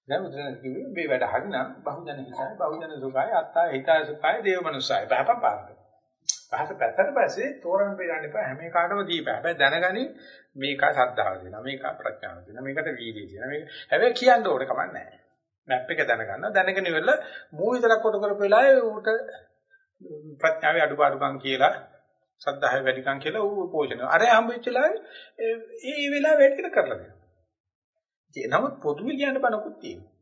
S1: දැන් උදේන කිව්වේ මේ වැඩ හරිනම් බහුජන හිතයි බහුජන සුඛයි අත්තා හිතයි සුඛයි දේවමනුසයි බහපන් පාරක. පහස පැත්තට පස්සේ තෝරන්න බේරන්න එපා හැම එකකටම දීපෑ. හැබැයි දැනගනි මේක සද්ධාව දෙනවා මේක ප්‍රඥාව දෙනවා මේකට වීර්යය දෙනවා මේක හැබැයි කියන්න ඕනේ කමක් නැහැ. මැප් එක දැනගන්න දැනගෙන ඉවරලා මූ විතරක් කොට කරපු වෙලාවේ ඌට ප්‍රඥාවේ අඩුපාඩුකම් කියලා සද්ධාවේ වැඩිකම් කියලා ඌ පෝෂණය. අර හම්බෙච්ච වෙලාවේ ඒ වෙලාව වැඩිට කරලා දෙනවා. නමුත් පොදුවේ කියන්න බනකුත් තියෙනවා.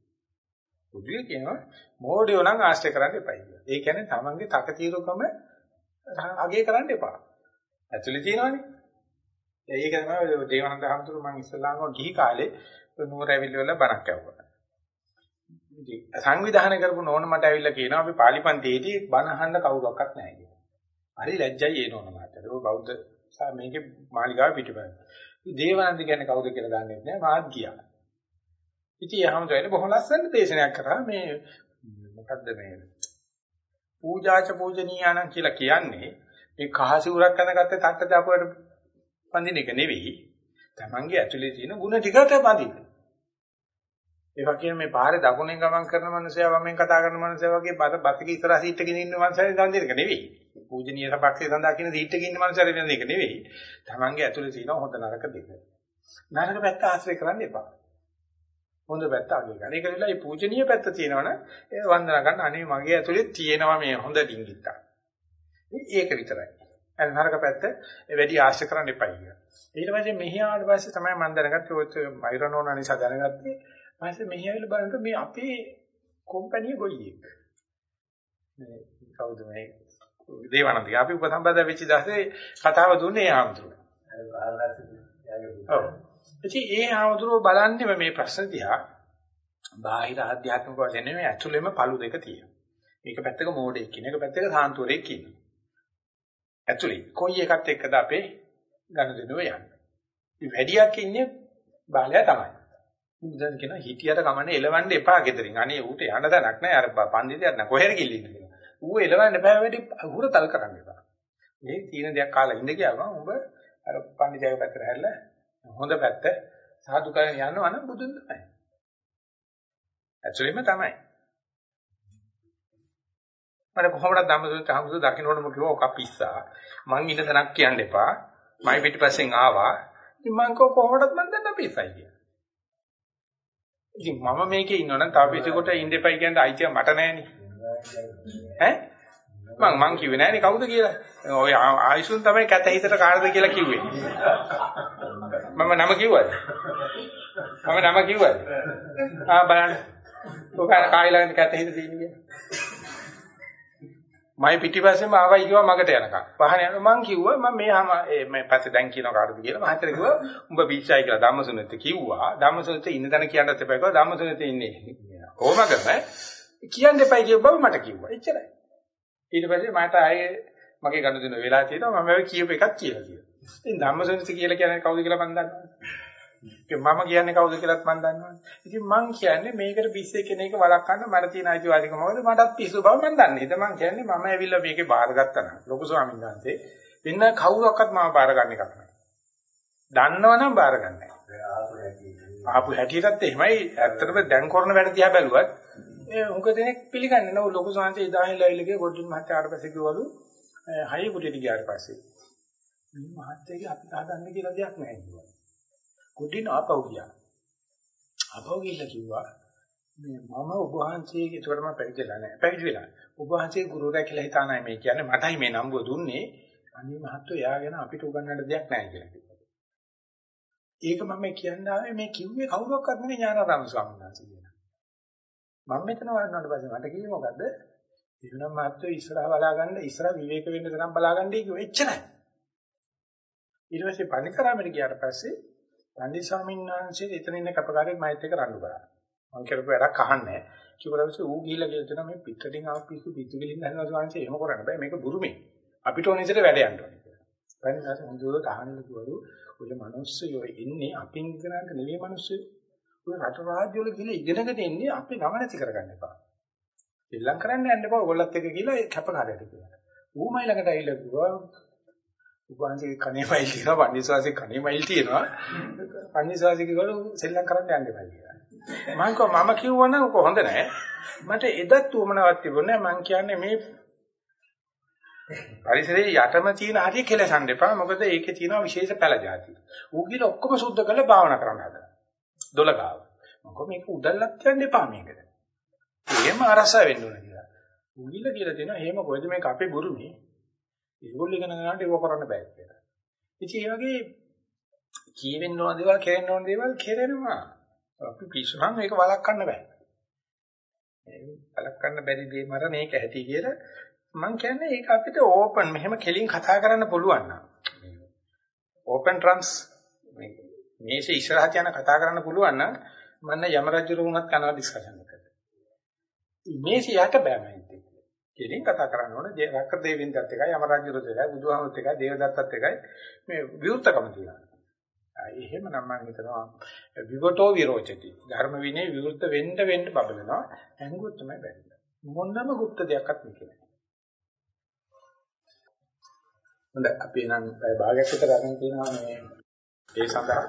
S1: පොදුවේ කියනවා මෝඩයෝ නම් ආශ්‍රය කරන්න එපයි කියලා. ඒ කියන්නේ තමන්ගේ තකතිරකම අගේ කරන්න එපා. ඇක්චුලි තියෙනවනේ. ඒක තමයි දේවානන්ද හඳුරු මම ඉස්සලාම ගිහි කාලේ නුවර ඇවිල්ලා වල බණක් ඇහුවා. ඉතින් සංවිධානය කරපු නෝන මට ඇවිල්ලා කියනවා අපි පාලි පන්තියේදී බණ අහන්න කවුරක්වත් නැහැ කියලා. හරි ලැජ්ජයි ඒ නෝන මට. ඒක බෞද්ධ මේකේ මාලිගාව පිටිපස්ස. දේවානන්ද කියන්නේ කවුද කියලා දන්නේ නැහැ. මාත් ගියා. ඉතින් යහමදෙන්නේ බොහොම ලස්සන දේශනයක් කරා මේ මොකද්ද මේ පූජාච පූජනීයානම් කියලා කියන්නේ මේ කහසිවුරක් අඳගත්ත තට්ට දාපුවට පඳින එක නෙවෙයි. Tamange ඇතුලේ තියෙන ಗುಣ ටිකට පඳින්න. ඒ වගේම මේ පාරේ දකුණෙන් ගමන් කරන මනුස්සයා වමෙන් කතා කරන මනුස්සයා වගේ බත බතක ඉස්සරහ සීට් එකේ ඉන්න මනුස්සයා දන් දෙන එක නෙවෙයි. පූජනීය සපක්ෂේ සඳහා කියන සීට් එකේ ඉන්න මනුස්සයා වෙන එක නෙවෙයි. Tamange ඇතුලේ තියෙන හොඳ නරක දෙක. නරක පැත්ත ආශ්‍රය කරන්න එපා. හොඳ පැත්ත අගය ගන්න. ඒක නිලා මේ පූජනීය පැත්ත තියෙනවනේ ඒ වන්දනා ගන්න අනේ මගේ ඇතුලේ තියෙනවා මේ හොඳ ඩිංගිත්තා. ඒක විතරයි. අර නරක පැත්ත වැඩි ආශ කරන්න එපා කියලා. ඊට පස්සේ මෙහි ආවට පස්සේ තමයි මම දැනගත්තේ ඔය මයිරනෝනා නිසා දැනගත්තේ. ඊපස්සේ මෙහි ආවිල බලනකොට මේ අපේ කම්පැනි ගොයියෙක්. මේ කවුද මේ දේවානන්ද අපි උපසම්පදා වෙච්ච දවසේ කතාව දුන්නේ ඒ ආම්තුරු. ඔව්. ඉතින් ඒ ආවතුරෝ බලන්නේ මේ ප්‍රශ්න දිහා බාහිර ආධ්‍යාත්මික වශයෙන් නෙමෙයි ඇතුළෙම පළු දෙක තියෙනවා. මේක පැත්තක මෝඩෙක් කියන එක පැත්තක සාන්තුවරෙක් කියනවා. ඇතුළේ කොයි එකත් එක්කද අපේ ගනුදෙනුව යන්නේ. ඉතින් වැඩියක් ඉන්නේ බාලයා තමයි. දැන් කියන හිතියට කමන්නේ එලවන්න එපා ගෙදරින්. අනේ ඌට යන්න දණක් නැහැ. අර පන්දිතියක් නැ කොහෙර ගිල්ලින්න කියලා. ඌ එලවන්න එපා වැඩි හුරතල් කරන්න එපා. මේ තීන දෙයක් කාලා ඉඳ ගියාම උඹ අර පන්දිතියක පැත්තට හැරිලා හොඳ පැත්ත සාදු කරගෙන යනවා නම් බුදුන් තමයි. ඇක්චුලිම තමයි. මම කොහොමද ධම්මසූත්‍ර හමුසු දකින්නකොට මම කිව්වා ඔක පිස්සා. මං ඉන්න තැනක් කියන්න එපා. මයි පිටිපස්සෙන් ආවා. ඉතින් මං කොහොමද මන් දැන් පිස්සයි කියලා. ඉතින් මම මේකේ ඉන්නවනම් තව පිටකොට ඉන්න එපයි කියන්නේ අයිතිය මට නෑනේ. ඈ? මං මං කිව්වේ නෑනේ කවුද කියලා. ඔය ආයුෂුන් තමයි කැත හිතට කාටද කියලා කිව්වේ. මම නම කිව්වද? මම නම කිව්වද? ආ බලන්න. ඔක කායි ළඟද කැත හිත තියෙන්නේ. මයි පිටිපස්සෙම ආවයි කිව්වා මගට යනකම්. පහන යන මං කිව්වා මම මෙහාම මේ පස්සේ දැන් කියනවා කාටද කියලා මම හිතලා කිව්වා උඹ පිස්සයි කියලා ධම්මසුනෙත් කිව්වා. ධම්මසුනෙත් ඉන්න තැන කියන්නත් එපා කිව්වා. ධම්මසුනෙත් ඉන්නේ. කොහමද කියන්න එපයි කියව බව මට කිව්වා. එච්චරයි. ඊට පස්සේ මට ආයේ මගේ ගනුදෙනු වෙලා තියෙනවා මම මේ කියපු එකක් කියලා කියනවා. ඉතින් ධම්මසංස කියලා කියන්නේ කවුද කියලා මම දන්නවා. මම කියන්නේ කවුද කියලාත් මම දන්නවා. ඉතින් මං කියන්නේ මේකට පිස්සේ කෙනෙක් වළක්වන්න මට තියෙන අයිතිවාසිකම මොකද මටත් පිස්සු බව මම දන්නේ. ඉතින් මං කියන්නේ මම ඇවිල්ලා මේකේ බාරගත්තා නම් ලොකු ස්වාමීන් වහන්සේ වෙන කවුරක්වත් මම බාර ගන්න එකක් නෑ. දන්නවනම් බාර ගන්නෑ. ආපු හැටියටත් එහෙමයි ඇත්තටම දැන් කරන වැඩ දිහා බැලුවත් ඒ උග දෙනෙක් පිළිගන්නේ නෝ ලොකු සංහසේ ඉදාහිලා ඉල්ලගේ ගොඩින් මහත්තයාට පස්සේ කිව්වලු හයි කුටියට ගියාට පස්සේ මේ මහත්තයාගේ අපි හදන්න කියලා දෙයක් නැහැ කිව්වා. කුටින් ආපහු ගියා. ආපහු ගිහලා කිව්වා මේ මම ඔබ වහන්සේගේ ඒකට මම පැවිදිලා නැහැ. පැවිදි වෙලා. ඔබ වහන්සේ ගුරුවරයා කියලා හිතානයි මේ කියන්නේ මටයි මේ නම්බුව දුන්නේ. අනේ මහත්තයෝ එයාගෙන අපිට උගන්වන්න දෙයක් නැහැ කියලා කිව්වා. ඒක මම කියන්නේ මේ කිව්වේ කවුරක්වත් නෙවෙයි ඥානාරාම ස්වාමීන් වහන්සේ කියලා. මම මෙතන වඩනට පස්සේ මට කිව්වේ මොකද්ද? ඉරුණම් මාත්‍රේ ඉස්සරහ බලාගන්න ඉස්සරහ විවේක වෙන්න තරම් බලාගන්නයි කිව්වේ එච්චරයි. ඊට පස්සේ පණිකරාමෙට ගියාට පස්සේ පණ්ඩිත ස්වාමීන් වහන්සේ එතන ඉන්න කපකාරයෙක් මයිත් එක රණ්ඩු කරා. මම කරපු වැඩක් අහන්නේ. කිව්වලවසේ ඌ ගිහිල්ලා කියලා දෙනවා මේ පිටරටින් ආව පිස්සු පිස්සු ගිලින්න හදනවා ස්වාමීන් වහන්සේ එහෙම කරන්න බෑ මේක බුරුමේ. අපිට ඕන විදිහට වැඩ යන්න ඕනේ කියලා. පණිදාස හොඳට අහන්න කිව්වලු ඔය මිනිස්සුયો ඉන්නේ අපින් ඉගෙනගන්න නෙවෙයි මිනිස්සු. ඔය රට රාජ්‍ය වල ගිහලා ඉගෙනගෙන ඉන්නේ අපි නම නැති කරගන්න එපා. ඉල්ලම් කරන්න යන්න එපා ඔයගොල්ලත් එක්ක ගිහලා කැපකාරයට කියලා. ඌමයි ළඟට ඇවිල්ලා කිව්වා උපවාසයේ කණේ මයිල් තියෙනවා පන්දිස්වාසයේ කණේ මයිල් තියෙනවා පන්දිස්වාසයේ කිව්වලු සෙල්ලම් කරන්න යන්න එපා කියලා. මම කිව්වා මම කිව්වනම් ඔක හොඳ නෑ. මට එදත් උමනාවක් තිබුණේ මම කියන්නේ මේ පරිසරයේ යටම තියෙන හරිය කෙලසන්න එපා. මොකද ඒකේ තියෙනවා විශේෂ පැල જાති. ඌ ගිල ඔක්කොම සුද්ධ කරලා භාවනා කරන්න හදනවා. දොළ ගාව. මොකද මේක උදල්ලක් කියන්න එපා මේකට. එහෙම අරස වෙන්න ඕන කියලා. ඌ ගිල කියලා තියෙනවා එහෙම කොහෙද මේක අපේ බුරුමේ. ඒගොල්ලෝ ඉගෙන ගන්නට ඒව කරන්න බෑ කියලා. ඉතින් ඒ වගේ කියවෙන්න ඕන දේවල් කෙරෙන්න ඕන දේවල් කෙරෙනවා. අපි පිස්සු නම් මේක වළක්වන්න බෑ. මේ වළක්වන්න බැරි දේ මරණ ඒක ඇති කියලා මම කියන්නේ ඒක අපිට ඕපන් මෙහෙම කෙලින් කතා කරන්න පුළුවන් නම් ඕපන් ට්‍රාන්ස් මේසේ ඉස්සරහට යන කතා කරන්න පුළුවන් නම් මම යම රජුරු වුණත් කනවා ඩිස්කෂන් එකකට. මේසේ යට බෑ මම හිතේ. කෙලින් කතා කරන්න ඕන රක්ක දෙවියන්ටත් එකයි යම රජුරුත් එකයි බුදුහාමුදුරුත් එකයි දේවදත්තත් එකයි මේ විවෘතකම තියෙනවා. එහෙම නම් මම හිතනවා විවටෝ විරෝචති. ධර්ම විනය විවෘත වෙන්න වෙන්න බබලනවා. හැංගුවොත් තමයි බැරි. මොනම গুপ্ত දෙයක්වත් නෙකේ. හොඳයි අපි නම් පැය භාගයක් විතර අරන් තියෙනවා මේ ඒ සඳහා